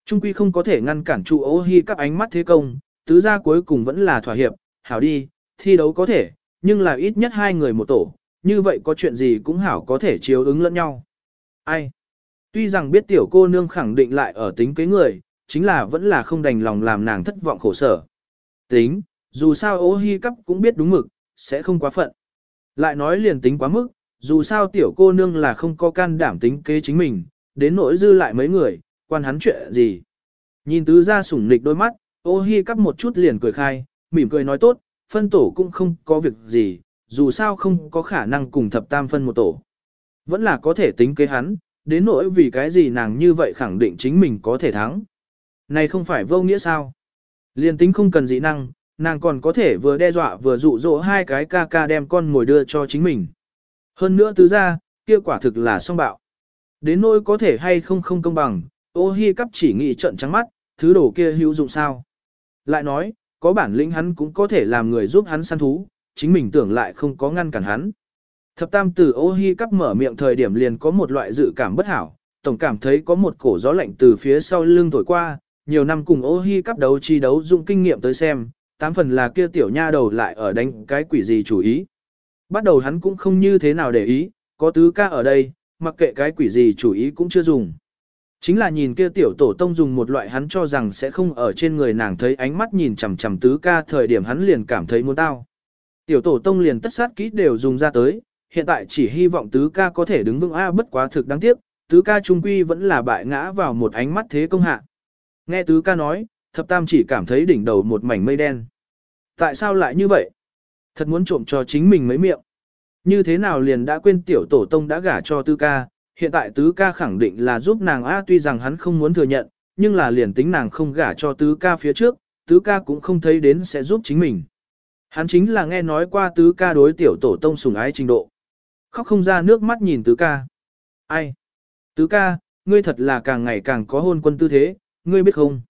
Trung quy không có thể ngăn cản trụ ô hi cắp ánh mắt thế công, tứ gia cuối cùng vẫn là thỏa hiệp, hảo đi, thi đấu có thể, nhưng là ít nhất hai người một tổ, như vậy có chuyện gì cũng hảo có thể chiếu ứng lẫn nhau. Ai? Tuy rằng biết tiểu cô nương khẳng định lại ở tính kế người, chính là vẫn là không đành lòng làm nàng thất vọng khổ sở. Tính, dù sao ô hi cắp cũng biết đúng mực, sẽ không quá phận. Lại nói liền tính quá mức, dù sao tiểu cô nương là không có can đảm tính kế chính mình, đến nỗi dư lại mấy người, quan hắn chuyện gì. Nhìn tứ ra sủng nịch đôi mắt, ô hi cắp một chút liền cười khai, mỉm cười nói tốt, phân tổ cũng không có việc gì, dù sao không có khả năng cùng thập tam phân một tổ. Vẫn là có thể tính kế hắn, đến nỗi vì cái gì nàng như vậy khẳng định chính mình có thể thắng. Này không phải vô nghĩa sao? Liên tính không cần dị năng, nàng còn có thể vừa đe dọa vừa dụ dỗ hai cái ca ca đem con ngồi đưa cho chính mình. Hơn nữa tứ ra, kia quả thực là song bạo. Đến nỗi có thể hay không không công bằng, ô hi cắp chỉ nghĩ trận trắng mắt, thứ đồ kia hữu dụng sao. Lại nói, có bản lĩnh hắn cũng có thể làm người giúp hắn săn thú, chính mình tưởng lại không có ngăn cản hắn. Thập tam tử ô hi cắp mở miệng thời điểm liền có một loại dự cảm bất hảo, tổng cảm thấy có một cổ gió lạnh từ phía sau lưng thổi qua, nhiều năm cùng ô hi cắp đấu chi đấu dụng kinh nghiệm tới xem, tám phần là kia tiểu nha đầu lại ở đánh cái quỷ gì chủ ý. Bắt đầu hắn cũng không như thế nào để ý, có tứ ca ở đây, mặc kệ cái quỷ gì chủ ý cũng chưa dùng. Chính là nhìn kia tiểu tổ tông dùng một loại hắn cho rằng sẽ không ở trên người nàng thấy ánh mắt nhìn chằm chằm tứ ca thời điểm hắn liền cảm thấy muốn tao. Tiểu tổ tông liền tất sát kỹ đều dùng ra tới, hiện tại chỉ hy vọng tứ ca có thể đứng vững a bất quá thực đáng tiếc, tứ ca trung quy vẫn là bại ngã vào một ánh mắt thế công hạ. Nghe tứ ca nói, thập tam chỉ cảm thấy đỉnh đầu một mảnh mây đen. Tại sao lại như vậy? Thật muốn trộm cho chính mình mấy miệng. Như thế nào liền đã quên tiểu tổ tông đã gả cho tứ ca, hiện tại tứ ca khẳng định là giúp nàng A tuy rằng hắn không muốn thừa nhận, nhưng là liền tính nàng không gả cho tứ ca phía trước, tứ ca cũng không thấy đến sẽ giúp chính mình. Hắn chính là nghe nói qua tứ ca đối tiểu tổ tông sùng ái trình độ. Khóc không ra nước mắt nhìn tứ ca. Ai? Tứ ca, ngươi thật là càng ngày càng có hôn quân tư thế, ngươi biết không?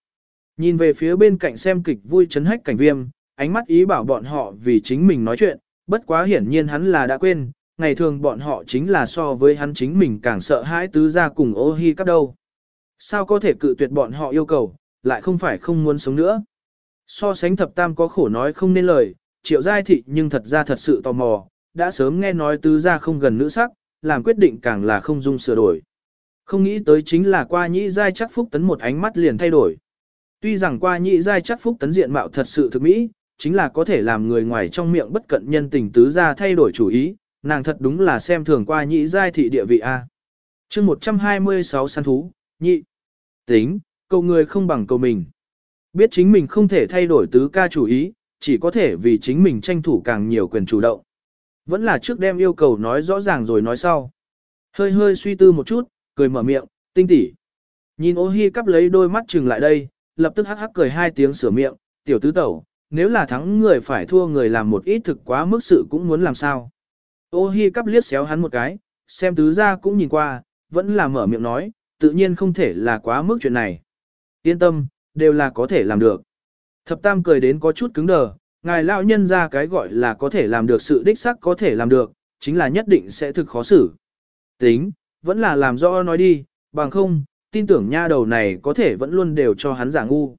Nhìn về phía bên cạnh xem kịch vui chấn hách cảnh viêm, ánh mắt ý bảo bọn họ vì chính mình nói chuyện, bất quá hiển nhiên hắn là đã quên, ngày thường bọn họ chính là so với hắn chính mình càng sợ hãi tứ ra cùng ô hi cắp đâu. Sao có thể cự tuyệt bọn họ yêu cầu, lại không phải không muốn sống nữa. So sánh thập tam có khổ nói không nên lời, triệu giai thị nhưng thật ra thật sự tò mò, đã sớm nghe nói tứ ra không gần nữ sắc, làm quyết định càng là không dung sửa đổi. Không nghĩ tới chính là qua nhĩ giai chắc phúc tấn một ánh mắt liền thay đổi. Tuy rằng qua nhĩ giai chắc phúc tấn diện mạo thật sự thực mỹ, chính là có thể làm người ngoài trong miệng bất cận nhân tình tứ ra thay đổi chủ ý, nàng thật đúng là xem thường qua nhị giai thị địa vị A. chương 126 săn thú, nhị. Tính, cầu người không bằng cầu mình. Biết chính mình không thể thay đổi tứ ca chủ ý, chỉ có thể vì chính mình tranh thủ càng nhiều quyền chủ động. Vẫn là trước đem yêu cầu nói rõ ràng rồi nói sau. Hơi hơi suy tư một chút, cười mở miệng, tinh tỉ. Nhìn ô hi cắp lấy đôi mắt chừng lại đây, lập tức hắc hắc cười hai tiếng sửa miệng, tiểu tứ tẩu, nếu là thắng người phải thua người làm một ít thực quá mức sự cũng muốn làm sao. Ô hi cắp liếc xéo hắn một cái, xem tứ ra cũng nhìn qua, vẫn là mở miệng nói, tự nhiên không thể là quá mức chuyện này. Yên tâm, đều là có thể làm được. Thập tam cười đến có chút cứng đờ, ngài lão nhân ra cái gọi là có thể làm được sự đích sắc có thể làm được, chính là nhất định sẽ thực khó xử. Tính, vẫn là làm rõ nói đi, bằng không, tin tưởng nha đầu này có thể vẫn luôn đều cho hắn giả ngu.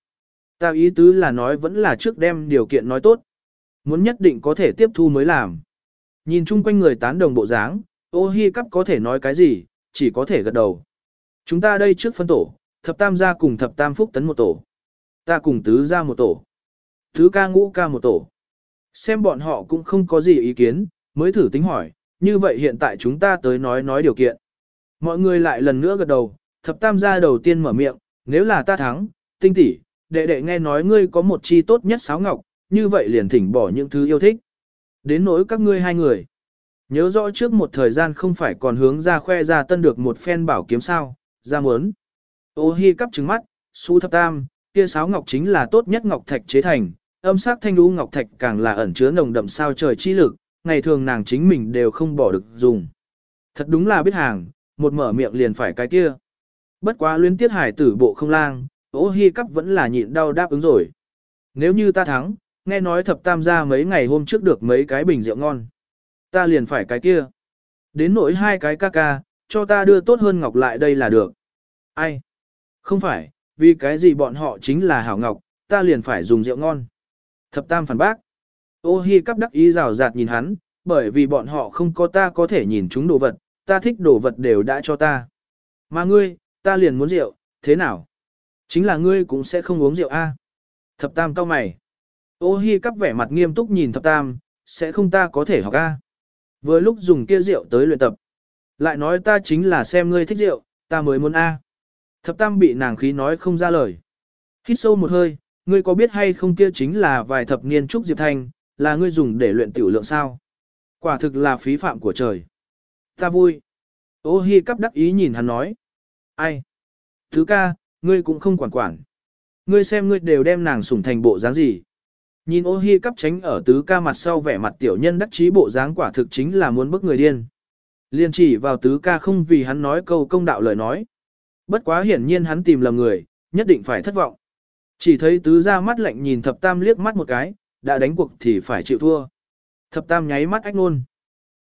Ta ý tứ là nói vẫn là trước đem điều kiện nói tốt. Muốn nhất định có thể tiếp thu mới làm. Nhìn chung quanh người tán đồng bộ dáng, ô hi cắp có thể nói cái gì, chỉ có thể gật đầu. Chúng ta đây trước phân tổ, thập tam gia cùng thập tam phúc tấn một tổ. Ta cùng tứ gia một tổ. Tứ ca ngũ ca một tổ. Xem bọn họ cũng không có gì ý kiến, mới thử tính hỏi, như vậy hiện tại chúng ta tới nói nói điều kiện. Mọi người lại lần nữa gật đầu, thập tam gia đầu tiên mở miệng, nếu là ta thắng, tinh tỷ, đệ đệ nghe nói ngươi có một chi tốt nhất sáo ngọc, như vậy liền thỉnh bỏ những thứ yêu thích. Đến nỗi các ngươi hai người. Nhớ rõ trước một thời gian không phải còn hướng ra khoe ra tân được một phen bảo kiếm sao, ra muốn. Ô hi cắp trứng mắt, su thập tam, kia sáo ngọc chính là tốt nhất ngọc thạch chế thành, âm sắc thanh lũ ngọc thạch càng là ẩn chứa nồng đậm sao trời chi lực, ngày thường nàng chính mình đều không bỏ được dùng. Thật đúng là biết hàng, một mở miệng liền phải cái kia. Bất quá luyến tiết hải tử bộ không lang, ô hi cắp vẫn là nhịn đau đáp ứng rồi. Nếu như ta thắng, nghe nói thập tam gia mấy ngày hôm trước được mấy cái bình rượu ngon. Ta liền phải cái kia. Đến nỗi hai cái ca ca, cho ta đưa tốt hơn ngọc lại đây là được. Ai? Không phải, vì cái gì bọn họ chính là hảo ngọc, ta liền phải dùng rượu ngon. Thập tam phản bác. Ô hi cắp đắc ý rào rạt nhìn hắn, bởi vì bọn họ không có ta có thể nhìn chúng đồ vật, ta thích đồ vật đều đã cho ta. Mà ngươi, ta liền muốn rượu, thế nào? Chính là ngươi cũng sẽ không uống rượu a. Thập tam cao mày. Ô hi cắp vẻ mặt nghiêm túc nhìn thập tam, sẽ không ta có thể học a. Vừa lúc dùng kia rượu tới luyện tập. Lại nói ta chính là xem ngươi thích rượu, ta mới muốn a. Thập tam bị nàng khí nói không ra lời. Hít sâu một hơi, ngươi có biết hay không kia chính là vài thập niên trúc diệp thanh, là ngươi dùng để luyện tiểu lượng sao. Quả thực là phí phạm của trời. Ta vui. Ô hi cắp đắc ý nhìn hắn nói. Ai? Thứ ca, ngươi cũng không quản quản. Ngươi xem ngươi đều đem nàng sủng thành bộ dáng gì. Nhìn ô hi cắp tránh ở tứ ca mặt sau vẻ mặt tiểu nhân đắc chí bộ dáng quả thực chính là muốn bức người điên. Liên chỉ vào tứ ca không vì hắn nói câu công đạo lời nói. Bất quá hiển nhiên hắn tìm lầm người, nhất định phải thất vọng. Chỉ thấy tứ ra mắt lạnh nhìn thập tam liếc mắt một cái, đã đánh cuộc thì phải chịu thua. Thập tam nháy mắt ách nôn.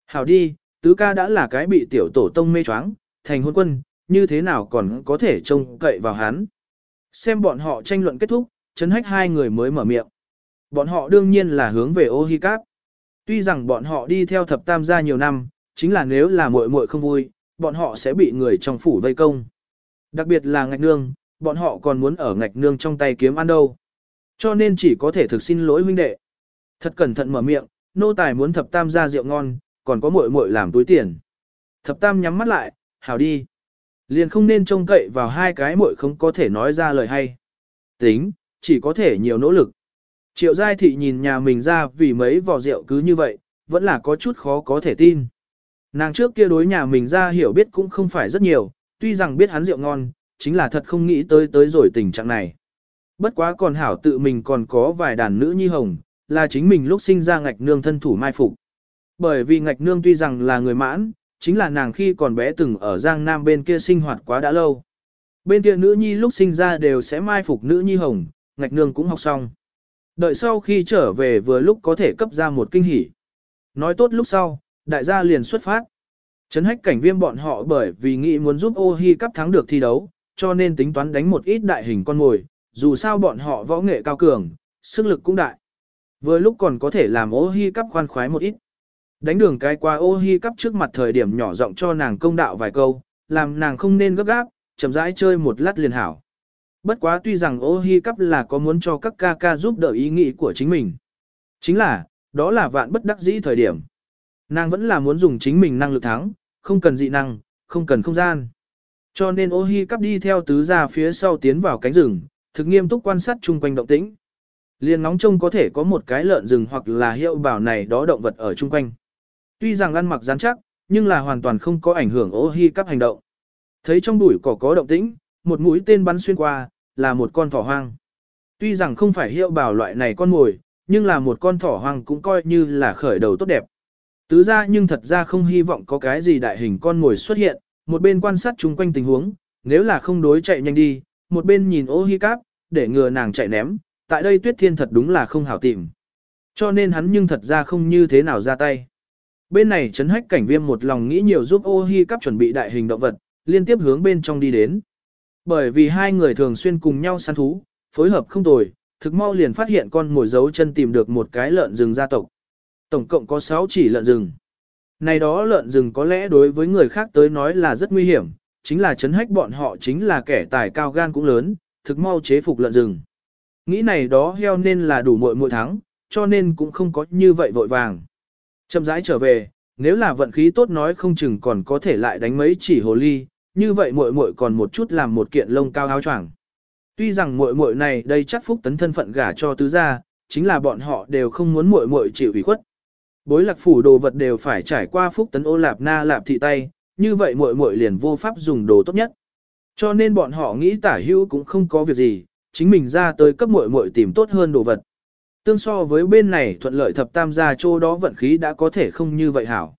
Hảo đi, tứ ca đã là cái bị tiểu tổ tông mê choáng, thành hôn quân, như thế nào còn có thể trông cậy vào hắn. Xem bọn họ tranh luận kết thúc, chấn hách hai người mới mở miệng. Bọn họ đương nhiên là hướng về ô hi cáp. Tuy rằng bọn họ đi theo thập tam gia nhiều năm, chính là nếu là muội muội không vui, bọn họ sẽ bị người trong phủ vây công. Đặc biệt là ngạch nương, bọn họ còn muốn ở ngạch nương trong tay kiếm ăn đâu. Cho nên chỉ có thể thực xin lỗi huynh đệ. Thật cẩn thận mở miệng, nô tài muốn thập tam gia rượu ngon, còn có muội muội làm túi tiền. Thập tam nhắm mắt lại, hảo đi. Liền không nên trông cậy vào hai cái muội không có thể nói ra lời hay. Tính, chỉ có thể nhiều nỗ lực. Triệu giai thị nhìn nhà mình ra vì mấy vò rượu cứ như vậy, vẫn là có chút khó có thể tin. Nàng trước kia đối nhà mình ra hiểu biết cũng không phải rất nhiều, tuy rằng biết hắn rượu ngon, chính là thật không nghĩ tới tới rồi tình trạng này. Bất quá còn hảo tự mình còn có vài đàn nữ nhi hồng, là chính mình lúc sinh ra ngạch nương thân thủ mai phục. Bởi vì ngạch nương tuy rằng là người mãn, chính là nàng khi còn bé từng ở Giang Nam bên kia sinh hoạt quá đã lâu. Bên kia nữ nhi lúc sinh ra đều sẽ mai phục nữ nhi hồng, ngạch nương cũng học xong. Đợi sau khi trở về vừa lúc có thể cấp ra một kinh hỉ. Nói tốt lúc sau, đại gia liền xuất phát. Trấn hách cảnh viêm bọn họ bởi vì nghĩ muốn giúp ô hi cấp thắng được thi đấu, cho nên tính toán đánh một ít đại hình con mồi, dù sao bọn họ võ nghệ cao cường, sức lực cũng đại. Vừa lúc còn có thể làm ô hi cấp khoan khoái một ít. Đánh đường cái qua ô hi cắp trước mặt thời điểm nhỏ giọng cho nàng công đạo vài câu, làm nàng không nên gấp gáp, chậm rãi chơi một lát liền hảo. Bất quá tuy rằng ô hi cắp là có muốn cho các ca ca giúp đỡ ý nghĩ của chính mình. Chính là, đó là vạn bất đắc dĩ thời điểm. Nàng vẫn là muốn dùng chính mình năng lực thắng, không cần dị năng, không cần không gian. Cho nên ô hi cắp đi theo tứ gia phía sau tiến vào cánh rừng, thực nghiêm túc quan sát chung quanh động tĩnh. Liên nóng trông có thể có một cái lợn rừng hoặc là hiệu bảo này đó động vật ở chung quanh. Tuy rằng ăn mặc rắn chắc, nhưng là hoàn toàn không có ảnh hưởng ô hi cắp hành động. Thấy trong bụi cỏ có động tĩnh, một mũi tên bắn xuyên qua, là một con thỏ hoang. Tuy rằng không phải hiệu bảo loại này con mồi, nhưng là một con thỏ hoang cũng coi như là khởi đầu tốt đẹp. Tứ ra nhưng thật ra không hy vọng có cái gì đại hình con mồi xuất hiện, một bên quan sát chung quanh tình huống, nếu là không đối chạy nhanh đi, một bên nhìn ô hi cáp, để ngừa nàng chạy ném, tại đây tuyết thiên thật đúng là không hảo tìm. Cho nên hắn nhưng thật ra không như thế nào ra tay. Bên này chấn hách cảnh viêm một lòng nghĩ nhiều giúp ô hi cáp chuẩn bị đại hình động vật, liên tiếp hướng bên trong đi đến. Bởi vì hai người thường xuyên cùng nhau săn thú, phối hợp không tồi, thực mau liền phát hiện con mồi dấu chân tìm được một cái lợn rừng gia tộc. Tổng cộng có 6 chỉ lợn rừng. Này đó lợn rừng có lẽ đối với người khác tới nói là rất nguy hiểm, chính là chấn hách bọn họ chính là kẻ tài cao gan cũng lớn, thực mau chế phục lợn rừng. Nghĩ này đó heo nên là đủ muội muội thắng, cho nên cũng không có như vậy vội vàng. Chậm rãi trở về, nếu là vận khí tốt nói không chừng còn có thể lại đánh mấy chỉ hồ ly, như vậy muội muội còn một chút làm một kiện lông cao áo choàng. Tuy rằng muội muội này đây chắc phúc tấn thân phận gả cho tứ gia, chính là bọn họ đều không muốn muội muội chịu ủy khuất. Bối lạc phủ đồ vật đều phải trải qua phúc tấn ô lạp na lạp thị tay, như vậy muội muội liền vô pháp dùng đồ tốt nhất. Cho nên bọn họ nghĩ tả hữu cũng không có việc gì, chính mình ra tới cấp muội muội tìm tốt hơn đồ vật. Tương so với bên này thuận lợi thập tam gia chỗ đó vận khí đã có thể không như vậy hảo.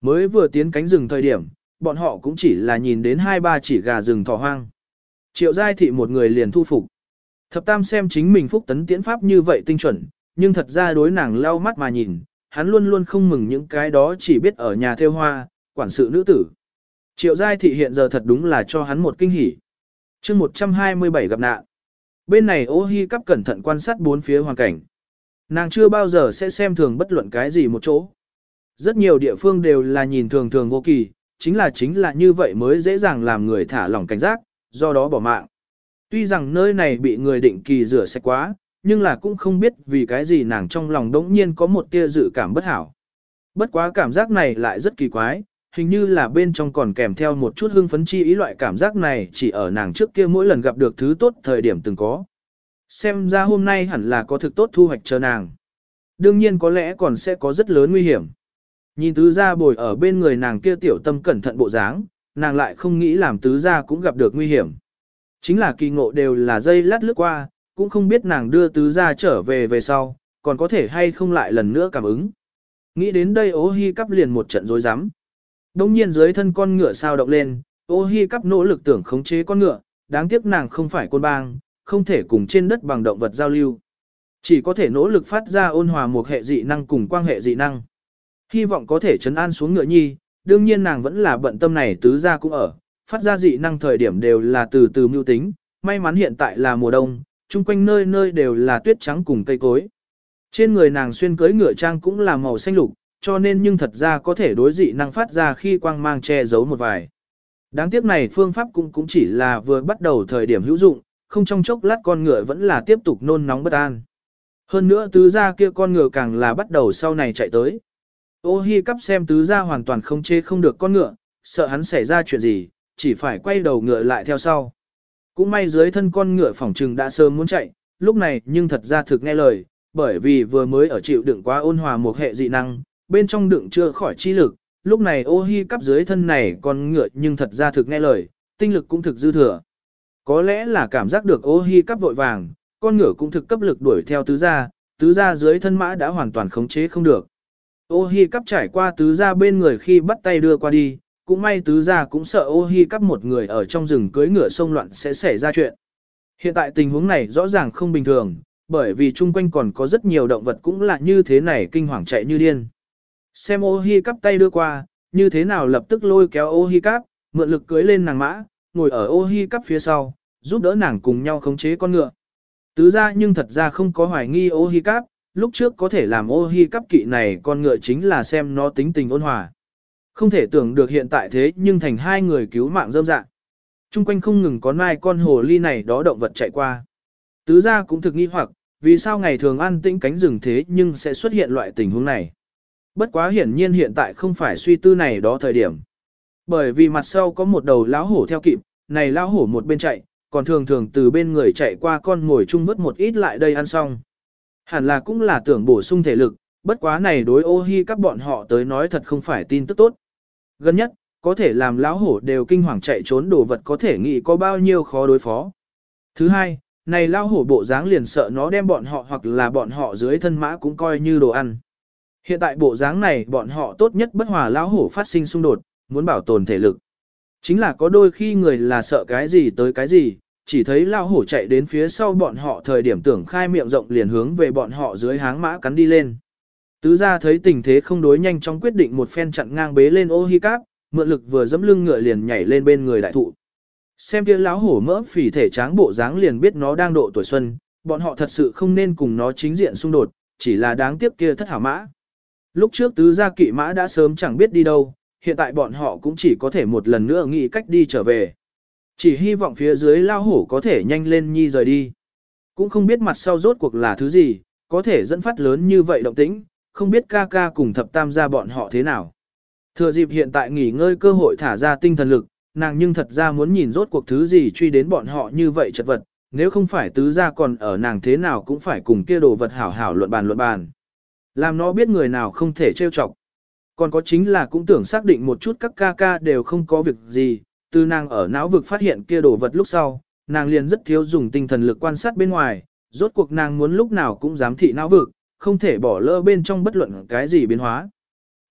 Mới vừa tiến cánh rừng thời điểm, bọn họ cũng chỉ là nhìn đến hai ba chỉ gà rừng thỏ hoang. Triệu giai thị một người liền thu phục. Thập tam xem chính mình phúc tấn tiễn pháp như vậy tinh chuẩn, nhưng thật ra đối nàng lau mắt mà nhìn, hắn luôn luôn không mừng những cái đó chỉ biết ở nhà theo hoa, quản sự nữ tử. Triệu giai thị hiện giờ thật đúng là cho hắn một kinh hỉ. chương 127 gặp nạn. Bên này ô hi cắp cẩn thận quan sát bốn phía hoàn cảnh. Nàng chưa bao giờ sẽ xem thường bất luận cái gì một chỗ. Rất nhiều địa phương đều là nhìn thường thường vô kỳ, chính là chính là như vậy mới dễ dàng làm người thả lỏng cảnh giác, do đó bỏ mạng. Tuy rằng nơi này bị người định kỳ rửa sạch quá, nhưng là cũng không biết vì cái gì nàng trong lòng đống nhiên có một tia dự cảm bất hảo. Bất quá cảm giác này lại rất kỳ quái, hình như là bên trong còn kèm theo một chút hưng phấn chi ý loại cảm giác này chỉ ở nàng trước kia mỗi lần gặp được thứ tốt thời điểm từng có. Xem ra hôm nay hẳn là có thực tốt thu hoạch chờ nàng. Đương nhiên có lẽ còn sẽ có rất lớn nguy hiểm. Nhìn tứ gia bồi ở bên người nàng kia tiểu tâm cẩn thận bộ dáng, nàng lại không nghĩ làm tứ gia cũng gặp được nguy hiểm. Chính là kỳ ngộ đều là dây lát lướt qua, cũng không biết nàng đưa tứ gia trở về về sau, còn có thể hay không lại lần nữa cảm ứng. Nghĩ đến đây ô hi cắp liền một trận rối rắm. Đông nhiên dưới thân con ngựa sao động lên, ô hi cắp nỗ lực tưởng khống chế con ngựa, đáng tiếc nàng không phải côn bang, không thể cùng trên đất bằng động vật giao lưu. Chỉ có thể nỗ lực phát ra ôn hòa một hệ dị năng cùng quang hệ dị năng. Hy vọng có thể chấn an xuống ngựa nhi, đương nhiên nàng vẫn là bận tâm này tứ ra cũng ở, phát ra dị năng thời điểm đều là từ từ mưu tính, may mắn hiện tại là mùa đông, chung quanh nơi nơi đều là tuyết trắng cùng cây cối. Trên người nàng xuyên cưới ngựa trang cũng là màu xanh lục, cho nên nhưng thật ra có thể đối dị năng phát ra khi quang mang che giấu một vài. Đáng tiếc này phương pháp cũng cũng chỉ là vừa bắt đầu thời điểm hữu dụng, không trong chốc lát con ngựa vẫn là tiếp tục nôn nóng bất an. Hơn nữa tứ gia kia con ngựa càng là bắt đầu sau này chạy tới. Ô hi cắp xem tứ gia hoàn toàn không chê không được con ngựa, sợ hắn xảy ra chuyện gì, chỉ phải quay đầu ngựa lại theo sau. Cũng may dưới thân con ngựa phỏng trừng đã sớm muốn chạy, lúc này nhưng thật ra thực nghe lời, bởi vì vừa mới ở chịu đựng quá ôn hòa một hệ dị năng, bên trong đựng chưa khỏi chi lực, lúc này ô hi cắp dưới thân này con ngựa nhưng thật ra thực nghe lời, tinh lực cũng thực dư thừa. Có lẽ là cảm giác được ô hi cắp vội vàng, con ngựa cũng thực cấp lực đuổi theo tứ gia, tứ gia dưới thân mã đã hoàn toàn khống chế không được. Ô hi cắp trải qua tứ gia bên người khi bắt tay đưa qua đi, cũng may tứ gia cũng sợ ô hi cắp một người ở trong rừng cưới ngựa sông loạn sẽ xảy ra chuyện. Hiện tại tình huống này rõ ràng không bình thường, bởi vì chung quanh còn có rất nhiều động vật cũng là như thế này kinh hoàng chạy như điên. Xem ô hi cắp tay đưa qua, như thế nào lập tức lôi kéo ô hi cắp, mượn lực cưới lên nàng mã, ngồi ở ô hi cắp phía sau, giúp đỡ nàng cùng nhau khống chế con ngựa. Tứ ra nhưng thật ra không có hoài nghi ô hi cắp, lúc trước có thể làm ô hi cắp kỵ này con ngựa chính là xem nó tính tình ôn hòa. Không thể tưởng được hiện tại thế nhưng thành hai người cứu mạng dâm dạng. Trung quanh không ngừng có mai con hồ ly này đó động vật chạy qua. Tứ ra cũng thực nghi hoặc, vì sao ngày thường ăn tĩnh cánh rừng thế nhưng sẽ xuất hiện loại tình huống này. Bất quá hiển nhiên hiện tại không phải suy tư này đó thời điểm. Bởi vì mặt sau có một đầu lão hổ theo kịp, này lão hổ một bên chạy, còn thường thường từ bên người chạy qua con ngồi chung vớt một ít lại đây ăn xong. Hẳn là cũng là tưởng bổ sung thể lực, bất quá này đối ô hi các bọn họ tới nói thật không phải tin tức tốt. Gần nhất, có thể làm lão hổ đều kinh hoàng chạy trốn đồ vật có thể nghĩ có bao nhiêu khó đối phó. Thứ hai, này lão hổ bộ dáng liền sợ nó đem bọn họ hoặc là bọn họ dưới thân mã cũng coi như đồ ăn. Hiện tại bộ dáng này bọn họ tốt nhất bất hòa lão hổ phát sinh xung đột, muốn bảo tồn thể lực. Chính là có đôi khi người là sợ cái gì tới cái gì, chỉ thấy lão hổ chạy đến phía sau bọn họ thời điểm tưởng khai miệng rộng liền hướng về bọn họ dưới háng mã cắn đi lên. Tứ gia thấy tình thế không đối nhanh chóng quyết định một phen chặn ngang bế lên ô hi cáp, mượn lực vừa dẫm lưng ngựa liền nhảy lên bên người đại thụ. Xem kia lão hổ mỡ phỉ thể tráng bộ dáng liền biết nó đang độ tuổi xuân, bọn họ thật sự không nên cùng nó chính diện xung đột, chỉ là đáng tiếc kia thất hảo mã. Lúc trước tứ gia kỵ mã đã sớm chẳng biết đi đâu, hiện tại bọn họ cũng chỉ có thể một lần nữa nghĩ cách đi trở về. Chỉ hy vọng phía dưới lao hổ có thể nhanh lên nhi rời đi. Cũng không biết mặt sau rốt cuộc là thứ gì, có thể dẫn phát lớn như vậy động tĩnh, không biết ca ca cùng thập tam gia bọn họ thế nào. Thừa dịp hiện tại nghỉ ngơi cơ hội thả ra tinh thần lực, nàng nhưng thật ra muốn nhìn rốt cuộc thứ gì truy đến bọn họ như vậy chật vật, nếu không phải tứ gia còn ở nàng thế nào cũng phải cùng kia đồ vật hảo hảo luận bàn luận bàn. Làm nó biết người nào không thể trêu chọc. Còn có chính là cũng tưởng xác định một chút các ca ca đều không có việc gì, từ nàng ở não vực phát hiện kia đồ vật lúc sau, nàng liền rất thiếu dùng tinh thần lực quan sát bên ngoài, rốt cuộc nàng muốn lúc nào cũng dám thị não vực, không thể bỏ lỡ bên trong bất luận cái gì biến hóa.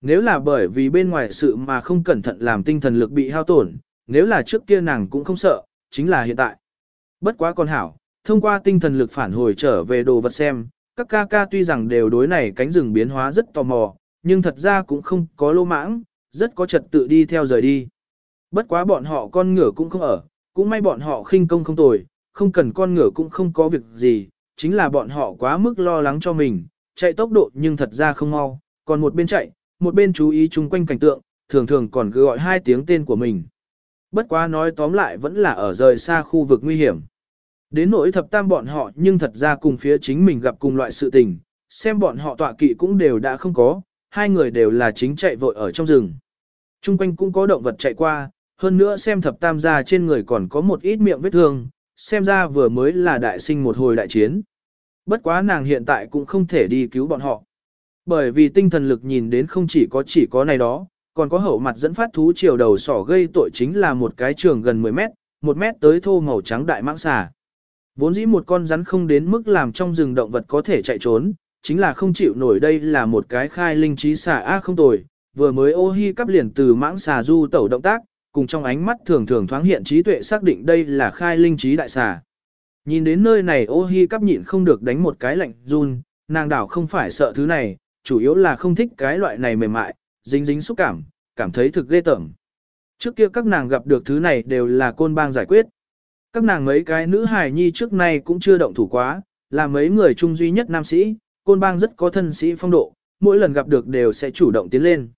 Nếu là bởi vì bên ngoài sự mà không cẩn thận làm tinh thần lực bị hao tổn, nếu là trước kia nàng cũng không sợ, chính là hiện tại. Bất quá con hảo, thông qua tinh thần lực phản hồi trở về đồ vật xem, các ca ca tuy rằng đều đối này cánh rừng biến hóa rất tò mò, nhưng thật ra cũng không có lô mãng, rất có trật tự đi theo rời đi. Bất quá bọn họ con ngựa cũng không ở, cũng may bọn họ khinh công không tồi, không cần con ngựa cũng không có việc gì, chính là bọn họ quá mức lo lắng cho mình, chạy tốc độ nhưng thật ra không mau, còn một bên chạy, một bên chú ý chung quanh cảnh tượng, thường thường còn cứ gọi hai tiếng tên của mình. Bất quá nói tóm lại vẫn là ở rời xa khu vực nguy hiểm. Đến nỗi thập tam bọn họ nhưng thật ra cùng phía chính mình gặp cùng loại sự tình, xem bọn họ tọa kỵ cũng đều đã không có, hai người đều là chính chạy vội ở trong rừng. Trung quanh cũng có động vật chạy qua, hơn nữa xem thập tam gia trên người còn có một ít miệng vết thương, xem ra vừa mới là đại sinh một hồi đại chiến. Bất quá nàng hiện tại cũng không thể đi cứu bọn họ. Bởi vì tinh thần lực nhìn đến không chỉ có chỉ có này đó, còn có hậu mặt dẫn phát thú chiều đầu sỏ gây tội chính là một cái trường gần 10 mét, 1 mét tới thô màu trắng đại mãng xà. Vốn dĩ một con rắn không đến mức làm trong rừng động vật có thể chạy trốn, chính là không chịu nổi đây là một cái khai linh trí xà a không tồi, vừa mới ô hi cắp liền từ mãng xà du tẩu động tác, cùng trong ánh mắt thường thường thoáng hiện trí tuệ xác định đây là khai linh trí đại xà. Nhìn đến nơi này ô hi cắp nhịn không được đánh một cái lạnh run, nàng đảo không phải sợ thứ này, chủ yếu là không thích cái loại này mềm mại, dính dính xúc cảm, cảm thấy thực ghê tởm. Trước kia các nàng gặp được thứ này đều là côn bang giải quyết. Các nàng mấy cái nữ hài nhi trước nay cũng chưa động thủ quá, là mấy người chung duy nhất nam sĩ, côn bang rất có thân sĩ phong độ, mỗi lần gặp được đều sẽ chủ động tiến lên.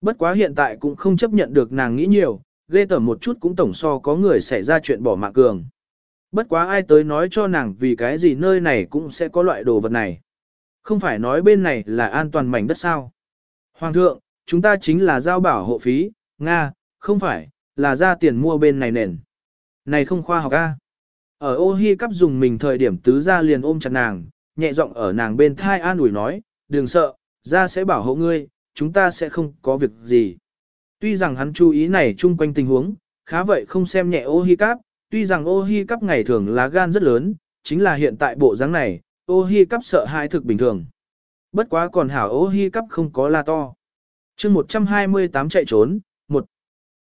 Bất quá hiện tại cũng không chấp nhận được nàng nghĩ nhiều, ghê tởm một chút cũng tổng so có người xảy ra chuyện bỏ mạng cường. Bất quá ai tới nói cho nàng vì cái gì nơi này cũng sẽ có loại đồ vật này. Không phải nói bên này là an toàn mảnh đất sao. Hoàng thượng, chúng ta chính là giao bảo hộ phí, Nga, không phải, là ra tiền mua bên này nền. Này không khoa học a. Ở ô hi cắp dùng mình thời điểm tứ ra liền ôm chặt nàng, nhẹ giọng ở nàng bên thai an ủi nói, đừng sợ, ra sẽ bảo hộ ngươi, chúng ta sẽ không có việc gì. Tuy rằng hắn chú ý này chung quanh tình huống, khá vậy không xem nhẹ ô hi cắp, tuy rằng ô hi cắp ngày thường lá gan rất lớn, chính là hiện tại bộ dáng này, ô hi cắp sợ hãi thực bình thường. Bất quá còn hảo ô hi cắp không có la to. chương 128 chạy trốn, một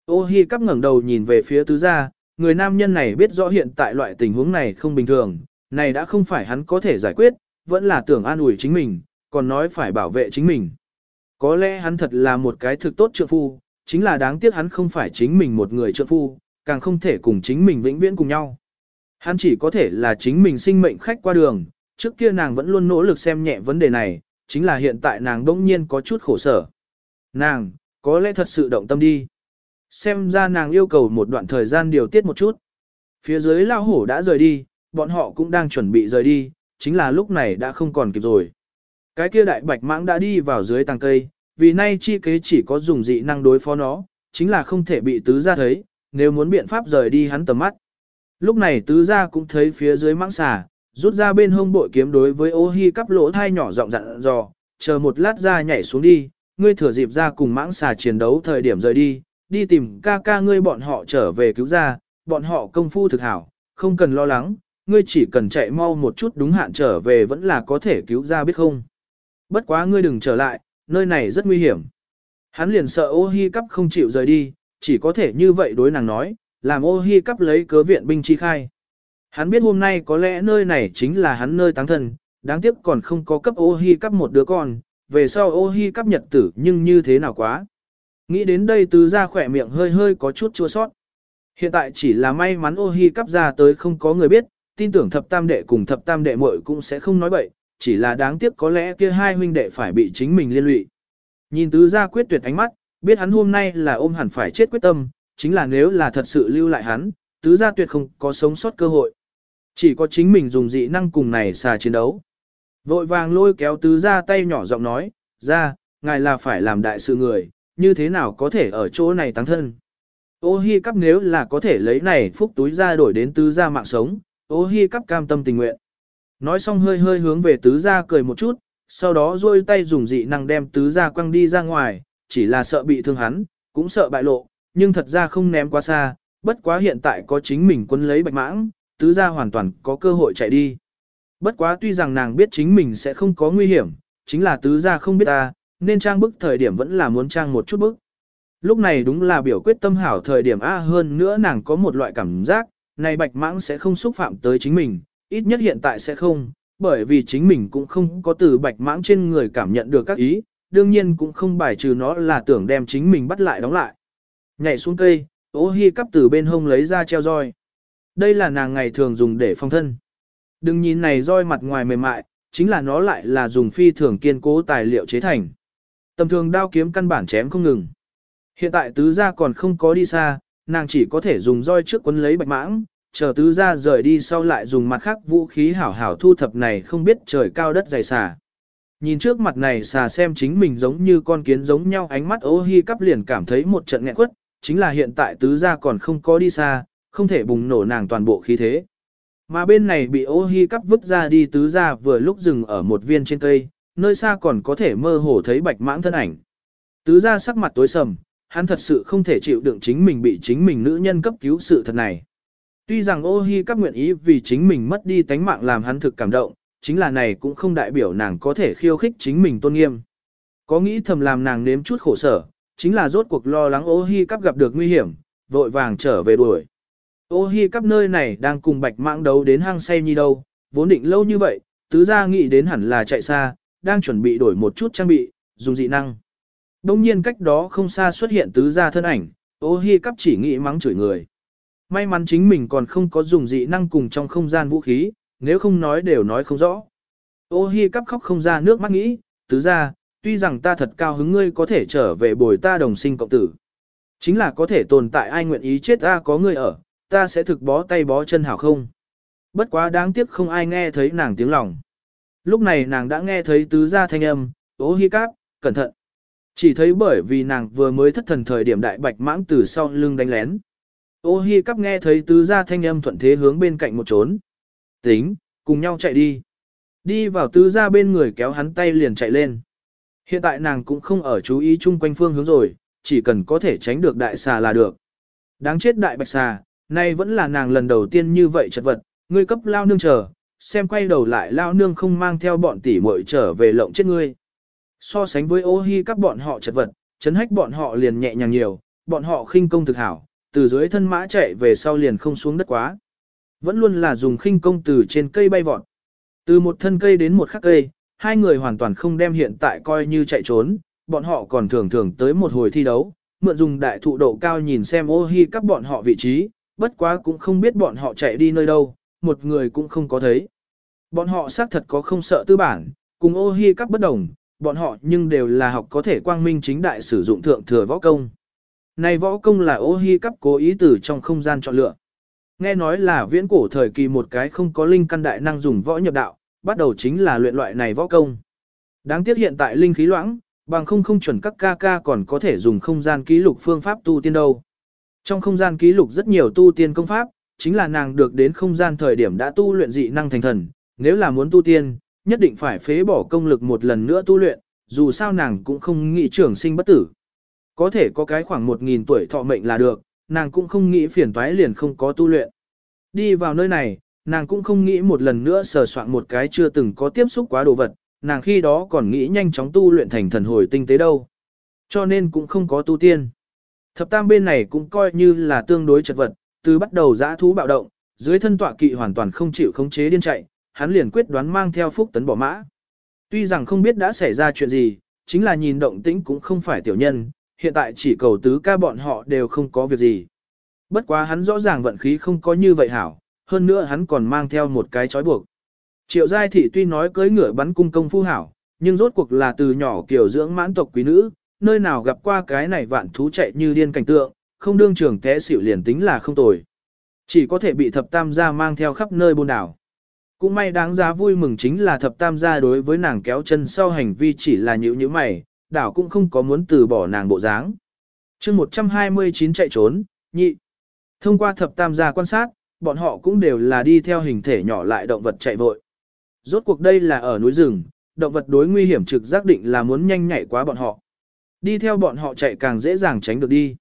Ô hi cắp ngẩng đầu nhìn về phía tứ gia, người nam nhân này biết rõ hiện tại loại tình huống này không bình thường, này đã không phải hắn có thể giải quyết, vẫn là tưởng an ủi chính mình, còn nói phải bảo vệ chính mình. Có lẽ hắn thật là một cái thực tốt trượng phu, chính là đáng tiếc hắn không phải chính mình một người trượng phu, càng không thể cùng chính mình vĩnh viễn cùng nhau. Hắn chỉ có thể là chính mình sinh mệnh khách qua đường, trước kia nàng vẫn luôn nỗ lực xem nhẹ vấn đề này, chính là hiện tại nàng đông nhiên có chút khổ sở. Nàng, có lẽ thật sự động tâm đi. Xem ra nàng yêu cầu một đoạn thời gian điều tiết một chút. Phía dưới lao hổ đã rời đi, bọn họ cũng đang chuẩn bị rời đi, chính là lúc này đã không còn kịp rồi. Cái kia đại bạch mãng đã đi vào dưới tàng cây, vì nay chi kế chỉ có dùng dị năng đối phó nó, chính là không thể bị tứ gia thấy, nếu muốn biện pháp rời đi hắn tầm mắt. Lúc này tứ gia cũng thấy phía dưới mãng xà, rút ra bên hông bội kiếm đối với ô hi cắp lỗ thai nhỏ giọng dặn dò, chờ một lát ra nhảy xuống đi, ngươi thừa dịp ra cùng mãng xà chiến đấu thời điểm rời đi, đi tìm ca ca ngươi bọn họ trở về cứu ra, bọn họ công phu thực hảo, không cần lo lắng, ngươi chỉ cần chạy mau một chút đúng hạn trở về vẫn là có thể cứu ra biết không. Bất quá ngươi đừng trở lại, nơi này rất nguy hiểm. Hắn liền sợ ô hi cắp không chịu rời đi, chỉ có thể như vậy đối nàng nói, làm ô hi cắp lấy cớ viện binh chi khai. Hắn biết hôm nay có lẽ nơi này chính là hắn nơi táng thân, đáng tiếc còn không có cấp ô hi cắp một đứa con, về sau ô hi cắp nhật tử nhưng như thế nào quá. Nghĩ đến đây tứ ra khỏe miệng hơi hơi có chút chua sót. Hiện tại chỉ là may mắn ô hi cắp ra tới không có người biết, tin tưởng thập tam đệ cùng thập tam đệ muội cũng sẽ không nói bậy, chỉ là đáng tiếc có lẽ kia hai huynh đệ phải bị chính mình liên lụy. Nhìn tứ gia quyết tuyệt ánh mắt, biết hắn hôm nay là ôm hẳn phải chết quyết tâm, chính là nếu là thật sự lưu lại hắn, tứ gia tuyệt không có sống sót cơ hội. Chỉ có chính mình dùng dị năng cùng này xà chiến đấu. Vội vàng lôi kéo tứ gia tay nhỏ giọng nói, ra, ngài là phải làm đại sự người, như thế nào có thể ở chỗ này tăng thân. Ô hi cắp nếu là có thể lấy này phúc túi ra đổi đến tứ gia mạng sống, ô hi cắp cam tâm tình nguyện. Nói xong hơi hơi hướng về tứ gia cười một chút, sau đó duỗi tay dùng dị năng đem tứ gia quăng đi ra ngoài, chỉ là sợ bị thương hắn, cũng sợ bại lộ, nhưng thật ra không ném quá xa, bất quá hiện tại có chính mình quân lấy bạch mãng, tứ gia hoàn toàn có cơ hội chạy đi. Bất quá tuy rằng nàng biết chính mình sẽ không có nguy hiểm, chính là tứ gia không biết ta, nên trang bức thời điểm vẫn là muốn trang một chút bức. Lúc này đúng là biểu quyết tâm hảo thời điểm A hơn nữa nàng có một loại cảm giác, này bạch mãng sẽ không xúc phạm tới chính mình, ít nhất hiện tại sẽ không, bởi vì chính mình cũng không có từ bạch mãng trên người cảm nhận được các ý, đương nhiên cũng không bài trừ nó là tưởng đem chính mình bắt lại đóng lại. Nhảy xuống cây, ố hi cắp từ bên hông lấy ra treo roi. Đây là nàng ngày thường dùng để phong thân. Đừng nhìn này roi mặt ngoài mềm mại, chính là nó lại là dùng phi thường kiên cố tài liệu chế thành. Tầm thường đao kiếm căn bản chém không ngừng. Hiện tại tứ gia còn không có đi xa, nàng chỉ có thể dùng roi trước quấn lấy bạch mãng, chờ tứ gia rời đi sau lại dùng mặt khác vũ khí hảo hảo thu thập này không biết trời cao đất dày xà. Nhìn trước mặt này xà xem chính mình giống như con kiến giống nhau ánh mắt ô hi cắp liền cảm thấy một trận nghẹn quất, chính là hiện tại tứ gia còn không có đi xa, không thể bùng nổ nàng toàn bộ khí thế. Mà bên này bị ô hi cắp vứt ra đi tứ gia vừa lúc dừng ở một viên trên cây, nơi xa còn có thể mơ hồ thấy bạch mãng thân ảnh. Tứ gia sắc mặt tối sầm, Hắn thật sự không thể chịu đựng chính mình bị chính mình nữ nhân cấp cứu sự thật này. Tuy rằng ô hi các nguyện ý vì chính mình mất đi tánh mạng làm hắn thực cảm động, chính là này cũng không đại biểu nàng có thể khiêu khích chính mình tôn nghiêm. Có nghĩ thầm làm nàng nếm chút khổ sở, chính là rốt cuộc lo lắng ô hi cắp gặp được nguy hiểm, vội vàng trở về đuổi. Ô hi cắp nơi này đang cùng bạch mạng đấu đến hang say như đâu, vốn định lâu như vậy, tứ gia nghĩ đến hẳn là chạy xa, đang chuẩn bị đổi một chút trang bị, dùng dị năng. Đông nhiên cách đó không xa xuất hiện tứ gia thân ảnh, ô hi cắp chỉ nghĩ mắng chửi người. May mắn chính mình còn không có dùng dị năng cùng trong không gian vũ khí, nếu không nói đều nói không rõ. Ô hi cắp khóc không ra nước mắt nghĩ, tứ gia, tuy rằng ta thật cao hứng ngươi có thể trở về bồi ta đồng sinh cộng tử. Chính là có thể tồn tại ai nguyện ý chết ta có ngươi ở, ta sẽ thực bó tay bó chân hảo không. Bất quá đáng tiếc không ai nghe thấy nàng tiếng lòng. Lúc này nàng đã nghe thấy tứ gia thanh âm, ô hi cắp, cẩn thận. Chỉ thấy bởi vì nàng vừa mới thất thần thời điểm đại bạch mãng từ sau lưng đánh lén. Ô hi cắp nghe thấy tứ gia thanh âm thuận thế hướng bên cạnh một trốn. Tính, cùng nhau chạy đi. Đi vào tứ gia bên người kéo hắn tay liền chạy lên. Hiện tại nàng cũng không ở chú ý chung quanh phương hướng rồi, chỉ cần có thể tránh được đại xà là được. Đáng chết đại bạch xà, nay vẫn là nàng lần đầu tiên như vậy chật vật, ngươi cấp lao nương chờ, xem quay đầu lại lao nương không mang theo bọn tỷ muội trở về lộng chết ngươi. So sánh với ô hi các bọn họ chật vật, chấn hách bọn họ liền nhẹ nhàng nhiều, bọn họ khinh công thực hảo, từ dưới thân mã chạy về sau liền không xuống đất quá. Vẫn luôn là dùng khinh công từ trên cây bay vọt. Từ một thân cây đến một khắc cây, hai người hoàn toàn không đem hiện tại coi như chạy trốn, bọn họ còn thường thường tới một hồi thi đấu, mượn dùng đại thụ độ cao nhìn xem ô hi các bọn họ vị trí, bất quá cũng không biết bọn họ chạy đi nơi đâu, một người cũng không có thấy. Bọn họ xác thật có không sợ tư bản, cùng ô hi các bất đồng, bọn họ nhưng đều là học có thể quang minh chính đại sử dụng thượng thừa võ công. Này võ công là ô hi cấp cố ý từ trong không gian chọn lựa. Nghe nói là viễn cổ thời kỳ một cái không có linh căn đại năng dùng võ nhập đạo, bắt đầu chính là luyện loại này võ công. Đáng tiếc hiện tại linh khí loãng, bằng không không chuẩn các ca ca còn có thể dùng không gian ký lục phương pháp tu tiên đâu. Trong không gian ký lục rất nhiều tu tiên công pháp, chính là nàng được đến không gian thời điểm đã tu luyện dị năng thành thần, nếu là muốn tu tiên, nhất định phải phế bỏ công lực một lần nữa tu luyện, dù sao nàng cũng không nghĩ trường sinh bất tử. Có thể có cái khoảng 1.000 tuổi thọ mệnh là được, nàng cũng không nghĩ phiền toái liền không có tu luyện. Đi vào nơi này, nàng cũng không nghĩ một lần nữa sờ soạn một cái chưa từng có tiếp xúc quá đồ vật, nàng khi đó còn nghĩ nhanh chóng tu luyện thành thần hồi tinh tế đâu. Cho nên cũng không có tu tiên. Thập tam bên này cũng coi như là tương đối chật vật, từ bắt đầu giã thú bạo động, dưới thân tọa kỵ hoàn toàn không chịu khống chế điên chạy, hắn liền quyết đoán mang theo phúc tấn bỏ mã. Tuy rằng không biết đã xảy ra chuyện gì, chính là nhìn động tĩnh cũng không phải tiểu nhân, hiện tại chỉ cầu tứ ca bọn họ đều không có việc gì. Bất quá hắn rõ ràng vận khí không có như vậy hảo, hơn nữa hắn còn mang theo một cái chói buộc. Triệu giai thị tuy nói cưới ngựa bắn cung công phu hảo, nhưng rốt cuộc là từ nhỏ kiểu dưỡng mãn tộc quý nữ, nơi nào gặp qua cái này vạn thú chạy như điên cảnh tượng, không đương trường té xỉu liền tính là không tồi. Chỉ có thể bị thập tam gia mang theo khắp nơi buôn đảo. Cũng may đáng giá vui mừng chính là thập tam gia đối với nàng kéo chân sau hành vi chỉ là nhữ nhữ mày, đảo cũng không có muốn từ bỏ nàng bộ dáng. chương 129 chạy trốn, nhị. Thông qua thập tam gia quan sát, bọn họ cũng đều là đi theo hình thể nhỏ lại động vật chạy vội. Rốt cuộc đây là ở núi rừng, động vật đối nguy hiểm trực giác định là muốn nhanh nhảy quá bọn họ. Đi theo bọn họ chạy càng dễ dàng tránh được đi.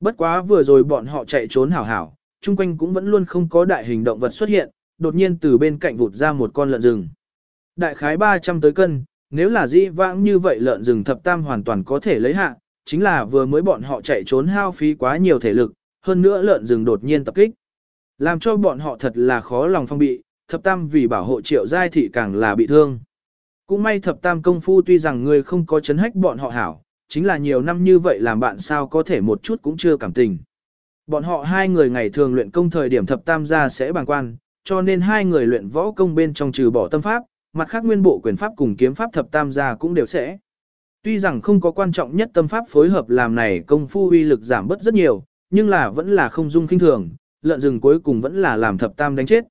Bất quá vừa rồi bọn họ chạy trốn hảo hảo, chung quanh cũng vẫn luôn không có đại hình động vật xuất hiện, đột nhiên từ bên cạnh vụt ra một con lợn rừng. Đại khái 300 tới cân, nếu là dĩ vãng như vậy lợn rừng thập tam hoàn toàn có thể lấy hạ, chính là vừa mới bọn họ chạy trốn hao phí quá nhiều thể lực, hơn nữa lợn rừng đột nhiên tập kích. Làm cho bọn họ thật là khó lòng phong bị, thập tam vì bảo hộ triệu giai thị càng là bị thương. Cũng may thập tam công phu tuy rằng người không có chấn hách bọn họ hảo, chính là nhiều năm như vậy làm bạn sao có thể một chút cũng chưa cảm tình. Bọn họ hai người ngày thường luyện công thời điểm thập tam gia sẽ bàng quan, cho nên hai người luyện võ công bên trong trừ bỏ tâm pháp, mặt khác nguyên bộ quyền pháp cùng kiếm pháp thập tam gia cũng đều sẽ. Tuy rằng không có quan trọng nhất tâm pháp phối hợp làm này công phu uy lực giảm bớt rất nhiều, nhưng là vẫn là không dung kinh thường, lợn rừng cuối cùng vẫn là làm thập tam đánh chết.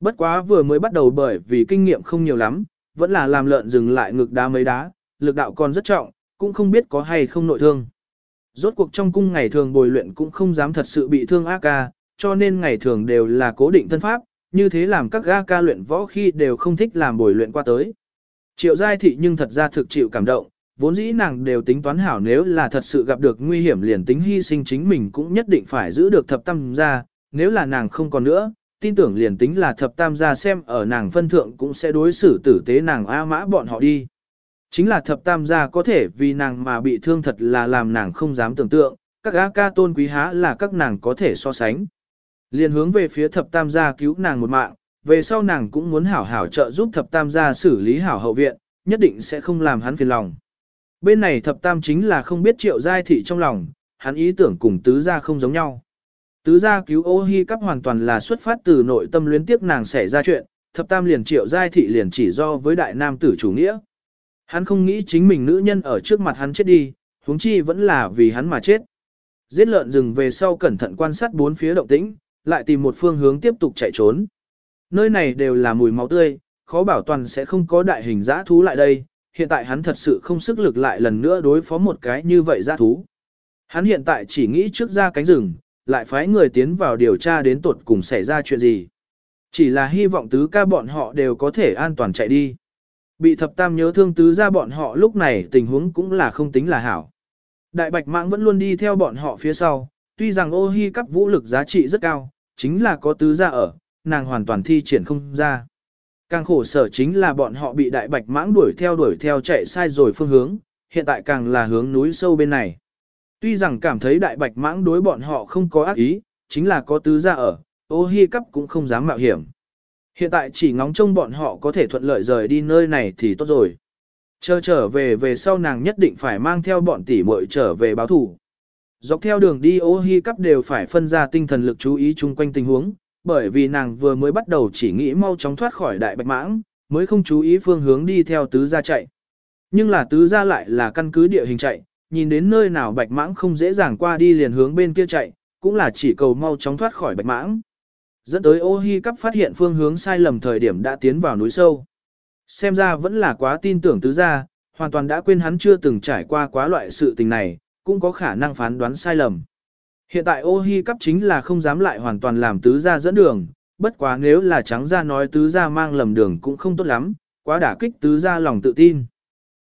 Bất quá vừa mới bắt đầu bởi vì kinh nghiệm không nhiều lắm, vẫn là làm lợn rừng lại ngực đá mấy đá, lực đạo còn rất trọng, cũng không biết có hay không nội thương. Rốt cuộc trong cung ngày thường bồi luyện cũng không dám thật sự bị thương ác ca, cho nên ngày thường đều là cố định thân pháp, như thế làm các ga ca luyện võ khi đều không thích làm bồi luyện qua tới. Triệu giai thị nhưng thật ra thực chịu cảm động, vốn dĩ nàng đều tính toán hảo nếu là thật sự gặp được nguy hiểm liền tính hy sinh chính mình cũng nhất định phải giữ được thập tam gia, nếu là nàng không còn nữa, tin tưởng liền tính là thập tam gia xem ở nàng phân thượng cũng sẽ đối xử tử tế nàng A mã bọn họ đi. Chính là thập tam gia có thể vì nàng mà bị thương thật là làm nàng không dám tưởng tượng, các gã ca tôn quý há là các nàng có thể so sánh. Liền hướng về phía thập tam gia cứu nàng một mạng, về sau nàng cũng muốn hảo hảo trợ giúp thập tam gia xử lý hảo hậu viện, nhất định sẽ không làm hắn phiền lòng. Bên này thập tam chính là không biết triệu giai thị trong lòng, hắn ý tưởng cùng tứ gia không giống nhau. Tứ gia cứu ô hi cắp hoàn toàn là xuất phát từ nội tâm luyến tiếc nàng xảy ra chuyện, thập tam liền triệu giai thị liền chỉ do với đại nam tử chủ nghĩa. Hắn không nghĩ chính mình nữ nhân ở trước mặt hắn chết đi, huống chi vẫn là vì hắn mà chết. Giết lợn rừng về sau cẩn thận quan sát bốn phía động tĩnh, lại tìm một phương hướng tiếp tục chạy trốn. Nơi này đều là mùi máu tươi, khó bảo toàn sẽ không có đại hình dã thú lại đây, hiện tại hắn thật sự không sức lực lại lần nữa đối phó một cái như vậy dã thú. Hắn hiện tại chỉ nghĩ trước ra cánh rừng, lại phái người tiến vào điều tra đến tuột cùng xảy ra chuyện gì. Chỉ là hy vọng tứ ca bọn họ đều có thể an toàn chạy đi. Bị thập tam nhớ thương tứ ra bọn họ lúc này tình huống cũng là không tính là hảo. Đại bạch mãng vẫn luôn đi theo bọn họ phía sau, tuy rằng ô hi cấp vũ lực giá trị rất cao, chính là có tứ gia ở, nàng hoàn toàn thi triển không ra. Càng khổ sở chính là bọn họ bị đại bạch mãng đuổi theo đuổi theo chạy sai rồi phương hướng, hiện tại càng là hướng núi sâu bên này. Tuy rằng cảm thấy đại bạch mãng đối bọn họ không có ác ý, chính là có tứ gia ở, ô hi cắp cũng không dám mạo hiểm. Hiện tại chỉ ngóng trông bọn họ có thể thuận lợi rời đi nơi này thì tốt rồi. Chờ trở về về sau nàng nhất định phải mang theo bọn tỷ muội trở về báo thủ. Dọc theo đường đi ô hi cắp đều phải phân ra tinh thần lực chú ý chung quanh tình huống, bởi vì nàng vừa mới bắt đầu chỉ nghĩ mau chóng thoát khỏi đại bạch mãng, mới không chú ý phương hướng đi theo tứ gia chạy. Nhưng là tứ gia lại là căn cứ địa hình chạy, nhìn đến nơi nào bạch mãng không dễ dàng qua đi liền hướng bên kia chạy, cũng là chỉ cầu mau chóng thoát khỏi bạch mãng. Dẫn tới ô hi cắp phát hiện phương hướng sai lầm thời điểm đã tiến vào núi sâu. Xem ra vẫn là quá tin tưởng tứ gia, hoàn toàn đã quên hắn chưa từng trải qua quá loại sự tình này, cũng có khả năng phán đoán sai lầm. Hiện tại ô hi cắp chính là không dám lại hoàn toàn làm tứ gia dẫn đường, bất quá nếu là trắng gia nói tứ gia mang lầm đường cũng không tốt lắm, quá đả kích tứ gia lòng tự tin.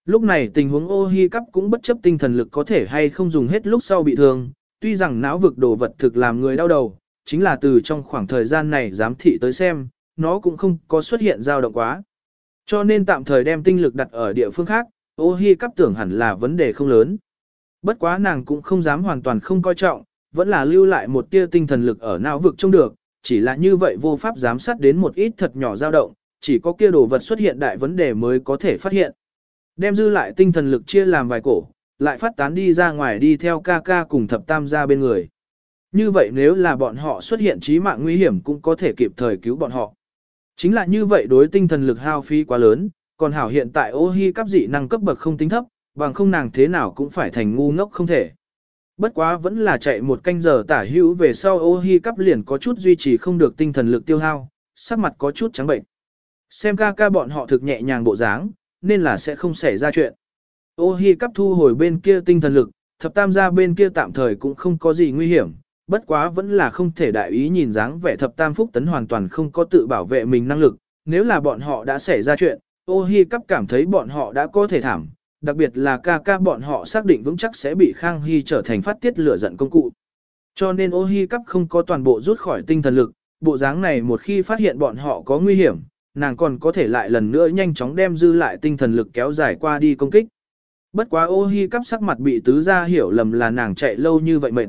Lúc này tình huống ô hi cắp cũng bất chấp tinh thần lực có thể hay không dùng hết lúc sau bị thương, tuy rằng não vực đồ vật thực làm người đau đầu, chính là từ trong khoảng thời gian này giám thị tới xem, nó cũng không có xuất hiện dao động quá. Cho nên tạm thời đem tinh lực đặt ở địa phương khác, ô hi cắp tưởng hẳn là vấn đề không lớn. Bất quá nàng cũng không dám hoàn toàn không coi trọng, vẫn là lưu lại một tia tinh thần lực ở não vực trông được, chỉ là như vậy vô pháp giám sát đến một ít thật nhỏ dao động, chỉ có kia đồ vật xuất hiện đại vấn đề mới có thể phát hiện. Đem dư lại tinh thần lực chia làm vài cổ, lại phát tán đi ra ngoài đi theo ca ca cùng thập tam gia bên người. Như vậy nếu là bọn họ xuất hiện trí mạng nguy hiểm cũng có thể kịp thời cứu bọn họ. Chính là như vậy đối tinh thần lực hao phí quá lớn, còn hảo hiện tại ô hi cấp dị năng cấp bậc không tính thấp, bằng không nàng thế nào cũng phải thành ngu ngốc không thể. Bất quá vẫn là chạy một canh giờ tả hữu về sau ô hi cắp liền có chút duy trì không được tinh thần lực tiêu hao, sắc mặt có chút trắng bệnh. Xem ca ca bọn họ thực nhẹ nhàng bộ dáng, nên là sẽ không xảy ra chuyện. Ô hi cắp thu hồi bên kia tinh thần lực, thập tam gia bên kia tạm thời cũng không có gì nguy hiểm, bất quá vẫn là không thể đại ý nhìn dáng vẻ thập tam phúc tấn hoàn toàn không có tự bảo vệ mình năng lực, nếu là bọn họ đã xảy ra chuyện, ô hi cắp cảm thấy bọn họ đã có thể thảm, đặc biệt là ca ca bọn họ xác định vững chắc sẽ bị Khang Hy trở thành phát tiết lửa giận công cụ. Cho nên ô hy cắp không có toàn bộ rút khỏi tinh thần lực, bộ dáng này một khi phát hiện bọn họ có nguy hiểm, nàng còn có thể lại lần nữa nhanh chóng đem dư lại tinh thần lực kéo dài qua đi công kích. Bất quá ô hy cắp sắc mặt bị tứ gia hiểu lầm là nàng chạy lâu như vậy mệt.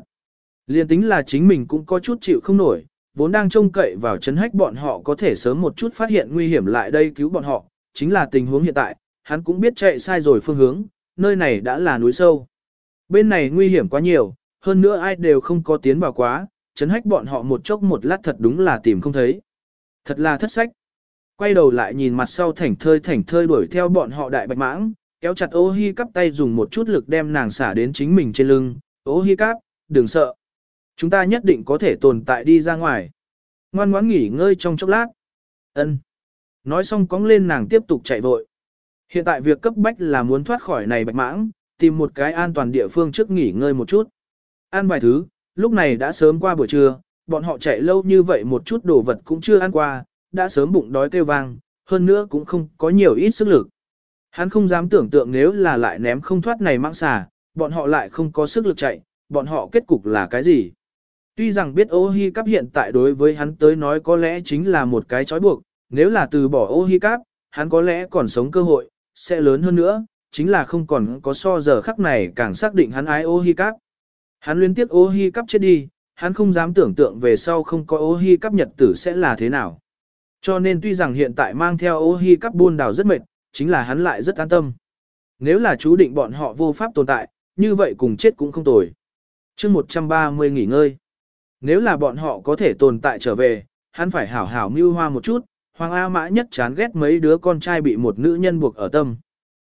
Liên tính là chính mình cũng có chút chịu không nổi, vốn đang trông cậy vào chấn hách bọn họ có thể sớm một chút phát hiện nguy hiểm lại đây cứu bọn họ, chính là tình huống hiện tại, hắn cũng biết chạy sai rồi phương hướng, nơi này đã là núi sâu. Bên này nguy hiểm quá nhiều, hơn nữa ai đều không có tiến vào quá, chấn hách bọn họ một chốc một lát thật đúng là tìm không thấy. Thật là thất sách. Quay đầu lại nhìn mặt sau thảnh thơi thảnh thơi đuổi theo bọn họ đại bạch mãng, kéo chặt ô hi cắp tay dùng một chút lực đem nàng xả đến chính mình trên lưng. Ô hi cắp, đừng sợ. Chúng ta nhất định có thể tồn tại đi ra ngoài. Ngoan ngoãn nghỉ ngơi trong chốc lát. Ân. Nói xong cóng lên nàng tiếp tục chạy vội. Hiện tại việc cấp bách là muốn thoát khỏi này bạch mãng, tìm một cái an toàn địa phương trước nghỉ ngơi một chút. Ăn vài thứ, lúc này đã sớm qua buổi trưa, bọn họ chạy lâu như vậy một chút đồ vật cũng chưa ăn qua, đã sớm bụng đói kêu vang, hơn nữa cũng không có nhiều ít sức lực. Hắn không dám tưởng tượng nếu là lại ném không thoát này mạng xà, bọn họ lại không có sức lực chạy, bọn họ kết cục là cái gì. Tuy rằng biết ô hi cắp hiện tại đối với hắn tới nói có lẽ chính là một cái trói buộc, nếu là từ bỏ ô hi cắp, hắn có lẽ còn sống cơ hội, sẽ lớn hơn nữa, chính là không còn có so giờ khắc này càng xác định hắn ái ô hi cắp. Hắn liên tiếp ô hi cắp chết đi, hắn không dám tưởng tượng về sau không có ô hi cắp nhật tử sẽ là thế nào. Cho nên tuy rằng hiện tại mang theo ô hi cắp buôn đào rất mệt, chính là hắn lại rất an tâm. Nếu là chú định bọn họ vô pháp tồn tại, như vậy cùng chết cũng không tồi. chương 130 nghỉ ngơi. Nếu là bọn họ có thể tồn tại trở về, hắn phải hảo hảo mưu hoa một chút, Hoàng A Mã nhất chán ghét mấy đứa con trai bị một nữ nhân buộc ở tâm.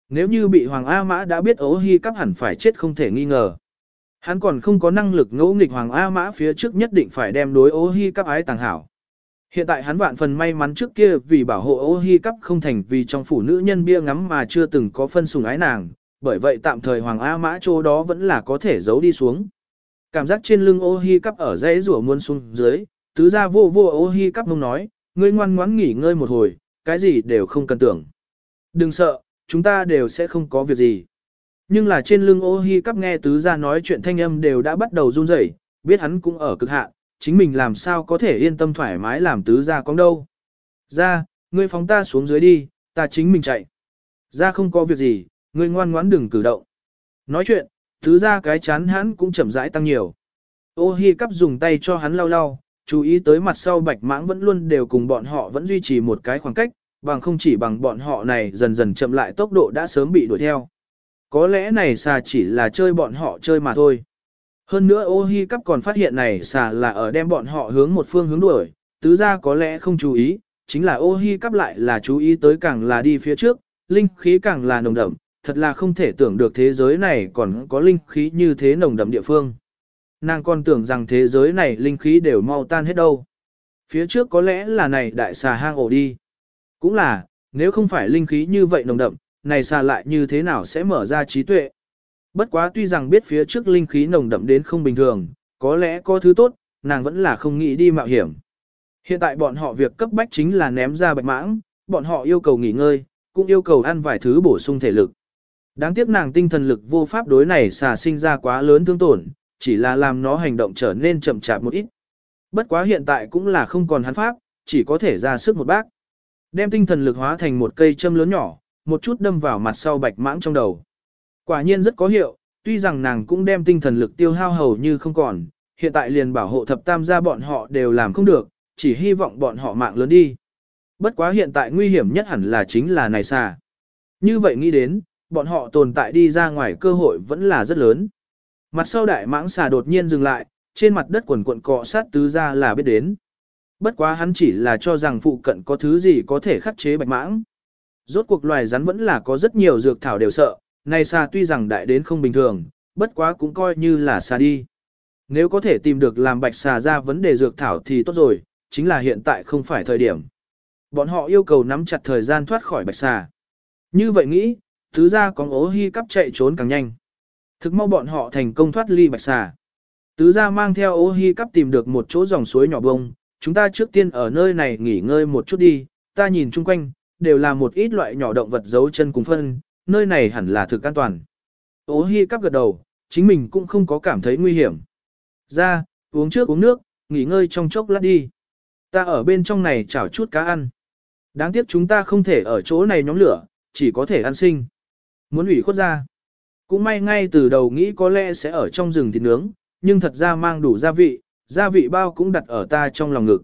Nếu như bị Hoàng A Mã đã biết ố hy cắp hẳn phải chết không thể nghi ngờ. Hắn còn không có năng lực ngẫu nghịch Hoàng A Mã phía trước nhất định phải đem đối ố hy cắp ái tàng hảo. Hiện tại hắn vạn phần may mắn trước kia vì bảo hộ ô hi cắp không thành vì trong phủ nữ nhân bia ngắm mà chưa từng có phân sùng ái nàng, bởi vậy tạm thời Hoàng A Mã chỗ đó vẫn là có thể giấu đi xuống. Cảm giác trên lưng ô hi cắp ở dãy rủa muôn xuống dưới, tứ ra vô vô ô hi cắp mông nói, ngươi ngoan ngoãn nghỉ ngơi một hồi, cái gì đều không cần tưởng. Đừng sợ, chúng ta đều sẽ không có việc gì. Nhưng là trên lưng ô hi cắp nghe tứ ra nói chuyện thanh âm đều đã bắt đầu run rẩy, biết hắn cũng ở cực hạn, chính mình làm sao có thể yên tâm thoải mái làm tứ ra con đâu. Ra, ngươi phóng ta xuống dưới đi, ta chính mình chạy. Ra không có việc gì, ngươi ngoan ngoãn đừng cử động. Nói chuyện, tứ ra cái chán hắn cũng chậm rãi tăng nhiều. Ô hi cắp dùng tay cho hắn lau lau, chú ý tới mặt sau bạch mãng vẫn luôn đều cùng bọn họ vẫn duy trì một cái khoảng cách, bằng không chỉ bằng bọn họ này dần dần chậm lại tốc độ đã sớm bị đuổi theo. Có lẽ này xà chỉ là chơi bọn họ chơi mà thôi. Hơn nữa ô hi cắp còn phát hiện này xà là ở đem bọn họ hướng một phương hướng đuổi, tứ ra có lẽ không chú ý, chính là ô hi cắp lại là chú ý tới càng là đi phía trước, linh khí càng là nồng đậm, thật là không thể tưởng được thế giới này còn có linh khí như thế nồng đậm địa phương. Nàng còn tưởng rằng thế giới này linh khí đều mau tan hết đâu. Phía trước có lẽ là này đại xà hang ổ đi. Cũng là, nếu không phải linh khí như vậy nồng đậm, này xà lại như thế nào sẽ mở ra trí tuệ. Bất quá tuy rằng biết phía trước linh khí nồng đậm đến không bình thường, có lẽ có thứ tốt, nàng vẫn là không nghĩ đi mạo hiểm. Hiện tại bọn họ việc cấp bách chính là ném ra bạch mãng, bọn họ yêu cầu nghỉ ngơi, cũng yêu cầu ăn vài thứ bổ sung thể lực. Đáng tiếc nàng tinh thần lực vô pháp đối này xà sinh ra quá lớn thương tổn, chỉ là làm nó hành động trở nên chậm chạp một ít. Bất quá hiện tại cũng là không còn hắn pháp, chỉ có thể ra sức một bác. Đem tinh thần lực hóa thành một cây châm lớn nhỏ, một chút đâm vào mặt sau bạch mãng trong đầu. Quả nhiên rất có hiệu, tuy rằng nàng cũng đem tinh thần lực tiêu hao hầu như không còn, hiện tại liền bảo hộ thập tam gia bọn họ đều làm không được, chỉ hy vọng bọn họ mạng lớn đi. Bất quá hiện tại nguy hiểm nhất hẳn là chính là này xà. Như vậy nghĩ đến, bọn họ tồn tại đi ra ngoài cơ hội vẫn là rất lớn. Mặt sau đại mãng xà đột nhiên dừng lại, trên mặt đất quần cuộn cọ sát tứ ra là biết đến. Bất quá hắn chỉ là cho rằng phụ cận có thứ gì có thể khắc chế bạch mãng. Rốt cuộc loài rắn vẫn là có rất nhiều dược thảo đều sợ, này xà tuy rằng đại đến không bình thường, bất quá cũng coi như là xà đi. Nếu có thể tìm được làm bạch xà ra vấn đề dược thảo thì tốt rồi, chính là hiện tại không phải thời điểm. Bọn họ yêu cầu nắm chặt thời gian thoát khỏi bạch xà. Như vậy nghĩ, thứ ra có ố hy cắp chạy trốn càng nhanh. Thực mau bọn họ thành công thoát ly bạch xà. Tứ gia mang theo ô hi cắp tìm được một chỗ dòng suối nhỏ bông, chúng ta trước tiên ở nơi này nghỉ ngơi một chút đi, ta nhìn chung quanh, đều là một ít loại nhỏ động vật giấu chân cùng phân, nơi này hẳn là thực an toàn. Ô hi cắp gật đầu, chính mình cũng không có cảm thấy nguy hiểm. Ra, uống trước uống nước, nghỉ ngơi trong chốc lát đi. Ta ở bên trong này chảo chút cá ăn. Đáng tiếc chúng ta không thể ở chỗ này nhóm lửa, chỉ có thể ăn sinh. Muốn ủy khuất ra. Cũng may ngay từ đầu nghĩ có lẽ sẽ ở trong rừng thịt nướng, nhưng thật ra mang đủ gia vị, gia vị bao cũng đặt ở ta trong lòng ngực.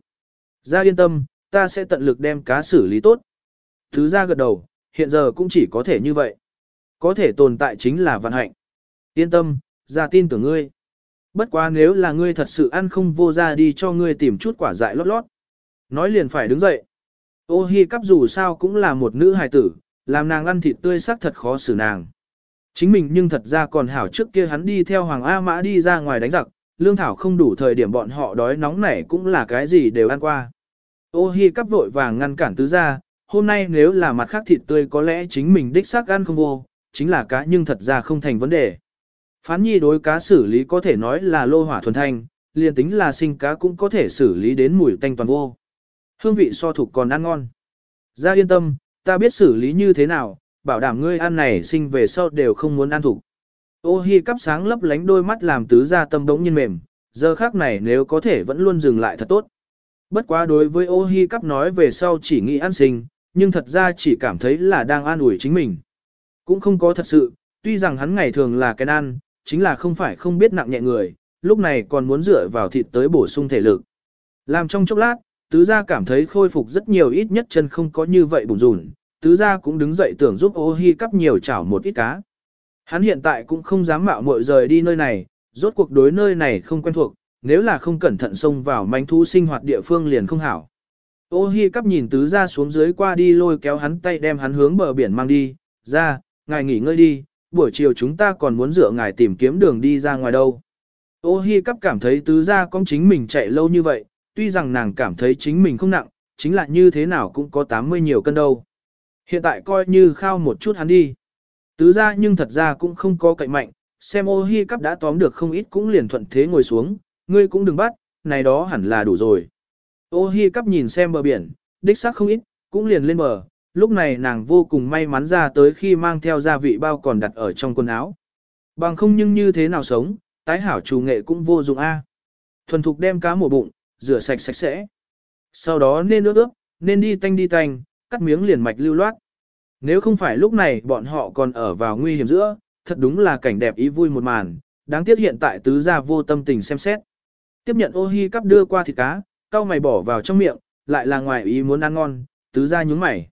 Ra yên tâm, ta sẽ tận lực đem cá xử lý tốt. Thứ ra gật đầu, hiện giờ cũng chỉ có thể như vậy. Có thể tồn tại chính là vận hạnh. Yên tâm, ra tin tưởng ngươi. Bất quá nếu là ngươi thật sự ăn không vô ra đi cho ngươi tìm chút quả dại lót lót. Nói liền phải đứng dậy. Ô hi cắp dù sao cũng là một nữ hài tử, làm nàng ăn thịt tươi sắc thật khó xử nàng. Chính mình nhưng thật ra còn hảo trước kia hắn đi theo Hoàng A Mã đi ra ngoài đánh giặc, lương thảo không đủ thời điểm bọn họ đói nóng nảy cũng là cái gì đều ăn qua. Ô hi cắp vội vàng ngăn cản tứ ra, hôm nay nếu là mặt khác thịt tươi có lẽ chính mình đích xác ăn không vô, chính là cá nhưng thật ra không thành vấn đề. Phán nhi đối cá xử lý có thể nói là lô hỏa thuần thanh, liền tính là sinh cá cũng có thể xử lý đến mùi tanh toàn vô. Hương vị so thục còn ăn ngon. Ra yên tâm, ta biết xử lý như thế nào, bảo đảm ngươi ăn này sinh về sau đều không muốn ăn thủ. Ô hi cắp sáng lấp lánh đôi mắt làm tứ gia tâm đống nhiên mềm, giờ khác này nếu có thể vẫn luôn dừng lại thật tốt. Bất quá đối với ô hi cắp nói về sau chỉ nghĩ ăn sinh, nhưng thật ra chỉ cảm thấy là đang an ủi chính mình. Cũng không có thật sự, tuy rằng hắn ngày thường là cái ăn, chính là không phải không biết nặng nhẹ người, lúc này còn muốn dựa vào thịt tới bổ sung thể lực. Làm trong chốc lát, tứ gia cảm thấy khôi phục rất nhiều ít nhất chân không có như vậy bùn rùn, tứ gia cũng đứng dậy tưởng giúp ô hi cắp nhiều chảo một ít cá. Hắn hiện tại cũng không dám mạo muội rời đi nơi này, rốt cuộc đối nơi này không quen thuộc, nếu là không cẩn thận xông vào manh thú sinh hoạt địa phương liền không hảo. Ô hi cắp nhìn tứ gia xuống dưới qua đi lôi kéo hắn tay đem hắn hướng bờ biển mang đi, ra, ngài nghỉ ngơi đi, buổi chiều chúng ta còn muốn dựa ngài tìm kiếm đường đi ra ngoài đâu. Ô hi cắp cảm thấy tứ gia con chính mình chạy lâu như vậy, tuy rằng nàng cảm thấy chính mình không nặng, chính là như thế nào cũng có 80 nhiều cân đâu. Hiện tại coi như khao một chút hắn đi. Tứ ra nhưng thật ra cũng không có cậy mạnh, xem ô hi cắp đã tóm được không ít cũng liền thuận thế ngồi xuống, ngươi cũng đừng bắt, này đó hẳn là đủ rồi. Ô hi cắp nhìn xem bờ biển, đích xác không ít, cũng liền lên bờ, lúc này nàng vô cùng may mắn ra tới khi mang theo gia vị bao còn đặt ở trong quần áo. Bằng không nhưng như thế nào sống, tái hảo chủ nghệ cũng vô dụng a. Thuần thục đem cá mổ bụng, rửa sạch sạch sẽ. Sau đó nên nước ướp, nên đi tanh đi tanh, cắt miếng liền mạch lưu loát. Nếu không phải lúc này bọn họ còn ở vào nguy hiểm giữa, thật đúng là cảnh đẹp ý vui một màn, đáng tiếc hiện tại tứ gia vô tâm tình xem xét. Tiếp nhận ô hi cắp đưa qua thịt cá, cau mày bỏ vào trong miệng, lại là ngoài ý muốn ăn ngon, tứ gia nhúng mày.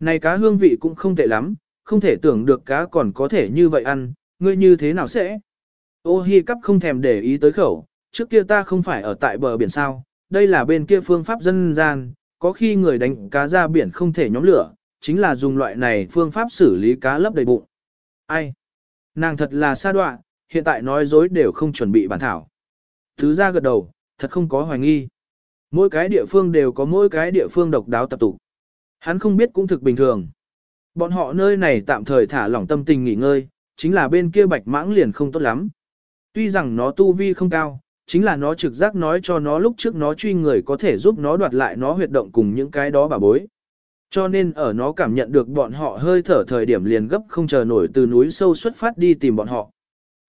Này cá hương vị cũng không tệ lắm, không thể tưởng được cá còn có thể như vậy ăn, ngươi như thế nào sẽ? Ô hi cắp không thèm để ý tới khẩu, trước kia ta không phải ở tại bờ biển sao, đây là bên kia phương pháp dân gian, có khi người đánh cá ra biển không thể nhóm lửa, chính là dùng loại này phương pháp xử lý cá lấp đầy bụng. Ai? Nàng thật là xa đoạn, hiện tại nói dối đều không chuẩn bị bản thảo. Thứ ra gật đầu, thật không có hoài nghi. Mỗi cái địa phương đều có mỗi cái địa phương độc đáo tập tụ, Hắn không biết cũng thực bình thường. Bọn họ nơi này tạm thời thả lỏng tâm tình nghỉ ngơi, chính là bên kia bạch mãng liền không tốt lắm. Tuy rằng nó tu vi không cao, chính là nó trực giác nói cho nó lúc trước nó truy người có thể giúp nó đoạt lại nó huyệt động cùng những cái đó bà bối. Cho nên ở nó cảm nhận được bọn họ hơi thở thời điểm liền gấp không chờ nổi từ núi sâu xuất phát đi tìm bọn họ.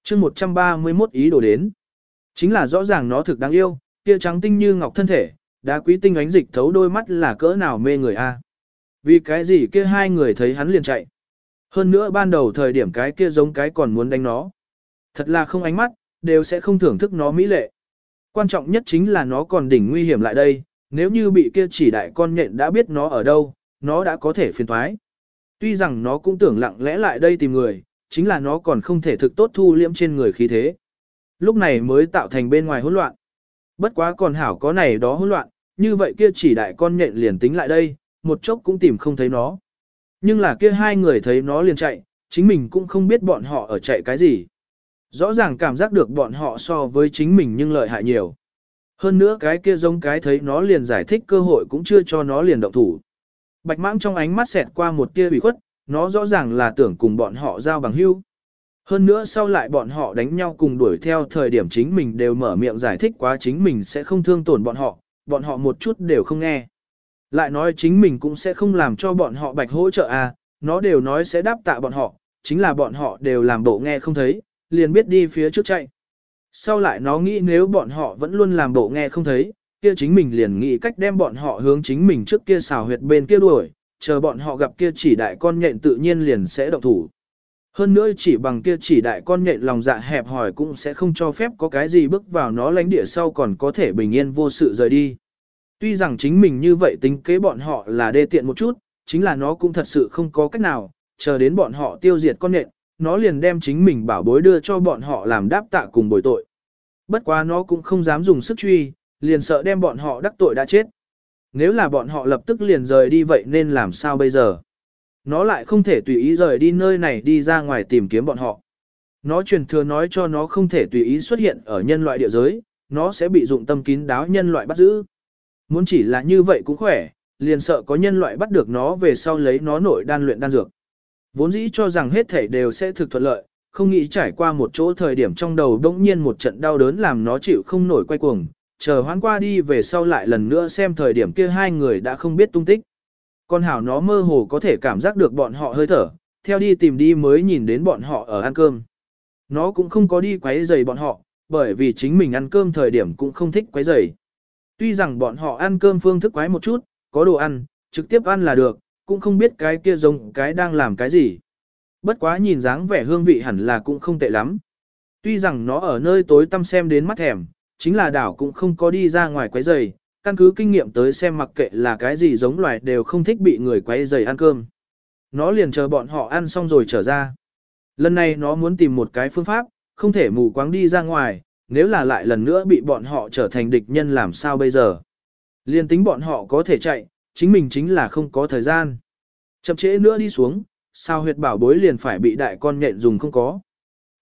chương 131 ý đồ đến. Chính là rõ ràng nó thực đáng yêu, kia trắng tinh như ngọc thân thể, đá quý tinh ánh dịch thấu đôi mắt là cỡ nào mê người a. Vì cái gì kia hai người thấy hắn liền chạy. Hơn nữa ban đầu thời điểm cái kia giống cái còn muốn đánh nó. Thật là không ánh mắt, đều sẽ không thưởng thức nó mỹ lệ. Quan trọng nhất chính là nó còn đỉnh nguy hiểm lại đây, nếu như bị kia chỉ đại con nhện đã biết nó ở đâu, nó đã có thể phiền thoái. Tuy rằng nó cũng tưởng lặng lẽ lại đây tìm người, chính là nó còn không thể thực tốt thu liễm trên người khí thế. Lúc này mới tạo thành bên ngoài hỗn loạn. Bất quá còn hảo có này đó hỗn loạn, như vậy kia chỉ đại con nhện liền tính lại đây, một chốc cũng tìm không thấy nó. Nhưng là kia hai người thấy nó liền chạy, chính mình cũng không biết bọn họ ở chạy cái gì. Rõ ràng cảm giác được bọn họ so với chính mình nhưng lợi hại nhiều. Hơn nữa cái kia giống cái thấy nó liền giải thích cơ hội cũng chưa cho nó liền động thủ. Bạch mãng trong ánh mắt xẹt qua một tia bị khuất, nó rõ ràng là tưởng cùng bọn họ giao bằng hữu. Hơn nữa sau lại bọn họ đánh nhau cùng đuổi theo thời điểm chính mình đều mở miệng giải thích quá chính mình sẽ không thương tổn bọn họ, bọn họ một chút đều không nghe. Lại nói chính mình cũng sẽ không làm cho bọn họ bạch hỗ trợ à, nó đều nói sẽ đáp tạ bọn họ, chính là bọn họ đều làm bộ nghe không thấy, liền biết đi phía trước chạy. Sau lại nó nghĩ nếu bọn họ vẫn luôn làm bộ nghe không thấy, kia chính mình liền nghĩ cách đem bọn họ hướng chính mình trước kia xào huyệt bên kia đuổi, chờ bọn họ gặp kia chỉ đại con nhện tự nhiên liền sẽ động thủ. Hơn nữa chỉ bằng kia chỉ đại con nhện lòng dạ hẹp hỏi cũng sẽ không cho phép có cái gì bước vào nó lánh địa sau còn có thể bình yên vô sự rời đi. Tuy rằng chính mình như vậy tính kế bọn họ là đê tiện một chút, chính là nó cũng thật sự không có cách nào, chờ đến bọn họ tiêu diệt con nhện, nó liền đem chính mình bảo bối đưa cho bọn họ làm đáp tạ cùng bồi tội. Bất quá nó cũng không dám dùng sức truy, liền sợ đem bọn họ đắc tội đã chết. Nếu là bọn họ lập tức liền rời đi vậy nên làm sao bây giờ? Nó lại không thể tùy ý rời đi nơi này đi ra ngoài tìm kiếm bọn họ. Nó truyền thừa nói cho nó không thể tùy ý xuất hiện ở nhân loại địa giới, nó sẽ bị dụng tâm kín đáo nhân loại bắt giữ. Muốn chỉ là như vậy cũng khỏe, liền sợ có nhân loại bắt được nó về sau lấy nó nội đan luyện đan dược. Vốn dĩ cho rằng hết thể đều sẽ thực thuận lợi, không nghĩ trải qua một chỗ thời điểm trong đầu đống nhiên một trận đau đớn làm nó chịu không nổi quay cuồng, chờ hoán qua đi về sau lại lần nữa xem thời điểm kia hai người đã không biết tung tích. Con hảo nó mơ hồ có thể cảm giác được bọn họ hơi thở, theo đi tìm đi mới nhìn đến bọn họ ở ăn cơm. Nó cũng không có đi quấy rầy bọn họ, bởi vì chính mình ăn cơm thời điểm cũng không thích quấy rầy. Tuy rằng bọn họ ăn cơm phương thức quái một chút, có đồ ăn, trực tiếp ăn là được, cũng không biết cái kia giống cái đang làm cái gì. Bất quá nhìn dáng vẻ hương vị hẳn là cũng không tệ lắm. Tuy rằng nó ở nơi tối tăm xem đến mắt thèm, chính là đảo cũng không có đi ra ngoài quấy rầy, căn cứ kinh nghiệm tới xem mặc kệ là cái gì giống loài đều không thích bị người quấy rầy ăn cơm. Nó liền chờ bọn họ ăn xong rồi trở ra. Lần này nó muốn tìm một cái phương pháp, không thể mù quáng đi ra ngoài, nếu là lại lần nữa bị bọn họ trở thành địch nhân làm sao bây giờ. Liên tính bọn họ có thể chạy, chính mình chính là không có thời gian. Chậm trễ nữa đi xuống, sao huyệt bảo bối liền phải bị đại con nhện dùng không có.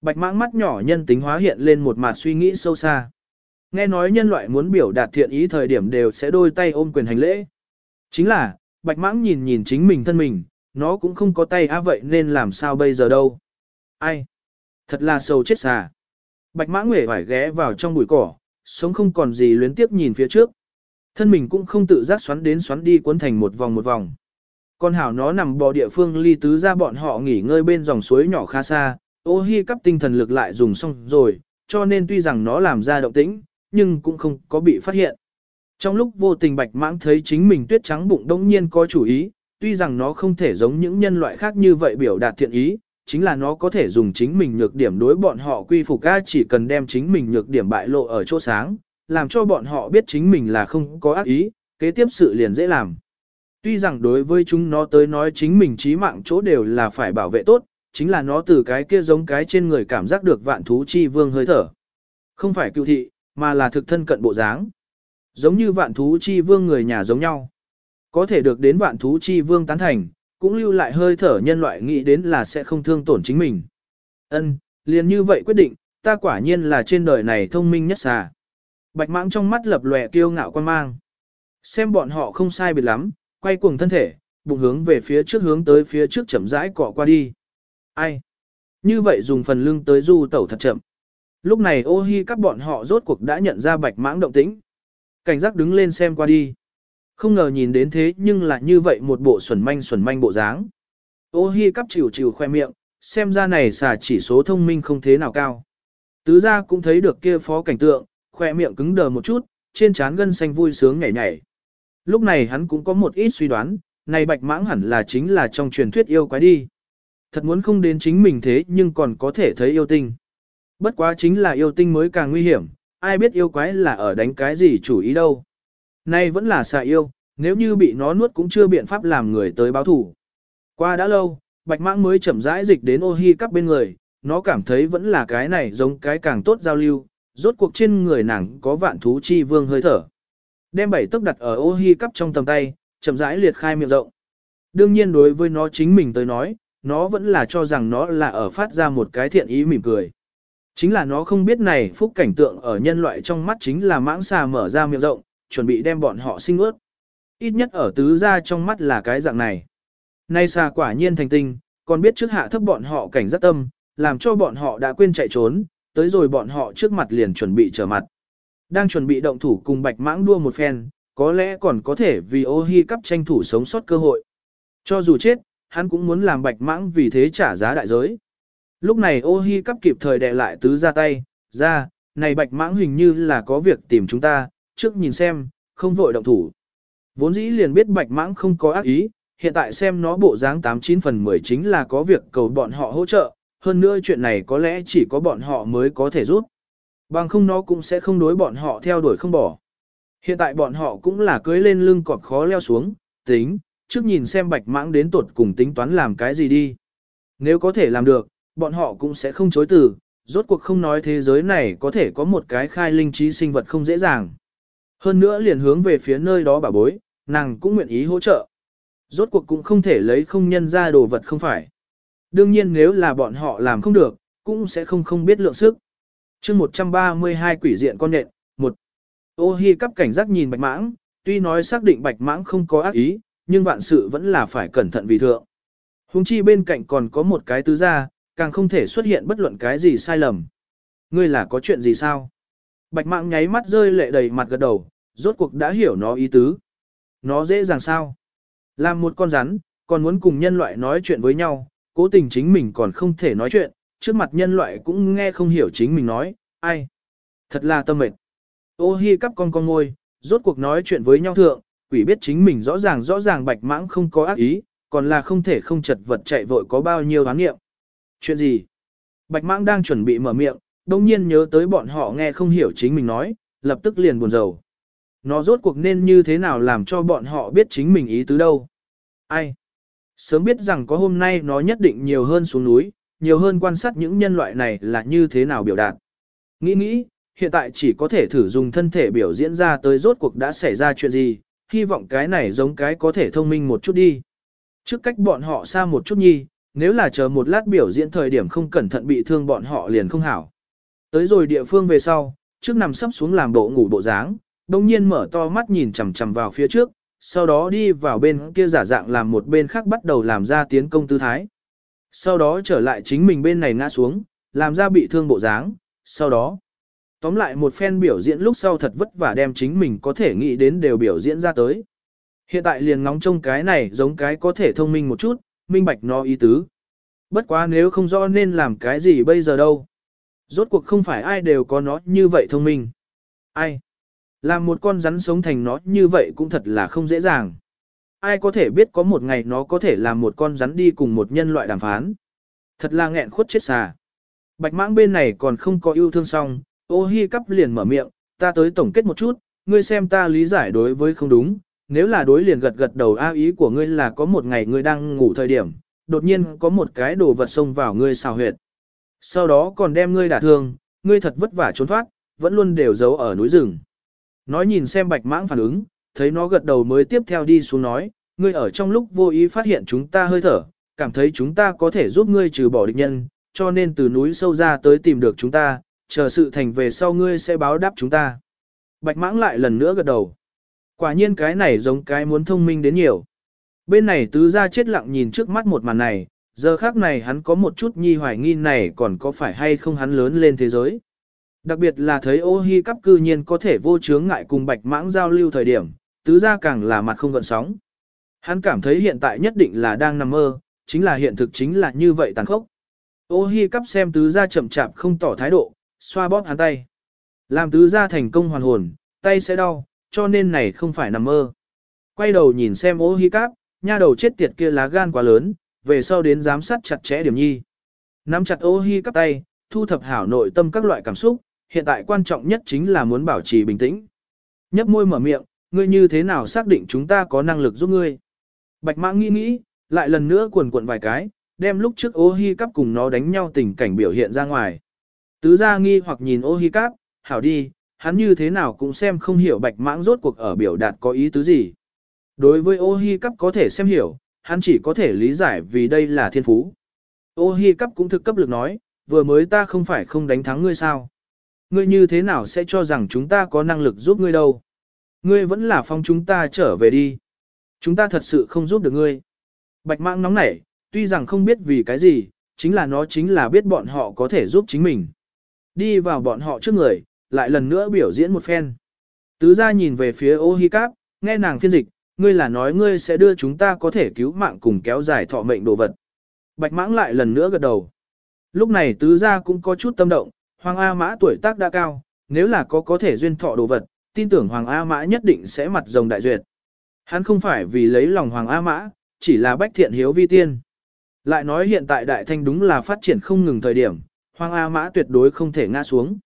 Bạch mãng mắt nhỏ nhân tính hóa hiện lên một mặt suy nghĩ sâu xa. Nghe nói nhân loại muốn biểu đạt thiện ý thời điểm đều sẽ đôi tay ôm quyền hành lễ. Chính là, bạch mãng nhìn nhìn chính mình thân mình, nó cũng không có tay á vậy nên làm sao bây giờ đâu. Ai? Thật là sâu chết xà. Bạch mãng nguể phải ghé vào trong bụi cỏ, sống không còn gì luyến tiếp nhìn phía trước. Thân mình cũng không tự giác xoắn đến xoắn đi cuốn thành một vòng một vòng. Con hảo nó nằm bò địa phương ly tứ ra bọn họ nghỉ ngơi bên dòng suối nhỏ khá xa, ô hi cắp tinh thần lực lại dùng xong rồi, cho nên tuy rằng nó làm ra động tĩnh, nhưng cũng không có bị phát hiện. Trong lúc vô tình bạch mãng thấy chính mình tuyết trắng bụng đông nhiên có chủ ý, tuy rằng nó không thể giống những nhân loại khác như vậy biểu đạt thiện ý, chính là nó có thể dùng chính mình nhược điểm đối bọn họ quy phục ca chỉ cần đem chính mình nhược điểm bại lộ ở chỗ sáng, làm cho bọn họ biết chính mình là không có ác ý, kế tiếp sự liền dễ làm. Tuy rằng đối với chúng nó tới nói chính mình trí mạng chỗ đều là phải bảo vệ tốt, chính là nó từ cái kia giống cái trên người cảm giác được vạn thú chi vương hơi thở. Không phải cựu thị, mà là thực thân cận bộ dáng. Giống như vạn thú chi vương người nhà giống nhau. Có thể được đến vạn thú chi vương tán thành, cũng lưu lại hơi thở nhân loại nghĩ đến là sẽ không thương tổn chính mình. Ân, liền như vậy quyết định, ta quả nhiên là trên đời này thông minh nhất xà. Bạch mãng trong mắt lập lòe kiêu ngạo quan mang. Xem bọn họ không sai biệt lắm, quay cuồng thân thể, bụng hướng về phía trước hướng tới phía trước chậm rãi cọ qua đi. Ai? Như vậy dùng phần lưng tới du tẩu thật chậm. Lúc này ô hi các bọn họ rốt cuộc đã nhận ra bạch mãng động tĩnh. Cảnh giác đứng lên xem qua đi. Không ngờ nhìn đến thế nhưng là như vậy một bộ xuẩn manh xuẩn manh bộ dáng. Ô hi cắp chịu chịu khoe miệng, xem ra này xà chỉ số thông minh không thế nào cao. Tứ gia cũng thấy được kia phó cảnh tượng, khoe miệng cứng đờ một chút, trên trán gân xanh vui sướng nhảy nhảy. Lúc này hắn cũng có một ít suy đoán, này bạch mãng hẳn là chính là trong truyền thuyết yêu quái đi. Thật muốn không đến chính mình thế nhưng còn có thể thấy yêu tinh. Bất quá chính là yêu tinh mới càng nguy hiểm, ai biết yêu quái là ở đánh cái gì chủ ý đâu. Nay vẫn là xà yêu, nếu như bị nó nuốt cũng chưa biện pháp làm người tới báo thủ. Qua đã lâu, bạch mãng mới chậm rãi dịch đến ô hi cắp bên người, nó cảm thấy vẫn là cái này giống cái càng tốt giao lưu, rốt cuộc trên người nàng có vạn thú chi vương hơi thở. Đem bảy tốc đặt ở ô hi cắp trong tầm tay, chậm rãi liệt khai miệng rộng. Đương nhiên đối với nó chính mình tới nói, nó vẫn là cho rằng nó là ở phát ra một cái thiện ý mỉm cười. Chính là nó không biết này phúc cảnh tượng ở nhân loại trong mắt chính là mãng xà mở ra miệng rộng, chuẩn bị đem bọn họ sinh ướt. Ít nhất ở tứ gia trong mắt là cái dạng này. Nay xà quả nhiên thành tinh, còn biết trước hạ thấp bọn họ cảnh giác tâm, làm cho bọn họ đã quên chạy trốn, tới rồi bọn họ trước mặt liền chuẩn bị trở mặt. Đang chuẩn bị động thủ cùng bạch mãng đua một phen, có lẽ còn có thể vì ô hi cắp tranh thủ sống sót cơ hội. Cho dù chết, hắn cũng muốn làm bạch mãng vì thế trả giá đại giới. Lúc này ô hi cắp kịp thời đè lại tứ ra tay, ra, này bạch mãng hình như là có việc tìm chúng ta, trước nhìn xem, không vội động thủ. Vốn dĩ liền biết bạch mãng không có ác ý, hiện tại xem nó bộ dáng 89 phần 10 chính là có việc cầu bọn họ hỗ trợ, hơn nữa chuyện này có lẽ chỉ có bọn họ mới có thể giúp. Bằng không nó cũng sẽ không đối bọn họ theo đuổi không bỏ. Hiện tại bọn họ cũng là cưới lên lưng cọp khó leo xuống, tính, trước nhìn xem bạch mãng đến tuột cùng tính toán làm cái gì đi. Nếu có thể làm được, bọn họ cũng sẽ không chối từ, rốt cuộc không nói thế giới này có thể có một cái khai linh trí sinh vật không dễ dàng. Hơn nữa liền hướng về phía nơi đó bà bối, nàng cũng nguyện ý hỗ trợ. Rốt cuộc cũng không thể lấy không nhân ra đồ vật không phải. Đương nhiên nếu là bọn họ làm không được, cũng sẽ không không biết lượng sức. chương 132 quỷ diện con nện, một Ô hi cắp cảnh giác nhìn bạch mãng, tuy nói xác định bạch mãng không có ác ý, nhưng vạn sự vẫn là phải cẩn thận vì thượng. Hùng chi bên cạnh còn có một cái tứ gia, càng không thể xuất hiện bất luận cái gì sai lầm. Ngươi là có chuyện gì sao? Bạch mạng nháy mắt rơi lệ đầy mặt gật đầu, rốt cuộc đã hiểu nó ý tứ. Nó dễ dàng sao? Làm một con rắn, còn muốn cùng nhân loại nói chuyện với nhau, cố tình chính mình còn không thể nói chuyện, trước mặt nhân loại cũng nghe không hiểu chính mình nói, ai. Thật là tâm mệt. Ô hi cắp con con ngôi, rốt cuộc nói chuyện với nhau thượng, quỷ biết chính mình rõ ràng rõ ràng bạch mãng không có ác ý, còn là không thể không chật vật chạy vội có bao nhiêu hán nghiệm. Chuyện gì? Bạch mãng đang chuẩn bị mở miệng, đồng nhiên nhớ tới bọn họ nghe không hiểu chính mình nói, lập tức liền buồn rầu. Nó rốt cuộc nên như thế nào làm cho bọn họ biết chính mình ý tứ đâu? Ai? Sớm biết rằng có hôm nay nó nhất định nhiều hơn xuống núi, nhiều hơn quan sát những nhân loại này là như thế nào biểu đạt. Nghĩ nghĩ, hiện tại chỉ có thể thử dùng thân thể biểu diễn ra tới rốt cuộc đã xảy ra chuyện gì, hy vọng cái này giống cái có thể thông minh một chút đi. Trước cách bọn họ xa một chút nhi, nếu là chờ một lát biểu diễn thời điểm không cẩn thận bị thương bọn họ liền không hảo. Tới rồi địa phương về sau, trước nằm sắp xuống làm bộ ngủ bộ dáng, đồng nhiên mở to mắt nhìn chằm chằm vào phía trước, sau đó đi vào bên kia giả dạng làm một bên khác bắt đầu làm ra tiến công tư thái. Sau đó trở lại chính mình bên này ngã xuống, làm ra bị thương bộ dáng, sau đó tóm lại một phen biểu diễn lúc sau thật vất vả đem chính mình có thể nghĩ đến đều biểu diễn ra tới. Hiện tại liền ngóng trông cái này giống cái có thể thông minh một chút, minh bạch nó ý tứ. Bất quá nếu không rõ nên làm cái gì bây giờ đâu. Rốt cuộc không phải ai đều có nó như vậy thông minh. Ai? Làm một con rắn sống thành nó như vậy cũng thật là không dễ dàng. Ai có thể biết có một ngày nó có thể làm một con rắn đi cùng một nhân loại đàm phán. Thật là nghẹn khuất chết xà. Bạch mãng bên này còn không có yêu thương xong, ô hi cắp liền mở miệng, ta tới tổng kết một chút, ngươi xem ta lý giải đối với không đúng, nếu là đối liền gật gật đầu a ý của ngươi là có một ngày ngươi đang ngủ thời điểm, đột nhiên có một cái đồ vật xông vào ngươi xào huyệt. Sau đó còn đem ngươi đả thương, ngươi thật vất vả trốn thoát, vẫn luôn đều giấu ở núi rừng. Nói nhìn xem bạch mãng phản ứng, thấy nó gật đầu mới tiếp theo đi xuống nói, ngươi ở trong lúc vô ý phát hiện chúng ta hơi thở, cảm thấy chúng ta có thể giúp ngươi trừ bỏ địch nhân, cho nên từ núi sâu ra tới tìm được chúng ta, chờ sự thành về sau ngươi sẽ báo đáp chúng ta. Bạch mãng lại lần nữa gật đầu. Quả nhiên cái này giống cái muốn thông minh đến nhiều. Bên này tứ ra chết lặng nhìn trước mắt một màn này, giờ khác này hắn có một chút nhi hoài nghi này còn có phải hay không hắn lớn lên thế giới. Đặc biệt là thấy ô hi cắp cư nhiên có thể vô chướng ngại cùng bạch mãng giao lưu thời điểm, tứ ra càng là mặt không gợn sóng. Hắn cảm thấy hiện tại nhất định là đang nằm mơ, chính là hiện thực chính là như vậy tàn khốc. Ô hi cắp xem tứ ra chậm chạp không tỏ thái độ, xoa bóp hắn tay. Làm tứ ra thành công hoàn hồn, tay sẽ đau, cho nên này không phải nằm mơ. Quay đầu nhìn xem ô hi cắp, nha đầu chết tiệt kia lá gan quá lớn, về sau đến giám sát chặt chẽ điểm nhi. Nắm chặt ô hi cắp tay, thu thập hảo nội tâm các loại cảm xúc, hiện tại quan trọng nhất chính là muốn bảo trì bình tĩnh. Nhấp môi mở miệng, ngươi như thế nào xác định chúng ta có năng lực giúp ngươi. Bạch mã nghĩ nghĩ, lại lần nữa cuộn cuộn vài cái, đem lúc trước ô hi cắp cùng nó đánh nhau tình cảnh biểu hiện ra ngoài. Tứ gia nghi hoặc nhìn ô hi cắp, hảo đi, hắn như thế nào cũng xem không hiểu bạch mãng rốt cuộc ở biểu đạt có ý tứ gì. Đối với ô hi cắp có thể xem hiểu, hắn chỉ có thể lý giải vì đây là thiên phú. Ô hi cắp cũng thực cấp lực nói, vừa mới ta không phải không đánh thắng ngươi sao. Ngươi như thế nào sẽ cho rằng chúng ta có năng lực giúp ngươi đâu. Ngươi vẫn là phong chúng ta trở về đi. Chúng ta thật sự không giúp được ngươi. Bạch mãng nóng nảy, tuy rằng không biết vì cái gì, chính là nó chính là biết bọn họ có thể giúp chính mình. Đi vào bọn họ trước người, lại lần nữa biểu diễn một phen. Tứ gia nhìn về phía ô hi cáp, nghe nàng phiên dịch, ngươi là nói ngươi sẽ đưa chúng ta có thể cứu mạng cùng kéo dài thọ mệnh đồ vật. Bạch mãng lại lần nữa gật đầu. Lúc này tứ gia cũng có chút tâm động, Hoàng A Mã tuổi tác đã cao, nếu là có có thể duyên thọ đồ vật, tin tưởng Hoàng A Mã nhất định sẽ mặt rồng đại duyệt. Hắn không phải vì lấy lòng Hoàng A Mã, chỉ là bách thiện hiếu vi tiên. Lại nói hiện tại Đại Thanh đúng là phát triển không ngừng thời điểm, Hoàng A Mã tuyệt đối không thể ngã xuống.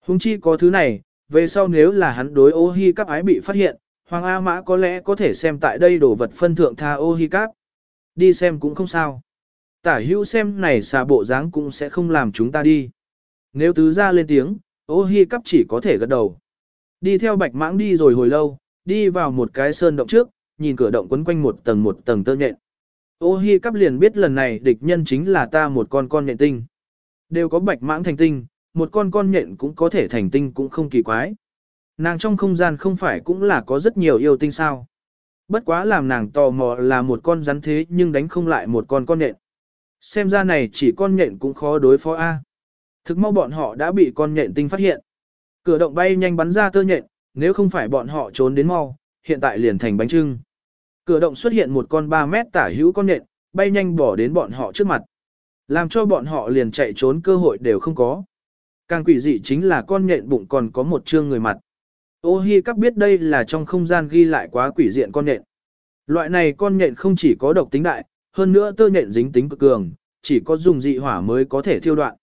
Hùng chi có thứ này, về sau nếu là hắn đối ô hi các ái bị phát hiện, Hoàng A Mã có lẽ có thể xem tại đây đồ vật phân thượng tha ô hi các. Đi xem cũng không sao. Tả hữu xem này xà bộ dáng cũng sẽ không làm chúng ta đi. Nếu tứ ra lên tiếng, ô hi cắp chỉ có thể gật đầu. Đi theo bạch mãng đi rồi hồi lâu, đi vào một cái sơn động trước, nhìn cửa động quấn quanh một tầng một tầng tơ nhện. Ô hi cắp liền biết lần này địch nhân chính là ta một con con nhện tinh. Đều có bạch mãng thành tinh, một con con nhện cũng có thể thành tinh cũng không kỳ quái. Nàng trong không gian không phải cũng là có rất nhiều yêu tinh sao. Bất quá làm nàng tò mò là một con rắn thế nhưng đánh không lại một con con nhện. Xem ra này chỉ con nhện cũng khó đối phó A. Thực mau bọn họ đã bị con nhện tinh phát hiện. Cửa động bay nhanh bắn ra tơ nhện, nếu không phải bọn họ trốn đến mau, hiện tại liền thành bánh trưng. Cửa động xuất hiện một con 3 mét tả hữu con nhện, bay nhanh bỏ đến bọn họ trước mặt. Làm cho bọn họ liền chạy trốn cơ hội đều không có. Càng quỷ dị chính là con nhện bụng còn có một trương người mặt. Ô hi các biết đây là trong không gian ghi lại quá quỷ diện con nhện. Loại này con nhện không chỉ có độc tính đại, hơn nữa tơ nhện dính tính cực cường, chỉ có dùng dị hỏa mới có thể thiêu đoạn.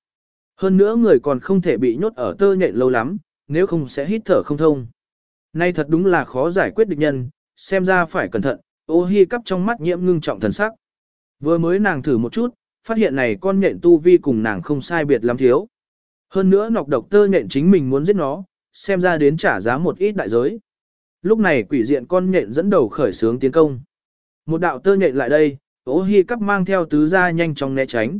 Hơn nữa người còn không thể bị nhốt ở tơ nhện lâu lắm, nếu không sẽ hít thở không thông. Nay thật đúng là khó giải quyết địch nhân, xem ra phải cẩn thận, ô hi cắp trong mắt nhiễm ngưng trọng thần sắc. Vừa mới nàng thử một chút, phát hiện này con nhện tu vi cùng nàng không sai biệt lắm thiếu. Hơn nữa nọc độc tơ nhện chính mình muốn giết nó, xem ra đến trả giá một ít đại giới. Lúc này quỷ diện con nhện dẫn đầu khởi sướng tiến công. Một đạo tơ nhện lại đây, ô hi cắp mang theo tứ gia nhanh chóng né tránh.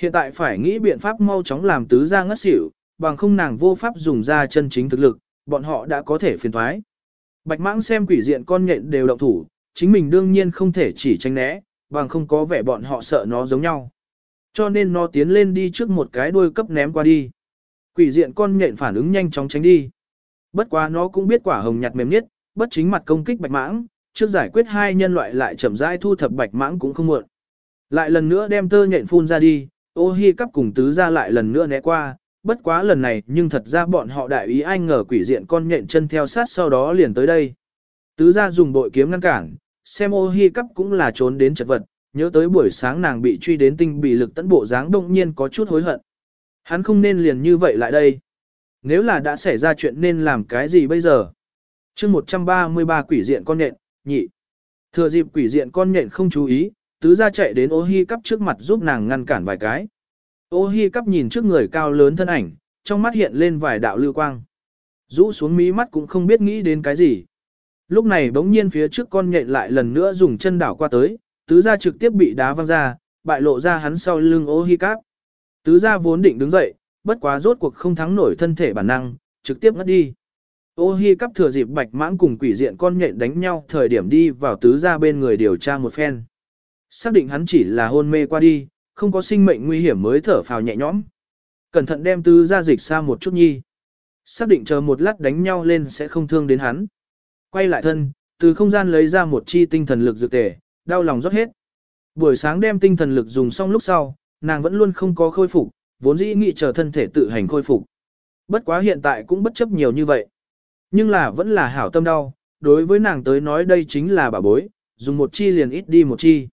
Hiện tại phải nghĩ biện pháp mau chóng làm tứ gia ngất xỉu, bằng không nàng vô pháp dùng ra chân chính thực lực, bọn họ đã có thể phiền thoái. Bạch mãng xem quỷ diện con nhện đều động thủ, chính mình đương nhiên không thể chỉ tránh né, bằng không có vẻ bọn họ sợ nó giống nhau. Cho nên nó tiến lên đi trước một cái đuôi cấp ném qua đi. Quỷ diện con nhện phản ứng nhanh chóng tránh đi. Bất quá nó cũng biết quả hồng nhạt mềm nhất, bất chính mặt công kích bạch mãng, trước giải quyết hai nhân loại lại chậm rãi thu thập bạch mãng cũng không muộn. Lại lần nữa đem tơ nhện phun ra đi, ô hi cắp cùng tứ ra lại lần nữa né qua, bất quá lần này nhưng thật ra bọn họ đại ý anh ngờ quỷ diện con nhện chân theo sát sau đó liền tới đây. Tứ ra dùng bội kiếm ngăn cản, xem ô hi cắp cũng là trốn đến chật vật, nhớ tới buổi sáng nàng bị truy đến tinh bị lực tấn bộ dáng đông nhiên có chút hối hận. Hắn không nên liền như vậy lại đây. Nếu là đã xảy ra chuyện nên làm cái gì bây giờ? chương 133 quỷ diện con nhện, nhị. Thừa dịp quỷ diện con nhện không chú ý, tứ ra chạy đến ô hi cắp trước mặt giúp nàng ngăn cản vài cái. Ô hi cắp nhìn trước người cao lớn thân ảnh, trong mắt hiện lên vài đạo lưu quang. Rũ xuống mí mắt cũng không biết nghĩ đến cái gì. Lúc này bỗng nhiên phía trước con nhện lại lần nữa dùng chân đảo qua tới, tứ gia trực tiếp bị đá văng ra, bại lộ ra hắn sau lưng ô hi cắp. Tứ gia vốn định đứng dậy, bất quá rốt cuộc không thắng nổi thân thể bản năng, trực tiếp ngất đi. Ô hi cắp thừa dịp bạch mãng cùng quỷ diện con nhện đánh nhau thời điểm đi vào tứ gia bên người điều tra một phen. Xác định hắn chỉ là hôn mê qua đi, không có sinh mệnh nguy hiểm mới thở phào nhẹ nhõm. Cẩn thận đem tứ gia dịch xa một chút nhi. Xác định chờ một lát đánh nhau lên sẽ không thương đến hắn. Quay lại thân, từ không gian lấy ra một chi tinh thần lực dược tề, đau lòng rót hết. Buổi sáng đem tinh thần lực dùng xong lúc sau, nàng vẫn luôn không có khôi phục, vốn dĩ nghĩ chờ thân thể tự hành khôi phục. Bất quá hiện tại cũng bất chấp nhiều như vậy. Nhưng là vẫn là hảo tâm đau, đối với nàng tới nói đây chính là bà bối, dùng một chi liền ít đi một chi.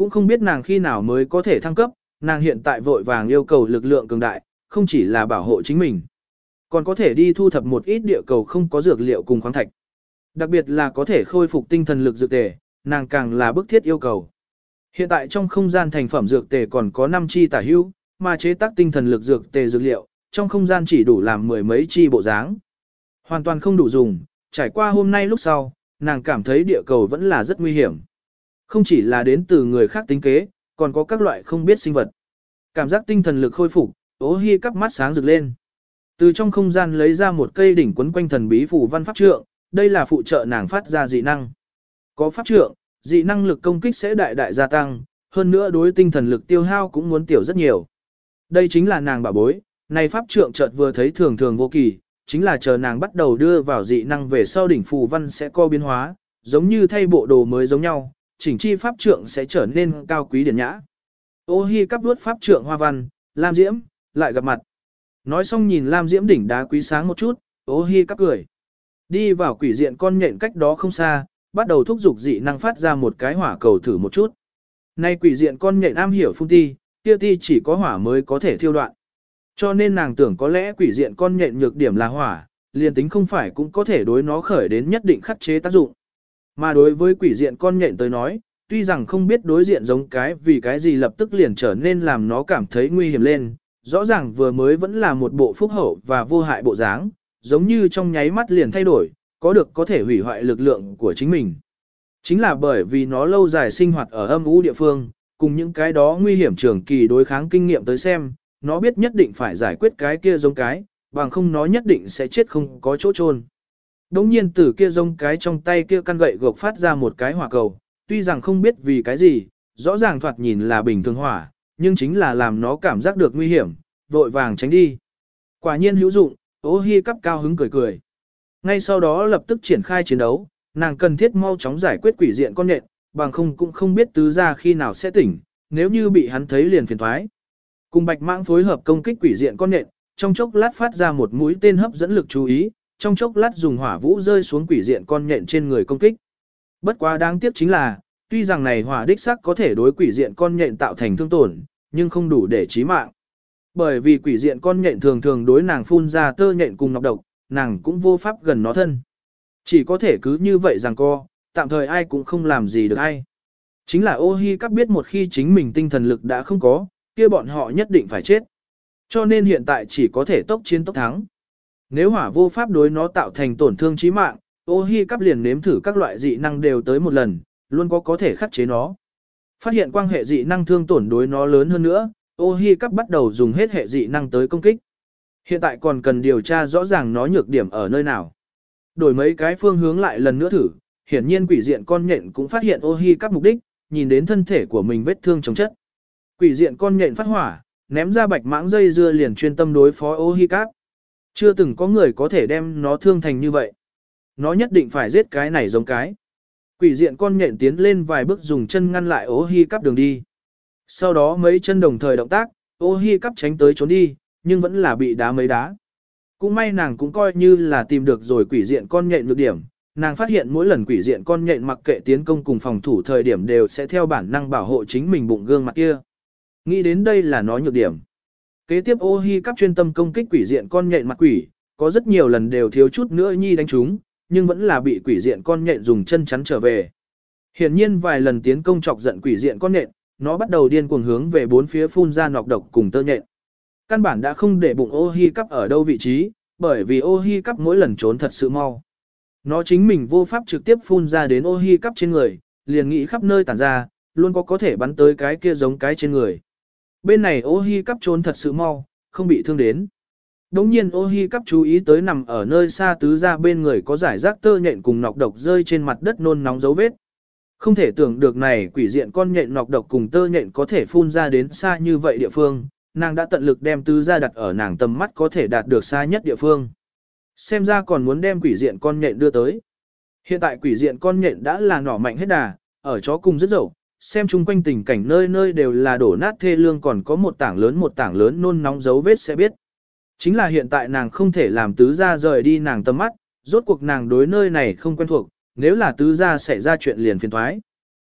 Cũng không biết nàng khi nào mới có thể thăng cấp, nàng hiện tại vội vàng yêu cầu lực lượng cường đại, không chỉ là bảo hộ chính mình. Còn có thể đi thu thập một ít địa cầu không có dược liệu cùng khoáng thạch. Đặc biệt là có thể khôi phục tinh thần lực dược tề, nàng càng là bức thiết yêu cầu. Hiện tại trong không gian thành phẩm dược tề còn có 5 chi tả hữu, mà chế tác tinh thần lực dược tề dược liệu, trong không gian chỉ đủ làm mười mấy chi bộ dáng. Hoàn toàn không đủ dùng, trải qua hôm nay lúc sau, nàng cảm thấy địa cầu vẫn là rất nguy hiểm. Không chỉ là đến từ người khác tính kế, còn có các loại không biết sinh vật. Cảm giác tinh thần lực khôi phục, ố hi cắp mắt sáng rực lên. Từ trong không gian lấy ra một cây đỉnh quấn quanh thần bí phù văn pháp trượng, đây là phụ trợ nàng phát ra dị năng. Có pháp trượng, dị năng lực công kích sẽ đại đại gia tăng, hơn nữa đối tinh thần lực tiêu hao cũng muốn tiểu rất nhiều. Đây chính là nàng bảo bối, này pháp trượng chợt vừa thấy thường thường vô kỳ, chính là chờ nàng bắt đầu đưa vào dị năng về sau đỉnh phù văn sẽ co biến hóa, giống như thay bộ đồ mới giống nhau, chỉnh chi pháp trượng sẽ trở nên cao quý điển nhã. Ô hi cắp đuốt pháp trượng hoa văn, Lam Diễm, lại gặp mặt. Nói xong nhìn Lam Diễm đỉnh đá quý sáng một chút, ô hi cắp cười. Đi vào quỷ diện con nhện cách đó không xa, bắt đầu thúc giục dị năng phát ra một cái hỏa cầu thử một chút. Nay quỷ diện con nhện am hiểu phun ti, tiêu ti chỉ có hỏa mới có thể thiêu đoạn. Cho nên nàng tưởng có lẽ quỷ diện con nhện nhược điểm là hỏa, liền tính không phải cũng có thể đối nó khởi đến nhất định khắc chế tác dụng. Mà đối với quỷ diện con nhện tới nói, tuy rằng không biết đối diện giống cái vì cái gì lập tức liền trở nên làm nó cảm thấy nguy hiểm lên, rõ ràng vừa mới vẫn là một bộ phúc hậu và vô hại bộ dáng, giống như trong nháy mắt liền thay đổi, có được có thể hủy hoại lực lượng của chính mình. Chính là bởi vì nó lâu dài sinh hoạt ở âm u địa phương, cùng những cái đó nguy hiểm trường kỳ đối kháng kinh nghiệm tới xem, nó biết nhất định phải giải quyết cái kia giống cái, bằng không nó nhất định sẽ chết không có chỗ chôn. Đống nhiên từ kia rông cái trong tay kia căn gậy gộc phát ra một cái hỏa cầu, tuy rằng không biết vì cái gì, rõ ràng thoạt nhìn là bình thường hỏa, nhưng chính là làm nó cảm giác được nguy hiểm, vội vàng tránh đi. Quả nhiên hữu dụng, ố hi cắp cao hứng cười cười. Ngay sau đó lập tức triển khai chiến đấu, nàng cần thiết mau chóng giải quyết quỷ diện con nhện, bằng không cũng không biết tứ ra khi nào sẽ tỉnh, nếu như bị hắn thấy liền phiền thoái. Cùng bạch mãng phối hợp công kích quỷ diện con nện, trong chốc lát phát ra một mũi tên hấp dẫn lực chú ý, trong chốc lát dùng hỏa vũ rơi xuống quỷ diện con nhện trên người công kích. Bất quá đáng tiếc chính là, tuy rằng này hỏa đích sắc có thể đối quỷ diện con nhện tạo thành thương tổn, nhưng không đủ để chí mạng. Bởi vì quỷ diện con nhện thường thường đối nàng phun ra tơ nhện cùng nọc độc, nàng cũng vô pháp gần nó thân. Chỉ có thể cứ như vậy rằng co, tạm thời ai cũng không làm gì được ai. Chính là ô hi cắp biết một khi chính mình tinh thần lực đã không có, kia bọn họ nhất định phải chết. Cho nên hiện tại chỉ có thể tốc chiến tốc thắng. Nếu hỏa vô pháp đối nó tạo thành tổn thương chí mạng, ô hi cắp liền nếm thử các loại dị năng đều tới một lần, luôn có có thể khắc chế nó. Phát hiện quan hệ dị năng thương tổn đối nó lớn hơn nữa, ô hi cắp bắt đầu dùng hết hệ dị năng tới công kích. Hiện tại còn cần điều tra rõ ràng nó nhược điểm ở nơi nào. Đổi mấy cái phương hướng lại lần nữa thử, hiển nhiên quỷ diện con nhện cũng phát hiện ô hi cắp mục đích, nhìn đến thân thể của mình vết thương chống chất. Quỷ diện con nhện phát hỏa, ném ra bạch mãng dây dưa liền chuyên tâm đối phó ô hi cắp. Chưa từng có người có thể đem nó thương thành như vậy. Nó nhất định phải giết cái này giống cái. Quỷ diện con nhện tiến lên vài bước dùng chân ngăn lại ô hi cắp đường đi. Sau đó mấy chân đồng thời động tác, ô hi cắp tránh tới trốn đi, nhưng vẫn là bị đá mấy đá. Cũng may nàng cũng coi như là tìm được rồi quỷ diện con nhện nhược điểm. Nàng phát hiện mỗi lần quỷ diện con nhện mặc kệ tiến công cùng phòng thủ thời điểm đều sẽ theo bản năng bảo hộ chính mình bụng gương mặt kia. Nghĩ đến đây là nó nhược điểm. Kế tiếp ô hi cắp chuyên tâm công kích quỷ diện con nhện mặt quỷ, có rất nhiều lần đều thiếu chút nữa nhi đánh chúng, nhưng vẫn là bị quỷ diện con nhện dùng chân chắn trở về. Hiển nhiên vài lần tiến công chọc giận quỷ diện con nhện, nó bắt đầu điên cuồng hướng về bốn phía phun ra nọc độc cùng tơ nhện. Căn bản đã không để bụng ô hi cắp ở đâu vị trí, bởi vì ô hi cắp mỗi lần trốn thật sự mau. Nó chính mình vô pháp trực tiếp phun ra đến ô hi cắp trên người, liền nghĩ khắp nơi tản ra, luôn có có thể bắn tới cái kia giống cái trên người. Bên này ô hi cắp trốn thật sự mau, không bị thương đến. Đống nhiên ô hi cắp chú ý tới nằm ở nơi xa tứ ra bên người có giải rác tơ nhện cùng nọc độc rơi trên mặt đất nôn nóng dấu vết. Không thể tưởng được này quỷ diện con nhện nọc độc cùng tơ nhện có thể phun ra đến xa như vậy địa phương, nàng đã tận lực đem tứ ra đặt ở nàng tầm mắt có thể đạt được xa nhất địa phương. Xem ra còn muốn đem quỷ diện con nhện đưa tới. Hiện tại quỷ diện con nhện đã là nỏ mạnh hết đà, ở chó cùng rất dậu, xem chung quanh tình cảnh nơi nơi đều là đổ nát thê lương còn có một tảng lớn một tảng lớn nôn nóng dấu vết sẽ biết. Chính là hiện tại nàng không thể làm tứ gia rời đi nàng tâm mắt, rốt cuộc nàng đối nơi này không quen thuộc, nếu là tứ gia xảy ra chuyện liền phiền thoái.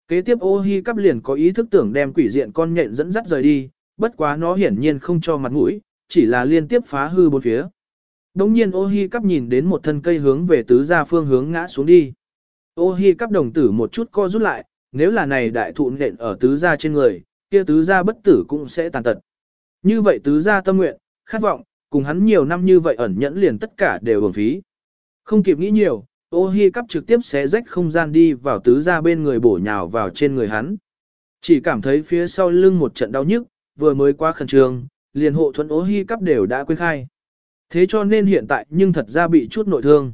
Kế tiếp ô hi cắp liền có ý thức tưởng đem quỷ diện con nhện dẫn dắt rời đi, bất quá nó hiển nhiên không cho mặt mũi, chỉ là liên tiếp phá hư bốn phía. Đống nhiên ô hi cắp nhìn đến một thân cây hướng về tứ gia phương hướng ngã xuống đi. Ô hi cắp đồng tử một chút co rút lại, nếu là này đại thụ nện ở tứ gia trên người, kia tứ gia bất tử cũng sẽ tàn tật. Như vậy tứ gia tâm nguyện, khát vọng, cùng hắn nhiều năm như vậy ẩn nhẫn liền tất cả đều uổng phí. Không kịp nghĩ nhiều, ô hi cắp trực tiếp xé rách không gian đi vào tứ gia bên người bổ nhào vào trên người hắn. Chỉ cảm thấy phía sau lưng một trận đau nhức, vừa mới qua khẩn trương, liền hộ thuẫn ô hi cắp đều đã quên khai. Thế cho nên hiện tại nhưng thật ra bị chút nội thương.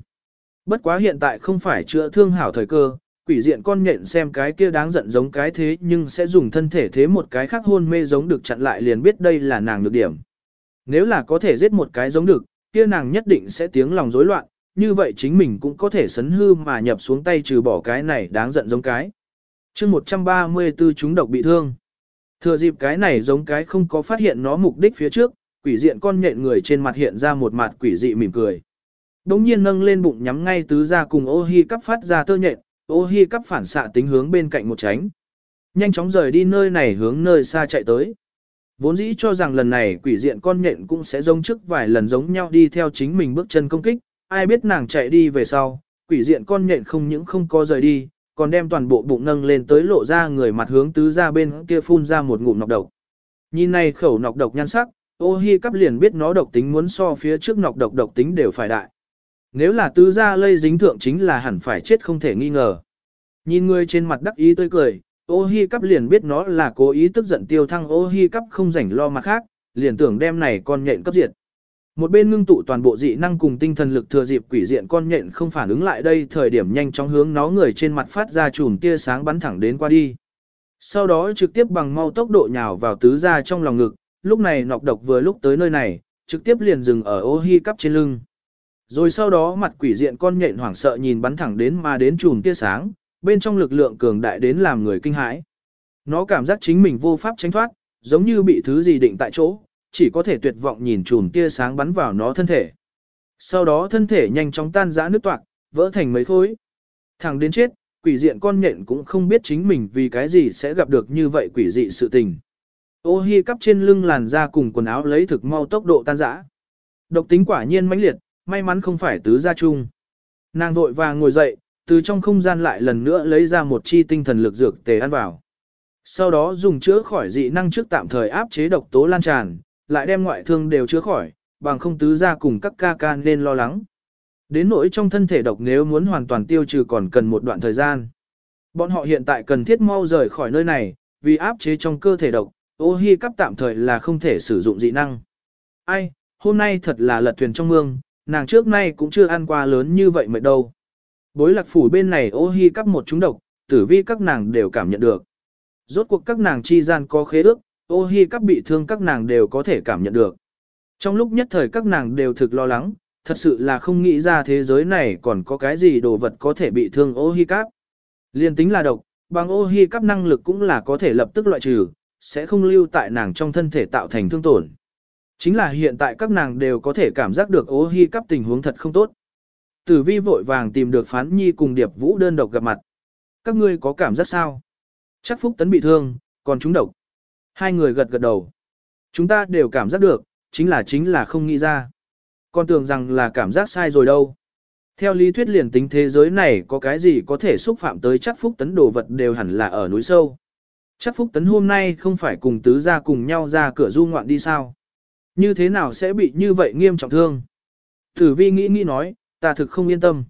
Bất quá hiện tại không phải chữa thương hảo thời cơ, quỷ diện con nhện xem cái kia đáng giận giống cái thế nhưng sẽ dùng thân thể thế một cái khác hôn mê giống được chặn lại liền biết đây là nàng nhược điểm. Nếu là có thể giết một cái giống được, kia nàng nhất định sẽ tiếng lòng rối loạn, như vậy chính mình cũng có thể sấn hư mà nhập xuống tay trừ bỏ cái này đáng giận giống cái. chương 134 chúng độc bị thương. Thừa dịp cái này giống cái không có phát hiện nó mục đích phía trước, quỷ diện con nhện người trên mặt hiện ra một mặt quỷ dị mỉm cười. Đống nhiên nâng lên bụng nhắm ngay tứ ra cùng ô hi cắp phát ra tơ nhện, ô hi cắp phản xạ tính hướng bên cạnh một tránh. Nhanh chóng rời đi nơi này hướng nơi xa chạy tới. Vốn dĩ cho rằng lần này quỷ diện con nhện cũng sẽ giống trước vài lần giống nhau đi theo chính mình bước chân công kích, ai biết nàng chạy đi về sau, quỷ diện con nhện không những không có rời đi, còn đem toàn bộ bụng nâng lên tới lộ ra người mặt hướng tứ ra bên kia phun ra một ngụm nọc độc. Nhìn này khẩu nọc độc nhan sắc, ô hi cắp liền biết nó độc tính muốn so phía trước nọc độc độc tính đều phải đại. Nếu là tứ gia lây dính thượng chính là hẳn phải chết không thể nghi ngờ. Nhìn người trên mặt đắc ý tươi cười, ô hi cắp liền biết nó là cố ý tức giận tiêu thăng ô hi cắp không rảnh lo mặt khác, liền tưởng đem này con nhện cấp diệt. Một bên ngưng tụ toàn bộ dị năng cùng tinh thần lực thừa dịp quỷ diện con nhện không phản ứng lại đây thời điểm nhanh chóng hướng nó người trên mặt phát ra chùm tia sáng bắn thẳng đến qua đi. Sau đó trực tiếp bằng mau tốc độ nhào vào tứ gia trong lòng ngực, lúc này nọc độc vừa lúc tới nơi này, trực tiếp liền dừng ở ô hi cắp trên lưng. Rồi sau đó mặt quỷ diện con nhện hoảng sợ nhìn bắn thẳng đến mà đến chùm tia sáng, bên trong lực lượng cường đại đến làm người kinh hãi. Nó cảm giác chính mình vô pháp tránh thoát, giống như bị thứ gì định tại chỗ, chỉ có thể tuyệt vọng nhìn chùm tia sáng bắn vào nó thân thể. Sau đó thân thể nhanh chóng tan rã nước toạc, vỡ thành mấy khối. Thẳng đến chết, quỷ diện con nhện cũng không biết chính mình vì cái gì sẽ gặp được như vậy quỷ dị sự tình. Ô hi cắp trên lưng làn da cùng quần áo lấy thực mau tốc độ tan rã. Độc tính quả nhiên mãnh liệt, may mắn không phải tứ gia chung. Nàng vội vàng ngồi dậy, từ trong không gian lại lần nữa lấy ra một chi tinh thần lực dược tề ăn vào. Sau đó dùng chữa khỏi dị năng trước tạm thời áp chế độc tố lan tràn, lại đem ngoại thương đều chữa khỏi, bằng không tứ gia cùng các ca ca nên lo lắng. Đến nỗi trong thân thể độc nếu muốn hoàn toàn tiêu trừ còn cần một đoạn thời gian. Bọn họ hiện tại cần thiết mau rời khỏi nơi này, vì áp chế trong cơ thể độc, ô hi cắp tạm thời là không thể sử dụng dị năng. Ai, hôm nay thật là lật thuyền trong mương, nàng trước nay cũng chưa ăn qua lớn như vậy mệt đâu. Bối lạc phủ bên này ô hi cắp một chúng độc, tử vi các nàng đều cảm nhận được. Rốt cuộc các nàng chi gian có khế ước, ô hi cắp bị thương các nàng đều có thể cảm nhận được. Trong lúc nhất thời các nàng đều thực lo lắng, thật sự là không nghĩ ra thế giới này còn có cái gì đồ vật có thể bị thương ô hi cắp. Liên tính là độc, bằng ô hi cắp năng lực cũng là có thể lập tức loại trừ, sẽ không lưu tại nàng trong thân thể tạo thành thương tổn. Chính là hiện tại các nàng đều có thể cảm giác được ố hy cắp tình huống thật không tốt. Tử vi vội vàng tìm được phán nhi cùng điệp vũ đơn độc gặp mặt. Các ngươi có cảm giác sao? Chắc Phúc Tấn bị thương, còn chúng độc. Hai người gật gật đầu. Chúng ta đều cảm giác được, chính là chính là không nghĩ ra. Còn tưởng rằng là cảm giác sai rồi đâu. Theo lý thuyết liền tính thế giới này có cái gì có thể xúc phạm tới chắc Phúc Tấn đồ vật đều hẳn là ở núi sâu. Chắc Phúc Tấn hôm nay không phải cùng tứ ra cùng nhau ra cửa du ngoạn đi sao? Như thế nào sẽ bị như vậy nghiêm trọng thương? Tử vi nghĩ nghĩ nói, ta thực không yên tâm.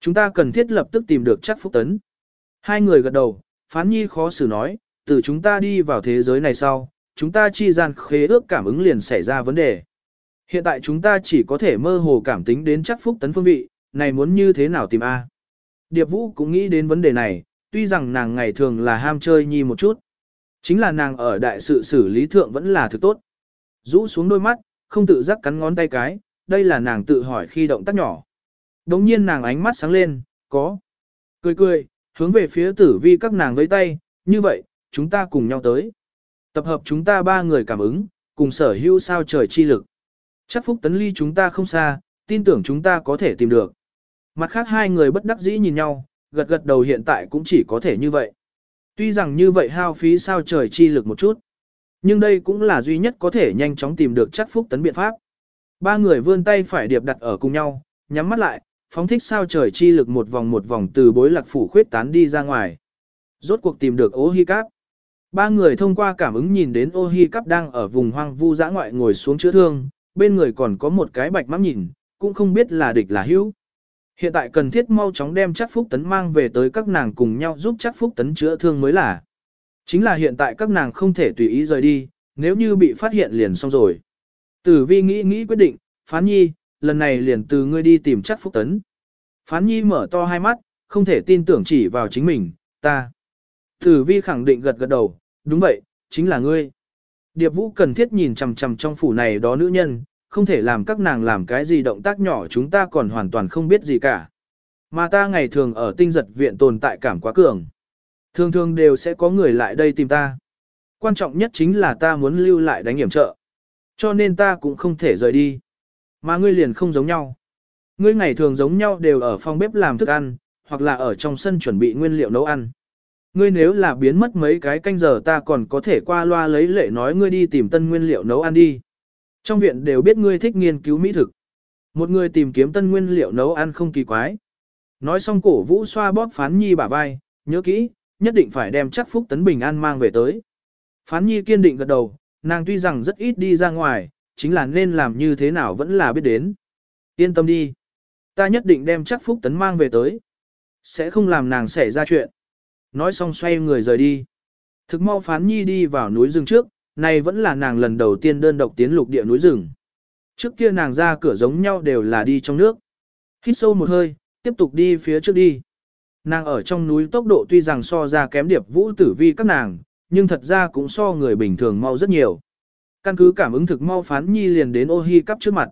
Chúng ta cần thiết lập tức tìm được chắc Phúc Tấn. Hai người gật đầu, phán nhi khó xử nói, từ chúng ta đi vào thế giới này sau, chúng ta chi gian khế ước cảm ứng liền xảy ra vấn đề. Hiện tại chúng ta chỉ có thể mơ hồ cảm tính đến chắc Phúc Tấn phương vị, này muốn như thế nào tìm A. Điệp Vũ cũng nghĩ đến vấn đề này, tuy rằng nàng ngày thường là ham chơi nhi một chút. Chính là nàng ở đại sự xử lý thượng vẫn là thứ tốt. Rũ xuống đôi mắt, không tự giác cắn ngón tay cái, đây là nàng tự hỏi khi động tác nhỏ. Đống nhiên nàng ánh mắt sáng lên, có. Cười cười, hướng về phía tử vi các nàng với tay, như vậy, chúng ta cùng nhau tới. Tập hợp chúng ta ba người cảm ứng, cùng sở hữu sao trời chi lực. Chắc phúc tấn ly chúng ta không xa, tin tưởng chúng ta có thể tìm được. Mặt khác hai người bất đắc dĩ nhìn nhau, gật gật đầu hiện tại cũng chỉ có thể như vậy. Tuy rằng như vậy hao phí sao trời chi lực một chút, nhưng đây cũng là duy nhất có thể nhanh chóng tìm được chắc phúc tấn biện pháp. Ba người vươn tay phải điệp đặt ở cùng nhau, nhắm mắt lại, phóng thích sao trời chi lực một vòng một vòng từ bối lạc phủ khuyết tán đi ra ngoài. Rốt cuộc tìm được ô hi cáp. Ba người thông qua cảm ứng nhìn đến ô hi cáp đang ở vùng hoang vu dã ngoại ngồi xuống chữa thương, bên người còn có một cái bạch mắt nhìn, cũng không biết là địch là hữu. Hiện tại cần thiết mau chóng đem chắc phúc tấn mang về tới các nàng cùng nhau giúp chắc phúc tấn chữa thương mới là. Chính là hiện tại các nàng không thể tùy ý rời đi, nếu như bị phát hiện liền xong rồi. Tử vi nghĩ nghĩ quyết định, phán nhi, lần này liền từ ngươi đi tìm chắc phúc tấn. Phán nhi mở to hai mắt, không thể tin tưởng chỉ vào chính mình, ta. Tử vi khẳng định gật gật đầu, đúng vậy, chính là ngươi. Điệp vũ cần thiết nhìn chằm chằm trong phủ này đó nữ nhân, không thể làm các nàng làm cái gì động tác nhỏ chúng ta còn hoàn toàn không biết gì cả. Mà ta ngày thường ở tinh giật viện tồn tại cảm quá cường. Thường thường đều sẽ có người lại đây tìm ta. Quan trọng nhất chính là ta muốn lưu lại đánh hiểm trợ. Cho nên ta cũng không thể rời đi. Mà ngươi liền không giống nhau. Ngươi ngày thường giống nhau đều ở phòng bếp làm thức ăn, hoặc là ở trong sân chuẩn bị nguyên liệu nấu ăn. Ngươi nếu là biến mất mấy cái canh giờ ta còn có thể qua loa lấy lệ nói ngươi đi tìm tân nguyên liệu nấu ăn đi. Trong viện đều biết ngươi thích nghiên cứu mỹ thực. Một người tìm kiếm tân nguyên liệu nấu ăn không kỳ quái. Nói xong cổ vũ xoa bóp phán nhi bả vai, nhớ kỹ, nhất định phải đem chắc phúc tấn bình an mang về tới. Phán nhi kiên định gật đầu, nàng tuy rằng rất ít đi ra ngoài, chính là nên làm như thế nào vẫn là biết đến. Yên tâm đi. Ta nhất định đem chắc phúc tấn mang về tới. Sẽ không làm nàng xảy ra chuyện. Nói xong xoay người rời đi. Thực mau phán nhi đi vào núi rừng trước, này vẫn là nàng lần đầu tiên đơn độc tiến lục địa núi rừng. Trước kia nàng ra cửa giống nhau đều là đi trong nước. Hít sâu một hơi, tiếp tục đi phía trước đi. Nàng ở trong núi tốc độ tuy rằng so ra kém điệp vũ tử vi các nàng, nhưng thật ra cũng so người bình thường mau rất nhiều. Căn cứ cảm ứng thực mau phán nhi liền đến ô hi cắp trước mặt.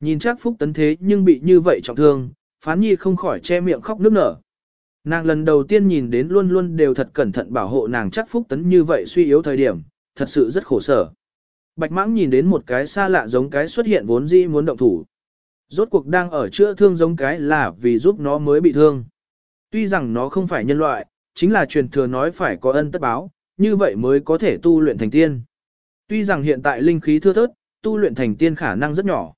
Nhìn chắc phúc tấn thế nhưng bị như vậy trọng thương, phán nhi không khỏi che miệng khóc nức nở. Nàng lần đầu tiên nhìn đến luôn luôn đều thật cẩn thận bảo hộ nàng chắc phúc tấn như vậy suy yếu thời điểm, thật sự rất khổ sở. Bạch mãng nhìn đến một cái xa lạ giống cái xuất hiện vốn dĩ muốn động thủ. Rốt cuộc đang ở chữa thương giống cái là vì giúp nó mới bị thương. Tuy rằng nó không phải nhân loại, chính là truyền thừa nói phải có ân tất báo, như vậy mới có thể tu luyện thành tiên. Tuy rằng hiện tại linh khí thưa thớt, tu luyện thành tiên khả năng rất nhỏ.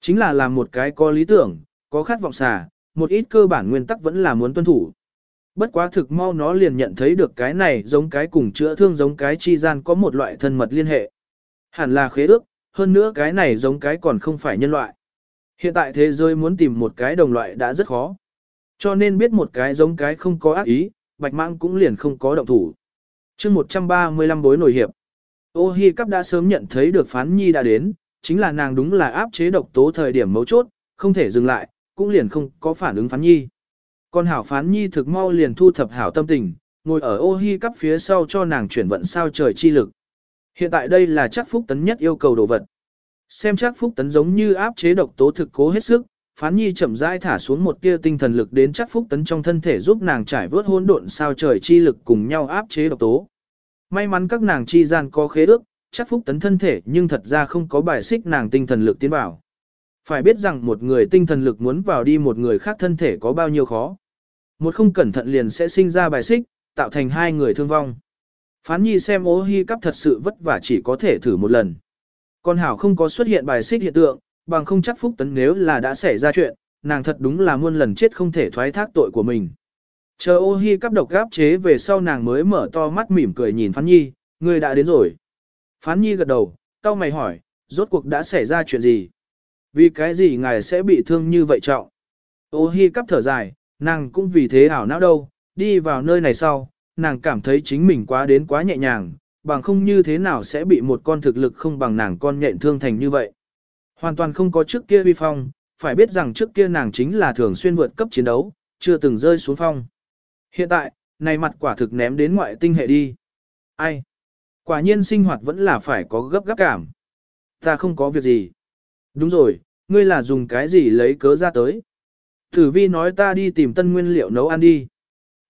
Chính là làm một cái có lý tưởng, có khát vọng xà, một ít cơ bản nguyên tắc vẫn là muốn tuân thủ. Bất quá thực mau nó liền nhận thấy được cái này giống cái cùng chữa thương giống cái chi gian có một loại thân mật liên hệ. Hẳn là khế ước, hơn nữa cái này giống cái còn không phải nhân loại. Hiện tại thế giới muốn tìm một cái đồng loại đã rất khó. Cho nên biết một cái giống cái không có ác ý, bạch mạng cũng liền không có động thủ. chương 135 bối nổi hiệp. Ô Hi Cắp đã sớm nhận thấy được phán nhi đã đến, chính là nàng đúng là áp chế độc tố thời điểm mấu chốt, không thể dừng lại, cũng liền không có phản ứng phán nhi. Còn hảo phán nhi thực mau liền thu thập hảo tâm tình, ngồi ở ô hi cắp phía sau cho nàng chuyển vận sao trời chi lực. Hiện tại đây là chắc phúc tấn nhất yêu cầu đồ vật. Xem chắc phúc tấn giống như áp chế độc tố thực cố hết sức, phán nhi chậm rãi thả xuống một tia tinh thần lực đến chắc phúc tấn trong thân thể giúp nàng trải vớt hỗn độn sao trời chi lực cùng nhau áp chế độc tố. May mắn các nàng chi gian có khế ước, chắc phúc tấn thân thể nhưng thật ra không có bài xích nàng tinh thần lực tiến vào. Phải biết rằng một người tinh thần lực muốn vào đi một người khác thân thể có bao nhiêu khó. Một không cẩn thận liền sẽ sinh ra bài xích, tạo thành hai người thương vong. Phán nhi xem ô hi cắp thật sự vất vả chỉ có thể thử một lần. Con hảo không có xuất hiện bài xích hiện tượng, bằng không chắc phúc tấn nếu là đã xảy ra chuyện, nàng thật đúng là muôn lần chết không thể thoái thác tội của mình. Chờ ô hi cắp độc gáp chế về sau nàng mới mở to mắt mỉm cười nhìn Phán Nhi, người đã đến rồi. Phán Nhi gật đầu, tao mày hỏi, rốt cuộc đã xảy ra chuyện gì? Vì cái gì ngài sẽ bị thương như vậy trọng? Ô hi cắp thở dài, nàng cũng vì thế ảo não đâu, đi vào nơi này sau, nàng cảm thấy chính mình quá đến quá nhẹ nhàng, bằng không như thế nào sẽ bị một con thực lực không bằng nàng con nhện thương thành như vậy. Hoàn toàn không có trước kia uy phong, phải biết rằng trước kia nàng chính là thường xuyên vượt cấp chiến đấu, chưa từng rơi xuống phong. Hiện tại, này mặt quả thực ném đến ngoại tinh hệ đi. Ai? Quả nhiên sinh hoạt vẫn là phải có gấp gáp cảm. Ta không có việc gì. Đúng rồi, ngươi là dùng cái gì lấy cớ ra tới. Tử vi nói ta đi tìm tân nguyên liệu nấu ăn đi.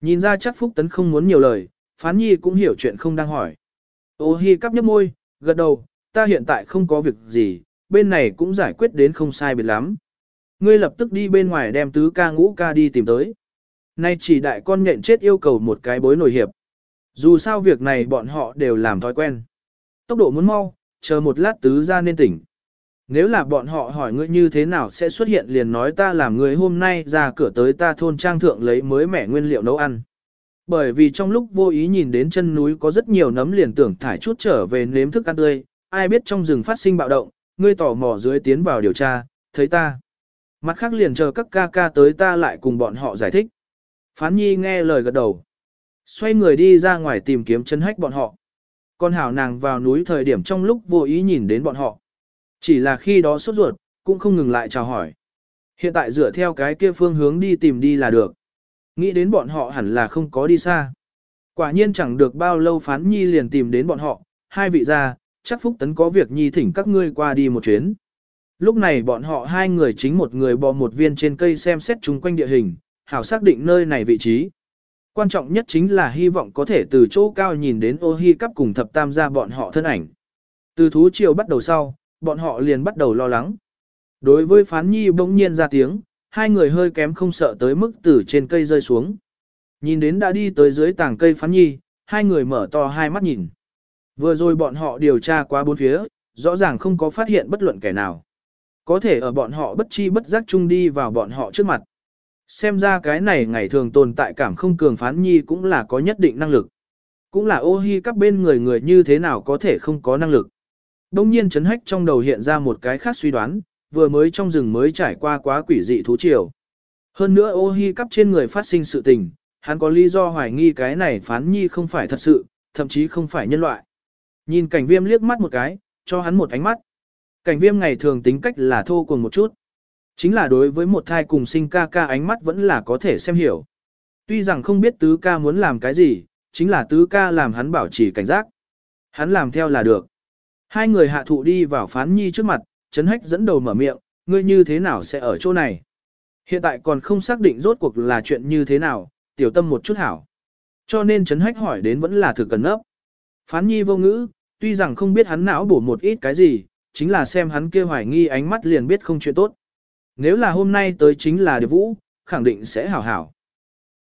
Nhìn ra chắc Phúc Tấn không muốn nhiều lời, Phán Nhi cũng hiểu chuyện không đang hỏi. Ô hi cắp nhấp môi, gật đầu, ta hiện tại không có việc gì, bên này cũng giải quyết đến không sai biệt lắm. Ngươi lập tức đi bên ngoài đem tứ ca ngũ ca đi tìm tới. Nay chỉ đại con nhện chết yêu cầu một cái bối nổi hiệp. Dù sao việc này bọn họ đều làm thói quen. Tốc độ muốn mau, chờ một lát tứ ra nên tỉnh. Nếu là bọn họ hỏi ngươi như thế nào sẽ xuất hiện liền nói ta làm người hôm nay ra cửa tới ta thôn trang thượng lấy mới mẻ nguyên liệu nấu ăn. Bởi vì trong lúc vô ý nhìn đến chân núi có rất nhiều nấm liền tưởng thải chút trở về nếm thức ăn tươi, ai biết trong rừng phát sinh bạo động, ngươi tò mò dưới tiến vào điều tra, thấy ta. Mặt khác liền chờ các ca ca tới ta lại cùng bọn họ giải thích. Phán nhi nghe lời gật đầu. Xoay người đi ra ngoài tìm kiếm chân hách bọn họ. Con hảo nàng vào núi thời điểm trong lúc vô ý nhìn đến bọn họ. Chỉ là khi đó sốt ruột, cũng không ngừng lại chào hỏi. Hiện tại dựa theo cái kia phương hướng đi tìm đi là được. Nghĩ đến bọn họ hẳn là không có đi xa. Quả nhiên chẳng được bao lâu phán nhi liền tìm đến bọn họ, hai vị ra, chắc Phúc Tấn có việc nhi thỉnh các ngươi qua đi một chuyến. Lúc này bọn họ hai người chính một người bò một viên trên cây xem xét chung quanh địa hình, hảo xác định nơi này vị trí. Quan trọng nhất chính là hy vọng có thể từ chỗ cao nhìn đến ô hi cắp cùng thập tam gia bọn họ thân ảnh. Từ thú chiều bắt đầu sau, bọn họ liền bắt đầu lo lắng. Đối với phán nhi bỗng nhiên ra tiếng, hai người hơi kém không sợ tới mức từ trên cây rơi xuống. Nhìn đến đã đi tới dưới tảng cây phán nhi, hai người mở to hai mắt nhìn. Vừa rồi bọn họ điều tra qua bốn phía, rõ ràng không có phát hiện bất luận kẻ nào. Có thể ở bọn họ bất chi bất giác chung đi vào bọn họ trước mặt. Xem ra cái này ngày thường tồn tại cảm không cường phán nhi cũng là có nhất định năng lực. Cũng là ô hi các bên người người như thế nào có thể không có năng lực. Đông nhiên chấn hách trong đầu hiện ra một cái khác suy đoán, vừa mới trong rừng mới trải qua quá quỷ dị thú triều. Hơn nữa ô hi cắp trên người phát sinh sự tình, hắn có lý do hoài nghi cái này phán nhi không phải thật sự, thậm chí không phải nhân loại. Nhìn cảnh viêm liếc mắt một cái, cho hắn một ánh mắt. Cảnh viêm ngày thường tính cách là thô cùng một chút. Chính là đối với một thai cùng sinh ca ca ánh mắt vẫn là có thể xem hiểu. Tuy rằng không biết tứ ca muốn làm cái gì, chính là tứ ca làm hắn bảo trì cảnh giác. Hắn làm theo là được. Hai người hạ thụ đi vào phán nhi trước mặt, chấn hách dẫn đầu mở miệng, ngươi như thế nào sẽ ở chỗ này? Hiện tại còn không xác định rốt cuộc là chuyện như thế nào, tiểu tâm một chút hảo. Cho nên chấn Hách hỏi đến vẫn là thực cần nấp. Phán nhi vô ngữ, tuy rằng không biết hắn não bổ một ít cái gì, chính là xem hắn kia hoài nghi ánh mắt liền biết không chuyện tốt. Nếu là hôm nay tới chính là điệp vũ, khẳng định sẽ hảo hảo.